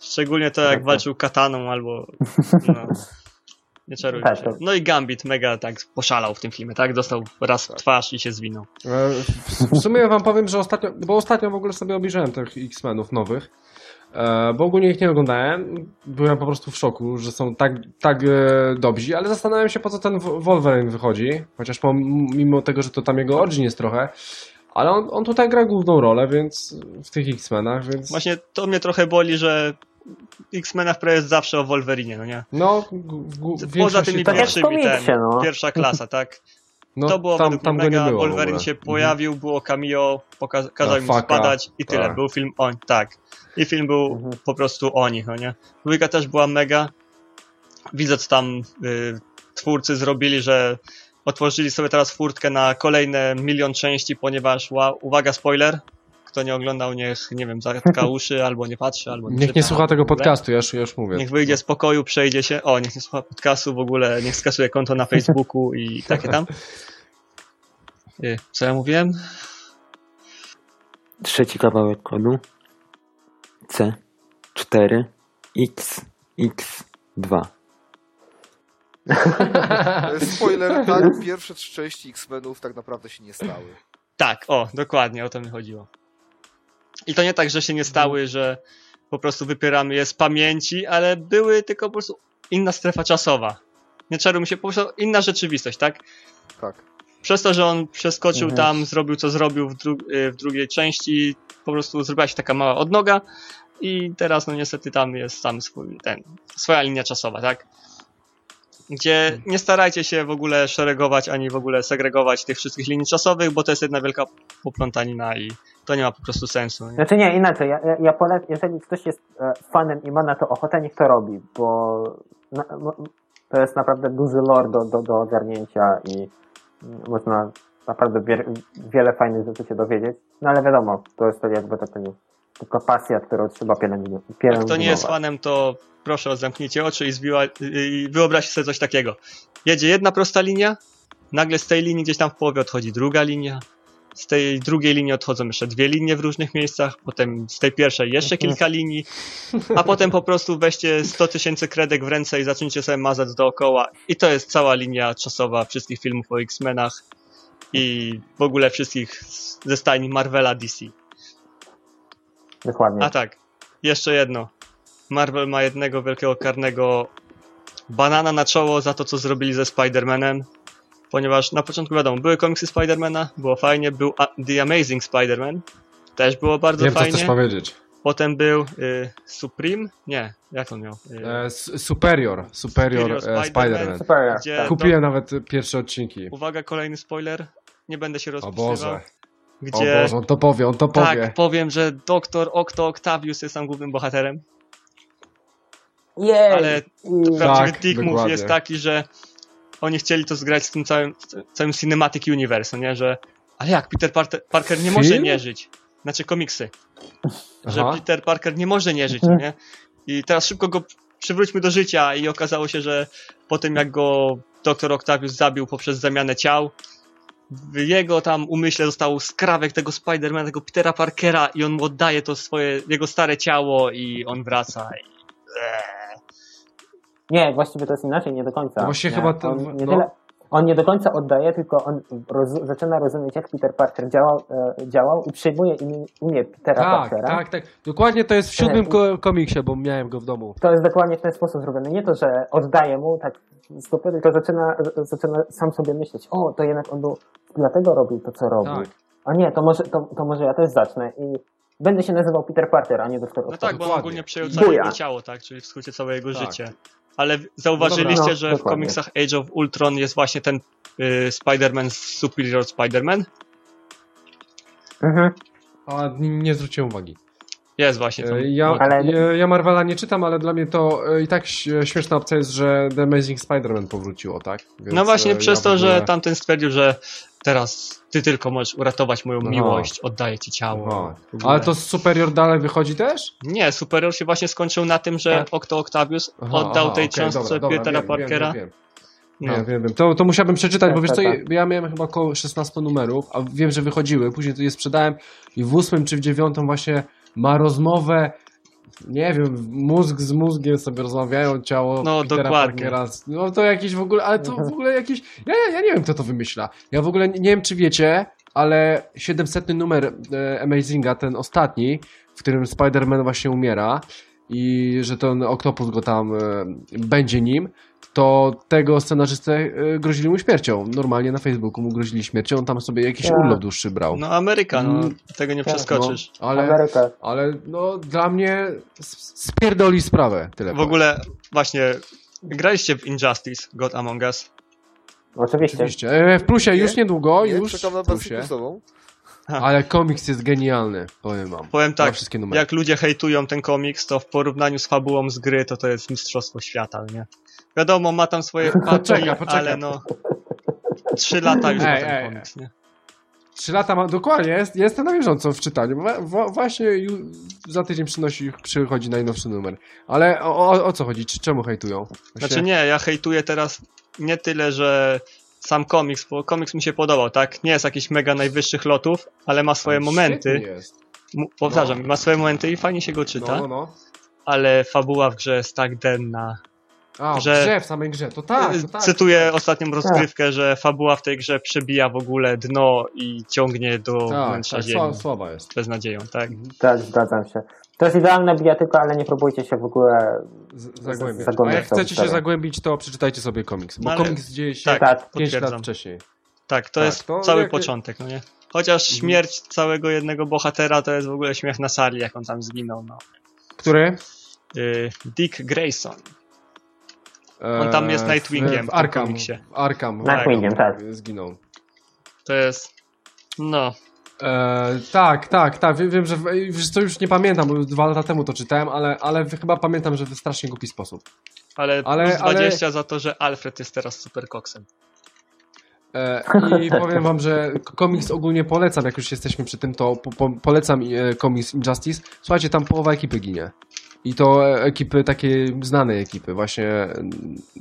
Szczególnie to jak Tak, tak. walczył kataną albo... No. Nie czarujmy Tak, się. tak. No i Gambit mega tak poszalał w tym filmie, tak? Dostał raz w twarz i się zwinął. E, W sumie wam powiem, że ostatnio, bo ostatnio w ogóle sobie obejrzałem tych X-Menów nowych. E, bo ogólnie ich nie oglądałem. Byłem po prostu w szoku, że są tak, tak e, dobrzy, ale zastanawiam się, po co ten Wo- Wolverine wychodzi. Chociaż pom- mimo tego, że to tam jego origin jest trochę. Ale on, on tutaj gra główną rolę, więc w tych X-Menach, więc. Właśnie to mnie trochę boli, że X-Menach prawie jest zawsze o Wolverinie, no nie? No, Poza tymi Tak pierwszymi, ten, no. pierwsza klasa, tak? no, to było tam, tam mega, nie było. Wolverine się Mhm. pojawił, było cameo, poka- kazał A, im spadać i tyle. tak. Był film o tak. I film był Mhm. po prostu o nich, no nie? Dwójka też była mega. Widzę, co tam y, twórcy zrobili, że otworzyli sobie teraz furtkę na kolejne milion części, ponieważ, uwaga, spoiler, kto nie oglądał, niech, nie wiem, zatka uszy, albo nie patrzy, albo Niech nie czyta, słucha albo tego podcastu, ja już, ja już mówię. Niech wyjdzie z pokoju, przejdzie się. O, niech nie słucha podcastu w ogóle, niech skasuje konto na Facebooku i takie tam. Y, Co ja mówiłem? Trzeci kawałek kodu C 4 X X 2 E, Spoiler, tak, pierwsze trzy części X-Menów tak naprawdę się nie stały. Tak, o, dokładnie, o to mi chodziło. I to nie tak, że się nie stały, że po prostu wypieramy je z pamięci, ale były tylko po prostu inna strefa czasowa. Nie czarujmy się, po prostu inna rzeczywistość, tak? Tak. Przez to, że on przeskoczył Mhm. tam, zrobił co zrobił w, dru- y, w drugiej części, po prostu zrobiła się taka mała odnoga i teraz no niestety tam jest tam swój, ten, swoja linia czasowa, tak? Gdzie nie starajcie się w ogóle szeregować, ani w ogóle segregować tych wszystkich linii czasowych, bo to jest jedna wielka poplątanina i to nie ma po prostu sensu. Nie? Znaczy nie, inaczej. Ja, ja, ja polec, jeżeli ktoś jest e, fanem i ma na to ochotę, niech to robi, bo to jest naprawdę duży lore do, do, do ogarnięcia i mm, można naprawdę wiele, fajnych rzeczy się dowiedzieć. No ale wiadomo, to jest to jakby to, to nie, tylko pasja, którą trzeba pielęgnować. Jak kto nie jest fanem, to proszę zamknijcie oczy i, zbiła, i wyobraźcie sobie coś takiego. Jedzie jedna prosta linia, nagle z tej linii gdzieś tam w połowie odchodzi druga linia, z tej drugiej linii odchodzą jeszcze dwie linie w różnych miejscach, potem z tej pierwszej jeszcze Mhm. kilka linii, a potem po prostu weźcie 100 tysięcy kredek w ręce i zacznijcie sobie mazać dookoła. I to jest cała linia czasowa wszystkich filmów o X-Menach i w ogóle wszystkich ze stajni Marvela DC. Dokładnie. A tak, jeszcze jedno. Marvel ma jednego wielkiego karnego banana na czoło za to, co zrobili ze Spider-Manem. Ponieważ na początku wiadomo, były komiksy Spidermana, było fajnie, był The Amazing Spider-Man, też było bardzo Wiem, co fajnie. chcesz powiedzieć. Potem był y, Supreme, nie, jak on miał? Y, E, Superior, Superior, Superior e, Spider-Man. Gdzie- tak. Kupiłem nawet pierwsze odcinki. uwaga, kolejny spoiler, nie będę się O rozpisywał. Boże, o Gdzie, Boże, on to powie, on to powie. tak, powiem, że doktor Octo Octavius jest tam głównym bohaterem, Jej! ale I- prawdziwy Tak, dick move jest taki, że oni chcieli to zgrać z tym całym, całym Cinematic Universe, no nie, że ale jak, Peter Parker nie może Film? nie żyć. Znaczy komiksy. Że Aha. Peter Parker nie może nie żyć, nie? I teraz szybko go przywróćmy do życia i okazało się, że po tym jak go Dr. Octavius zabił poprzez zamianę ciał, w jego tam umyśle został skrawek tego Spidermana, tego Petera Parkera i on mu oddaje to swoje, jego stare ciało i on wraca i... Nie, właściwie to jest inaczej, nie do końca. No właśnie nie, chyba to- on, nie no. tyle, on nie do końca oddaje, tylko on roz, zaczyna rozumieć, jak Peter Parker działał, e, działał i przyjmuje imię, imię Petera Tak, Parkera. tak, tak. Dokładnie to jest w siódmym E, ko- komiksie, bo miałem go w domu. To jest dokładnie w ten sposób zrobione. Nie to, że oddaje mu tak dupy, tylko zaczyna, zaczyna sam sobie myśleć, o, to jednak on był, dlatego robił to, co robił. Tak. A nie, to może, to, to może ja też zacznę i będę się nazywał Peter Parker, a nie Doktor No tak, bo on ogólnie przejął całe ciało, tak? Czyli w skrócie całe jego Tak. życie. Ale zauważyliście, No że No, w dokładnie. komiksach Age of Ultron jest właśnie ten y, Spider-Man Superior Spider-Man? Mhm. A nie zwróciłem uwagi. Jest właśnie. E, Ja, Ale- ja, ja Marvela nie czytam, ale dla mnie to e, i tak śmieszna opcja jest, że The Amazing Spider-Man powróciło, tak? Więc, No właśnie e, przez ja to, ogóle- że tamten stwierdził, że teraz ty tylko możesz uratować moją Aha. miłość, oddaję ci ciało. Ogóle. Ale to Superior dalej wychodzi też? Nie, Superior się właśnie skończył na tym, że Tak. Octo Octavius Aha, oddał aha, tej Petera wiem, wiem, Parkera. Wiem, wiem. No. Wiem, wiem, wiem. To, to musiałbym przeczytać, Tak, bo wiesz tak, co, tak. ja miałem chyba około 16 numerów, a wiem, że wychodziły, później to je sprzedałem i w ósmym czy w dziewiątym właśnie ma rozmowę, nie wiem, mózg z mózgiem sobie rozmawiają, ciało No, Petera dokładnie. Parkera. No to jakieś w ogóle, ale to w ogóle jakieś, ja, ja, nie wiem kto to wymyśla. Ja w ogóle nie, nie wiem czy wiecie, ale 700 numer e, Amazinga, ten ostatni, w którym Spider-Man właśnie umiera i że ten Octopus go tam e, będzie nim, to tego scenarzystę e, grozili mu śmiercią. Normalnie na Facebooku mu grozili śmiercią, on tam sobie jakiś Tak. urlop dłuższy brał. No Ameryka, no Mm. tego nie Tak, przeskoczysz. No, ale, Amerykę. ale no dla mnie spierdoli sprawę. Tyle W ogóle właśnie graliście w Injustice, God Among Us. Oczywiście. Oczywiście. E, W plusie już niedługo, Nie, już czekam na plusie. Ale komiks jest genialny, powiem wam. Powiem tak, jak ludzie hejtują ten komiks, to w porównaniu z fabułą z gry, to to jest mistrzostwo świata, nie? Wiadomo, ma tam swoje Poczekaj, poczekaj. ale no... Trzy lata już Ej, ma ten ej, komiks, nie? Trzy lata ma, dokładnie, jest, jestem na bieżąco w czytaniu. Wa- właśnie za tydzień przynosi, przychodzi najnowszy numer. Ale o, o, o co chodzi? Czemu hejtują? Właśnie- Znaczy nie, ja hejtuję teraz nie tyle, że sam komiks, bo komiks mi się podobał, tak? Nie jest jakiś mega najwyższych lotów, ale ma swoje Świetny momenty. Jest. Powtarzam, No. ma swoje momenty i fajnie się go czyta, No, no, no. ale fabuła w grze jest tak denna. A, Że- w grze, w samej grze, to tak, to tak. Cytuję ostatnią rozgrywkę, że fabuła w tej grze przebija w ogóle dno i ciągnie do Tak, wnętrza tak, ziemi. sła- słaba jest. Beznadzieją, tak? Tak, zgadzam się. To jest idealne bijatyka, ale nie próbujcie się w ogóle... Z, zagłębiać. zagłębiać A jak chcecie się zagłębić, to przeczytajcie sobie komiks. Bo No ale- komiks dzieje się Tak, Tak, 5 lat potwierdzam. wcześniej. Tak, to Tak, jest to cały jak- początek, no nie? Chociaż Mhm. śmierć całego jednego bohatera to jest w ogóle śmiech na sali, jak on tam zginął, no. Który? Y, Dick Grayson. E, On tam jest w- Nightwingiem W w Arkham. W Arkham. Nightwingiem, tak. Zginął. To jest... No, E, tak, tak, tak. Wiem, że w, wiesz co, już nie pamiętam, bo dwa lata temu to czytałem, ale, ale chyba pamiętam, że w strasznie głupi sposób. ale, Ale- plus ale- 20 za to, że Alfred jest teraz super koksem. E, I powiem wam, że komiks ogólnie polecam, jak już jesteśmy przy tym, to po, po, polecam e, komiks Injustice. Słuchajcie, tam połowa ekipy ginie. I to e, ekipy, takiej znanej ekipy. Właśnie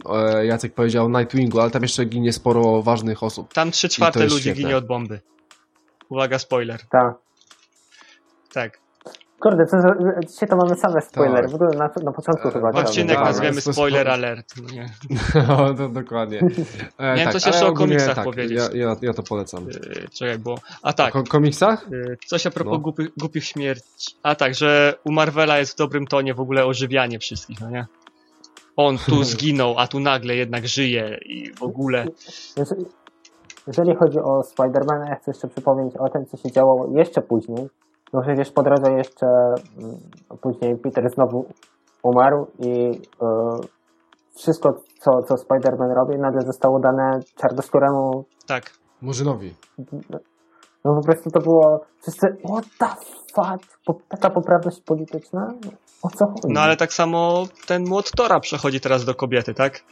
e, Jacek powiedział Nightwingu, ale tam jeszcze ginie sporo ważnych osób. Tam 3 I to czwarte ludzi świetne. ginie od bomby. Uwaga, spoiler. tak. Tak. Kurde, za, dzisiaj to mamy same spoilery. Tak. W ogóle na, na początku E, chyba. tak, Odcinek tak, nazwiemy to spoiler spo- alert. No nie. no, to dokładnie. E, Miałem coś ale jeszcze o komiksach tak, powiedzieć. Ja, ja, ja to polecam. Yy, czekaj, bo... A tak, O ko- komiksach? yy, coś a propos No. głupi, głupich śmierci. A tak, że u Marvela jest w dobrym tonie w ogóle ożywianie wszystkich, no nie? On tu zginął, a tu nagle jednak żyje i w ogóle... Jeżeli, jeżeli chodzi o Spidermana, ja chcę jeszcze przypomnieć o tym, co się działo jeszcze później. No przecież po drodze jeszcze mm, później Peter znowu umarł i e, wszystko, co, co Spider-Man robi, nagle zostało dane czarnoskóremu. Tak. Murzynowi. No po prostu to było wszyscy, what the fuck? Taka poprawność polityczna? O co chodzi? No ale tak samo ten młot Tora przechodzi teraz do kobiety, tak?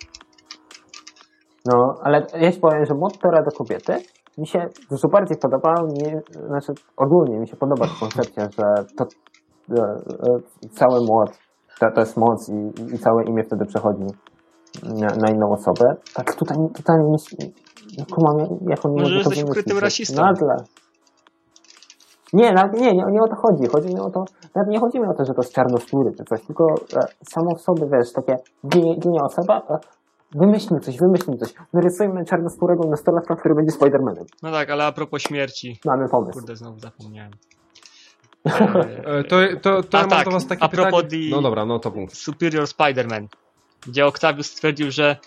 No, ale ja ci powiem, że młot Tora do kobiety mi się dużo bardziej podoba, nie, znaczy ogólnie mi się podoba ta koncepcja, że to e, e, cały młot to, to jest moc i, i całe imię wtedy przechodzi na, na inną osobę. Tak tutaj totalnie nie, nie kumam, jak on nie Może jesteś ukrytym rasistą. Nagle. Nie, nawet nie, nie, nie o to chodzi. Chodzi mi o to, nawet nie chodzi mi o to, że to jest czarnoskóry czy coś, tylko e, samo w sobie, wiesz, takie ginie, ginie osoba, e, wymyślmy coś, wymyślmy coś. Narysujmy czarnoskórego nastolatka, który będzie Spidermanem. No tak, ale a propos śmierci. Mamy pomysł. Kurde, znowu zapomniałem. E, to, to, to A ja mam tak, do was takie a propos pytanie. No dobra, no to mów. Superior Spider-Man, gdzie Octavius stwierdził, że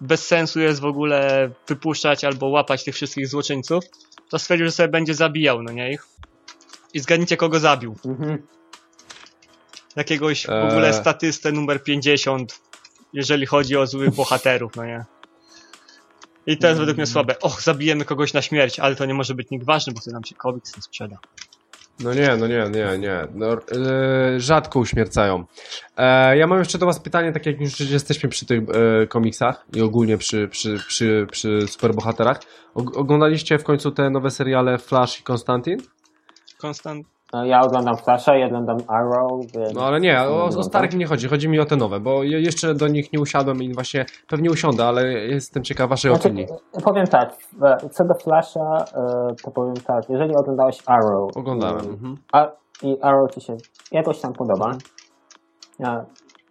bez sensu jest w ogóle wypuszczać albo łapać tych wszystkich złoczyńców, to stwierdził, że sobie będzie zabijał, no nie ich. I zgadnijcie, kogo zabił. Mhm. Jakiegoś w Eee. ogóle statystę numer 50, jeżeli chodzi o złych bohaterów, no nie. I to jest według mnie słabe. Och, zabijemy kogoś na śmierć, ale to nie może być nikt ważny, bo to nam się komiks nie sprzeda. No nie, no nie, nie, nie. No, e, rzadko uśmiercają. E, ja mam jeszcze do was pytanie, tak jak już jesteśmy przy tych e, komiksach i ogólnie przy, przy, przy, przy superbohaterach. Og- oglądaliście w końcu te nowe seriale Flash i Konstantin? Konstant. No, Ja oglądam Flasha, ja oglądam Arrow, więc... No ale nie, o, o starych mi nie chodzi, chodzi mi o te nowe, bo je- jeszcze do nich nie usiadłem i właśnie pewnie usiądę, ale jestem ciekaw waszej Znaczy, opinii. powiem tak, co do Flasha, e, to powiem tak, jeżeli oglądałeś Arrow Oglądałem. i, Mhm. a, i Arrow ci się jakoś tam podoba, e,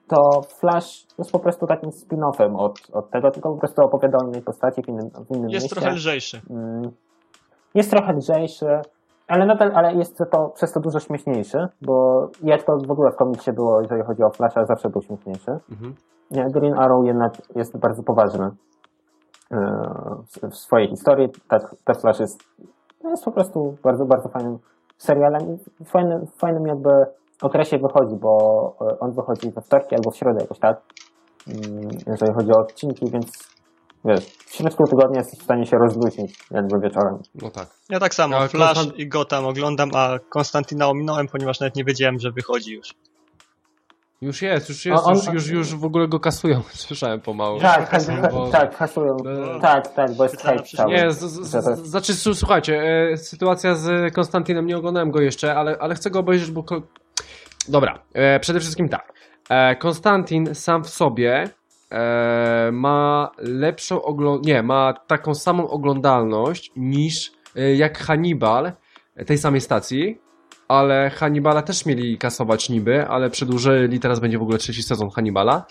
to Flash jest po prostu takim spin-offem od, od tego, tylko po prostu opowiada o innej postaci w innym, w innym Jest mieście. trochę lżejszy. Mm. jest trochę lżejszy, ale nadal ale jest to przez to dużo śmieszniejszy, bo jak to w ogóle w komiksie było, jeżeli chodzi o Flasha, zawsze był śmieszniejszy. Mhm. Nie, Green Arrow jednak jest bardzo poważny e, w- swojej historii. Tak, ten Flash jest, jest po prostu bardzo, bardzo fajnym serialem i w fajnym, fajnym jakby okresie wychodzi, bo e, on wychodzi we wtorki albo w środę jakoś tak, Mm, jeżeli chodzi o odcinki, więc wiesz, w środku tygodnia jesteś w stanie się rozluźnić jakby wieczorem. No tak. Ja tak samo, Ale Flash Konstant- i Gotham oglądam, a Konstantina ominąłem, ponieważ nawet nie wiedziałem, że wychodzi już. Już jest, już jest, on- już, już, już w ogóle go kasują, słyszałem pomału. Tak, tak, bo- tak, hasują. E, Tak, tak, bo jest przyszły. cały. Nie, z, z, z, znaczy słuchajcie, e, sytuacja z Konstantinem, nie oglądałem go jeszcze, ale, ale chcę go obejrzeć, bo... ko- Dobra, e, przede wszystkim tak. E, Konstantin sam w sobie e, ma lepszą ogląd... nie, ma taką samą oglądalność niż e, jak Hannibal tej samej stacji, ale Hannibala też mieli kasować niby, ale przedłużyli, teraz będzie w ogóle trzeci sezon Hannibala.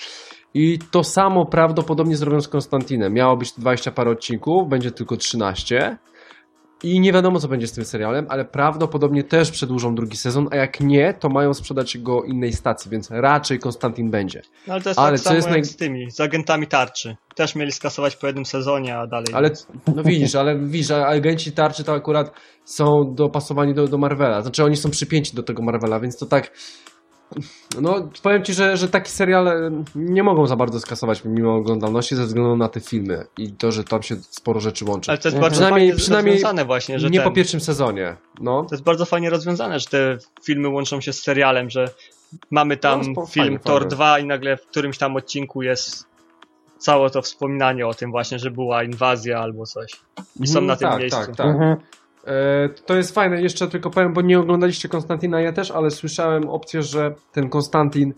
I to samo prawdopodobnie zrobią z Konstantinem. Miało być 20 parę odcinków, będzie tylko 13. I nie wiadomo, co będzie z tym serialem, ale prawdopodobnie też przedłużą drugi sezon, a jak nie, to mają sprzedać go innej stacji, więc raczej Konstantin będzie. No ale to jest Ale tak co samo jest jak naj- z tymi, z agentami tarczy. Też mieli skasować po jednym sezonie, a dalej... Ale, no widzisz, ale widzisz, agenci tarczy to akurat są dopasowani do, do Marvela. Znaczy oni są przypięci do tego Marvela, więc to tak. No, powiem ci, że, że takie seriale nie mogą za bardzo skasować mimo oglądalności ze względu na te filmy i to, że tam się sporo rzeczy łączy. Ale to jest Mhm. bardzo Przynajmniej- fajnie przynajmniej rozwiązane właśnie, że nie ten, po pierwszym sezonie. No. To jest bardzo fajnie rozwiązane, że te filmy łączą się z serialem, że mamy tam No, film fajnie, Thor fajnie. 2 i nagle w którymś tam odcinku jest całe to wspominanie o tym właśnie, że była inwazja albo coś. I są Mhm, na tym tak, miejscu. Tak, tak. Mhm. E, to jest fajne, jeszcze tylko powiem, bo nie oglądaliście Konstantina, ja też, ale słyszałem opcję, że ten Konstantin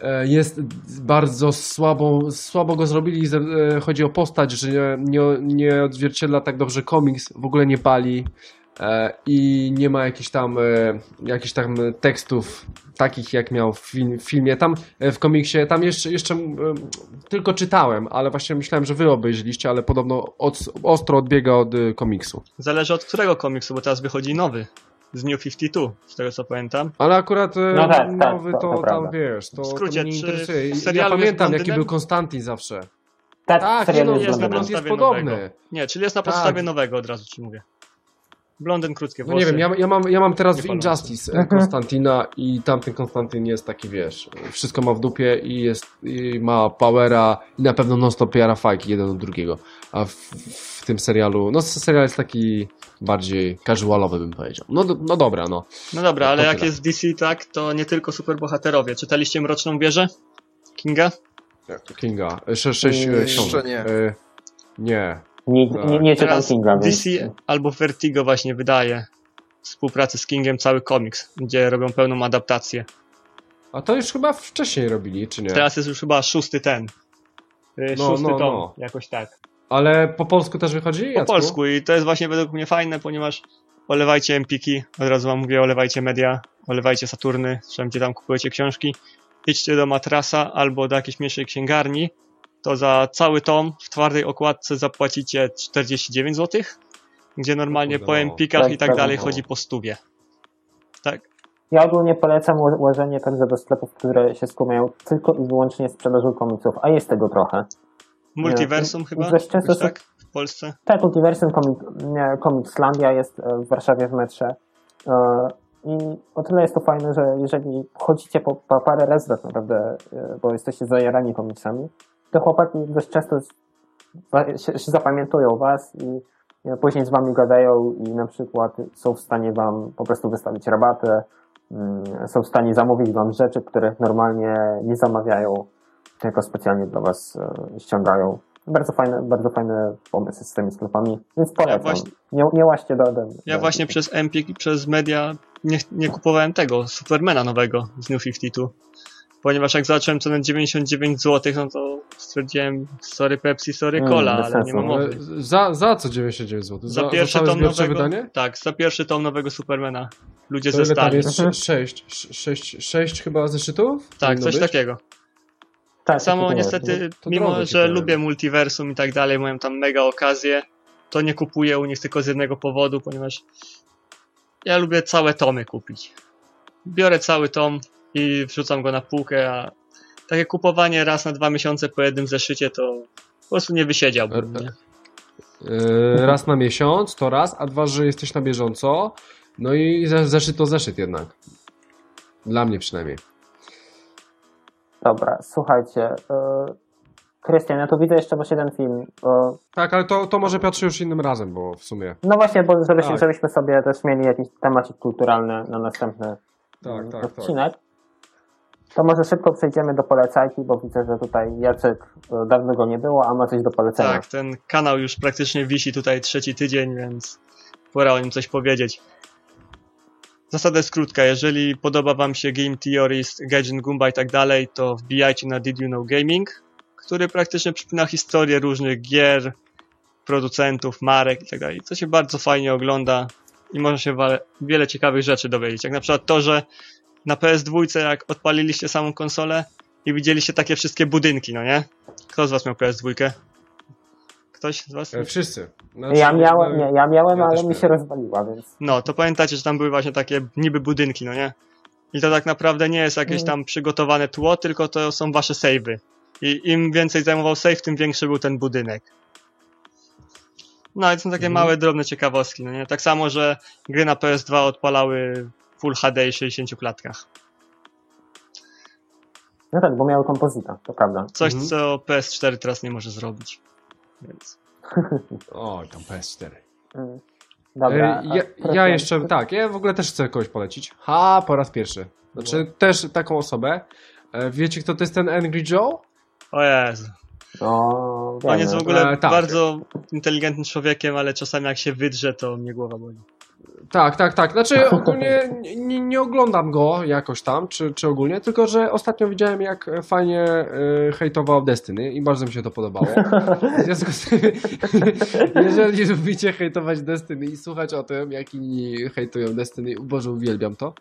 e, jest bardzo słabą, słabo go zrobili, e, chodzi o postać, że nie, nie, odzwierciedla tak dobrze komiks, w ogóle nie pali i nie ma jakichś tam, jakichś tam tekstów takich jak miał w, film, w filmie, tam e, w komiksie, tam jeszcze, jeszcze e, tylko czytałem, ale właśnie myślałem, że wy obejrzeliście, ale podobno od, ostro odbiega od e, komiksu. Zależy od którego komiksu, bo teraz wychodzi nowy. Z New 52, z tego co pamiętam. Ale akurat No tak, tak, nowy to- to, to tam wiesz, to, W skrócie, to mnie czy interesuje. w Ja pamiętam jaki był Konstantin zawsze. Tak, Tak, serial no, jest jest, na jest podobny. nowego. Nie, czyli jest na Tak. podstawie nowego, od razu ci mówię. Blondyn, krótkie No włosy. nie wiem, ja, ja, mam, ja mam teraz Nie w. Injustice Mhm. Konstantina i tamten Konstantin jest taki, wiesz, wszystko ma w dupie i jest, i ma powera i na pewno non-stop jara fajki jeden od drugiego. A w, w tym serialu, no serial jest taki bardziej casualowy bym powiedział. No, do- no dobra, no. No dobra, ale jak jest DC tak, to nie tylko superbohaterowie. Czytaliście Mroczną Wieżę? Kinga? Kinga, e, sze, sześć e, Jeszcze książek. nie. E, Nie. Nie, nie, nie czytam Kinga, więc... DC albo Vertigo właśnie wydaje w współpracy z Kingiem cały komiks, gdzie robią pełną adaptację. A to już chyba wcześniej robili, czy nie? Teraz jest już chyba szósty ten. Y, No, Szósty no, tom, no. jakoś tak. Ale po polsku też wychodzi? Po Jacku? polsku i to jest właśnie według mnie fajne, ponieważ olewajcie Empiki, od razu wam mówię, olewajcie media, olewajcie Saturny, wszędzie tam kupujecie książki, idźcie do Matrasa albo do jakiejś mniejszej księgarni, to za cały tom w twardej okładce zapłacicie 49 zł, gdzie normalnie po no. Empikach Tak, i tak tak, dalej no. chodzi po stówie. Tak? Ja ogólnie polecam łożenie także do sklepów, które się skupiają tylko i wyłącznie sprzedażą komiksów, a jest tego trochę. Multiversum Nie, chyba? dość często tak? W Polsce? Tak, Multiversum Comic, nie, Comicslandia jest e, w Warszawie w metrze. E, I o tyle jest to fajne, że jeżeli chodzicie po, po parę razy tak naprawdę, e, bo jesteście zajarani komiksami, to chłopaki dość często się, się zapamiętują was i e, później z wami gadają i na przykład są w stanie wam po prostu wystawić rabaty, mm, są w stanie zamówić wam rzeczy, których normalnie nie zamawiają, tylko specjalnie dla was e, ściągają. Bardzo fajne, bardzo fajne pomysły z tymi sklepami, więc polecam. właśnie- nie, nie łaście do, do, Ja do właśnie przez Empik i przez media nie, nie kupowałem tego, Supermana nowego z New 52. Ponieważ jak zobaczyłem cenę 99 zł, no to stwierdziłem sorry Pepsi, sorry Mm, Cola, ale nie sensu. ma Ale mowy. za, za co 99 zł? Za pierwszy całe tom nowego, wydanie? tak, za pierwszy tom nowego Supermana. Ludzie To ze stali. jest? Mhm. 6, 6, 6 chyba zeszytów? Tak, coś być? takiego. tak, Samo tak, niestety, to mimo że powiem. lubię multiversum i tak dalej, mają tam mega okazję, to nie kupuję u nich tylko z jednego powodu, ponieważ ja lubię całe tomy kupić. Biorę cały tom i wrzucam go na półkę, a takie kupowanie raz na dwa miesiące po jednym zeszycie to po prostu nie wysiedziałbym. Nie? Yy, raz na miesiąc, to raz, a dwa, że jesteś na bieżąco. No i ze- zeszyt to zeszyt jednak. Dla mnie przynajmniej. Dobra, słuchajcie. e, Krystian, ja tu widzę jeszcze właśnie ten film. e, Tak, ale to, to może Piotrze już innym razem, bo w sumie. No właśnie, bo żebyśmy, Tak. żebyśmy sobie też mieli jakiś temacik kulturalny na następny Tak, mm, tak, tak. To może szybko przejdziemy do polecajki, bo widzę, że tutaj Jacek e, dawno go nie było, a ma coś do polecenia. Tak, ten kanał już praktycznie wisi tutaj trzeci tydzień, więc pora o nim coś powiedzieć. Zasada jest krótka. Jeżeli podoba Wam się Game Theorist, Gaijin Goomba i tak dalej, to wbijajcie na Did You Know Gaming, który praktycznie przypomina historię różnych gier, producentów, marek i tak dalej. Co się bardzo fajnie ogląda i można się wiele ciekawych rzeczy dowiedzieć. Jak na przykład to, że na PS2 jak odpaliliście samą konsolę i widzieliście takie wszystkie budynki, no nie? Kto z Was miał PS2? Ktoś z Was? E, Wszyscy. Znaczy, Ja miałem, no, nie, ja miałem, ja ale mi się rozwaliła, więc No, to pamiętacie, że tam były właśnie takie niby budynki, no nie? I to tak naprawdę nie jest jakieś Mm. tam przygotowane tło, tylko to są wasze savey. I im więcej zajmował save, tym większy był ten budynek. No i to są takie Mhm. małe, drobne ciekawostki, no nie? Tak samo, że gry na PS2 odpalały Full HD i 60 klatkach. no tak, bo miały kompozyta, to prawda. Coś, Mhm. co PS4 teraz nie może zrobić. Więc... Oj, tam PS4. Mm. Dobra. E, ja, ja jeszcze, tak, ja w ogóle też chcę kogoś polecić. Ha, po raz pierwszy. Znaczy, też taką osobę. E, Wiecie, kto to jest ten Angry Joe? O Jezu. No, On jest w ogóle E, tak. bardzo inteligentnym człowiekiem, ale czasami jak się wydrze, to mnie głowa boli. Tak, tak, tak. Znaczy ogólnie nie, nie oglądam go jakoś tam, czy, czy ogólnie, tylko że ostatnio widziałem jak fajnie y, hejtował Destiny i bardzo mi się to podobało. W związku z tym, jeżeli lubicie hejtować Destiny i słuchać o tym, jak inni hejtują Destiny, Boże, uwielbiam to,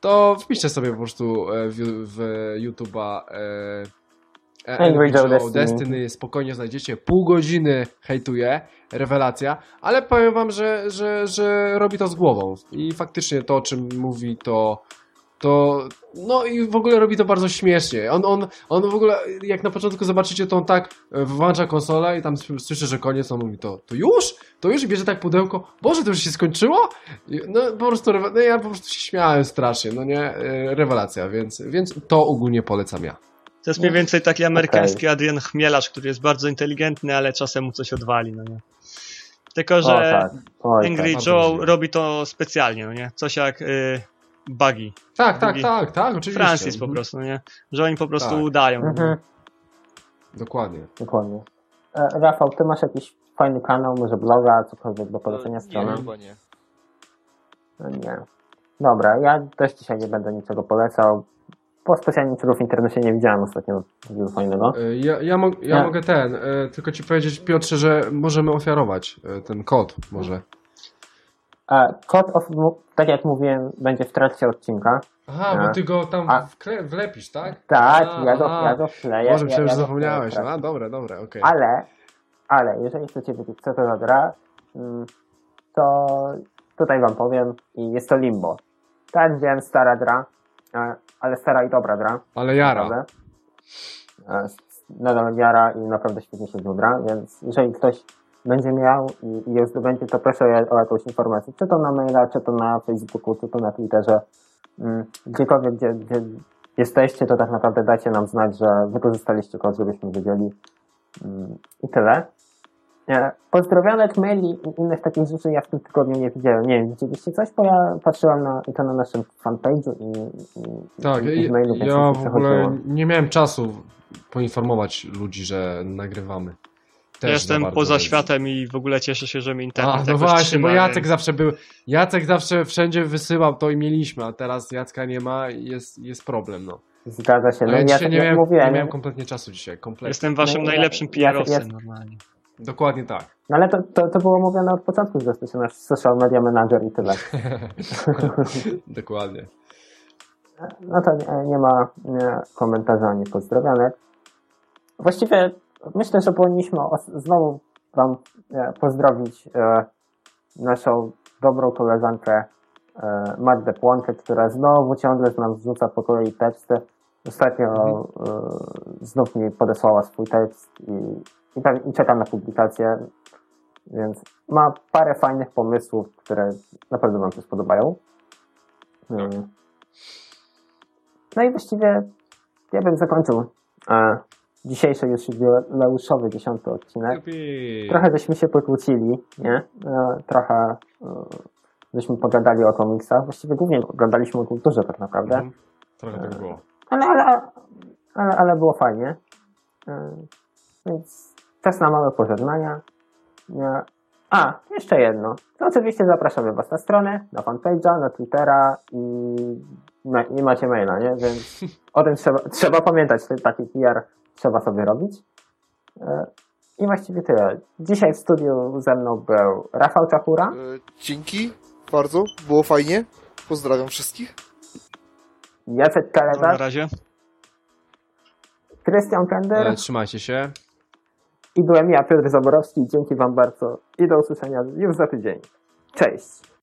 to wpiszcie sobie po prostu e, w, w YouTube'a e, Angry Joe Destiny. Destiny. spokojnie znajdziecie, pół godziny hejtuje, rewelacja, ale powiem wam, że, że, że robi to z głową i faktycznie to, o czym mówi, to to no i w ogóle robi to bardzo śmiesznie. On, on, on w ogóle, jak na początku zobaczycie, to on tak e, włącza konsolę i tam słyszy, że koniec, on mówi to, to już? To już? I bierze tak pudełko, Boże, to już się skończyło? No po prostu, no ja po prostu się śmiałem strasznie, no nie, E, rewelacja, więc, więc to ogólnie polecam ja. To jest mniej więcej taki amerykański Adrian Chmielarz, który jest bardzo inteligentny, ale czasem mu coś odwali, no nie? Tylko, że O, tak. Oj, Angry bardzo Joe robi to specjalnie, no nie? Coś jak y, Buggy, Tak, tak, Drugi- tak, tak, oczywiście. Francis po Mhm. prostu, no nie? Że oni po prostu Tak. udają. tak. no nie? Mhm, Dokładnie. dokładnie. E, Rafał, ty masz jakiś fajny kanał, może bloga, cokolwiek do polecenia nie, strony? chyba nie. No Nie. Dobra, ja też dzisiaj nie będę niczego polecał. Po specjalnie niczego w internecie nie widziałem ostatnio takiego fajnego. E, Ja, ja, mo- ja Ja- mogę ten, e, tylko ci powiedzieć, Piotrze, że możemy ofiarować e, ten kod, może. E, Kod, tak jak mówiłem, będzie w trakcie odcinka. Aha, A. bo ty go tam A. wlepisz, tak? Tak, A, ja go, ja go wkleję. Może ja, myślałem, ja w zapomniałeś. trakcie. A, dobra, dobra, okej. Ale, ale jeżeli chcecie wiedzieć, co to za gra, mm, to tutaj wam powiem i jest to Limbo. Tak, wiem, stara gra, ale stara i dobra gra. Ale jara. Naprawdę. E, Nadal jara i naprawdę świetnie się gra, więc jeżeli ktoś będzie miał i, i ją zdobędzie, to proszę o, jakąś informację, czy to na maila, czy to na Facebooku, czy to na Twitterze, mm, gdziekolwiek, gdzie, gdzie jesteście, to tak naprawdę dajcie nam znać, że wykorzystaliście kod, żebyśmy wiedzieli Mm, i tyle. E, Pozdrowionek, maili i innych takich rzeczy ja w tym tygodniu nie widziałem. Nie wiem, widzieliście coś? Bo ja patrzyłem na, i to na naszym fanpage'u i, i, Tak, i, i ja, w mailu, ja w ogóle nie miałem czasu poinformować ludzi, że nagrywamy. Też Jestem poza więc- światem i w ogóle cieszę się, że mi internet A, no właśnie, trzyma, bo Jacek więc- zawsze był. Jacek zawsze wszędzie wysyłał to i mieliśmy, a teraz Jacka nie ma i jest, jest problem, no. Zgadza się. No ja ja dzisiaj tak nie miałem, mówiłem, nie miałem kompletnie czasu dzisiaj, kompletnie. Jestem waszym No, najlepszym ja- normalnie. Dokładnie tak. no ale to, to, to było mówione od początku, że jesteś nasz social media manager i tyle. Dokładnie. No to nie, nie ma nie, komentarza ani pozdrowionek. Właściwie myślę, że powinniśmy znowu Wam e, pozdrowić e, naszą dobrą koleżankę e, Magdę Płonkę, która znowu ciągle nam wrzuca po kolei teksty. Ostatnio e, znów mi podesłała swój tekst i, i, i czekam na publikację, więc ma parę fajnych pomysłów, które na pewno Wam się spodobają. Mm. No i właściwie ja bym zakończył e, dzisiejszy już jubileuszowy dziesiąty odcinek. Trochę żeśmy się pokłócili, nie? E, trochę e, żeśmy pogadali o komiksach. Właściwie głównie gadaliśmy o kulturze tak naprawdę. Mhm. Trochę tak było. Ale, ale, ale, ale było fajnie. E, Więc czas na małe pożegnania. A, jeszcze jedno. To oczywiście zapraszamy Was na stronę, na fanpage'a, na Twittera i ma, nie macie maila, nie? Więc o tym trzeba, trzeba pamiętać, taki PR trzeba sobie robić. E, I właściwie tyle. Dzisiaj w studiu ze mną był Rafał Czachura, E, dzięki bardzo, było fajnie. Pozdrawiam wszystkich. Jacek To na Kaleta, razie. Krystian Kender E, trzymajcie się. I byłem ja, Piotr Zaborowski. Dzięki Wam bardzo i do usłyszenia już za tydzień. Cześć!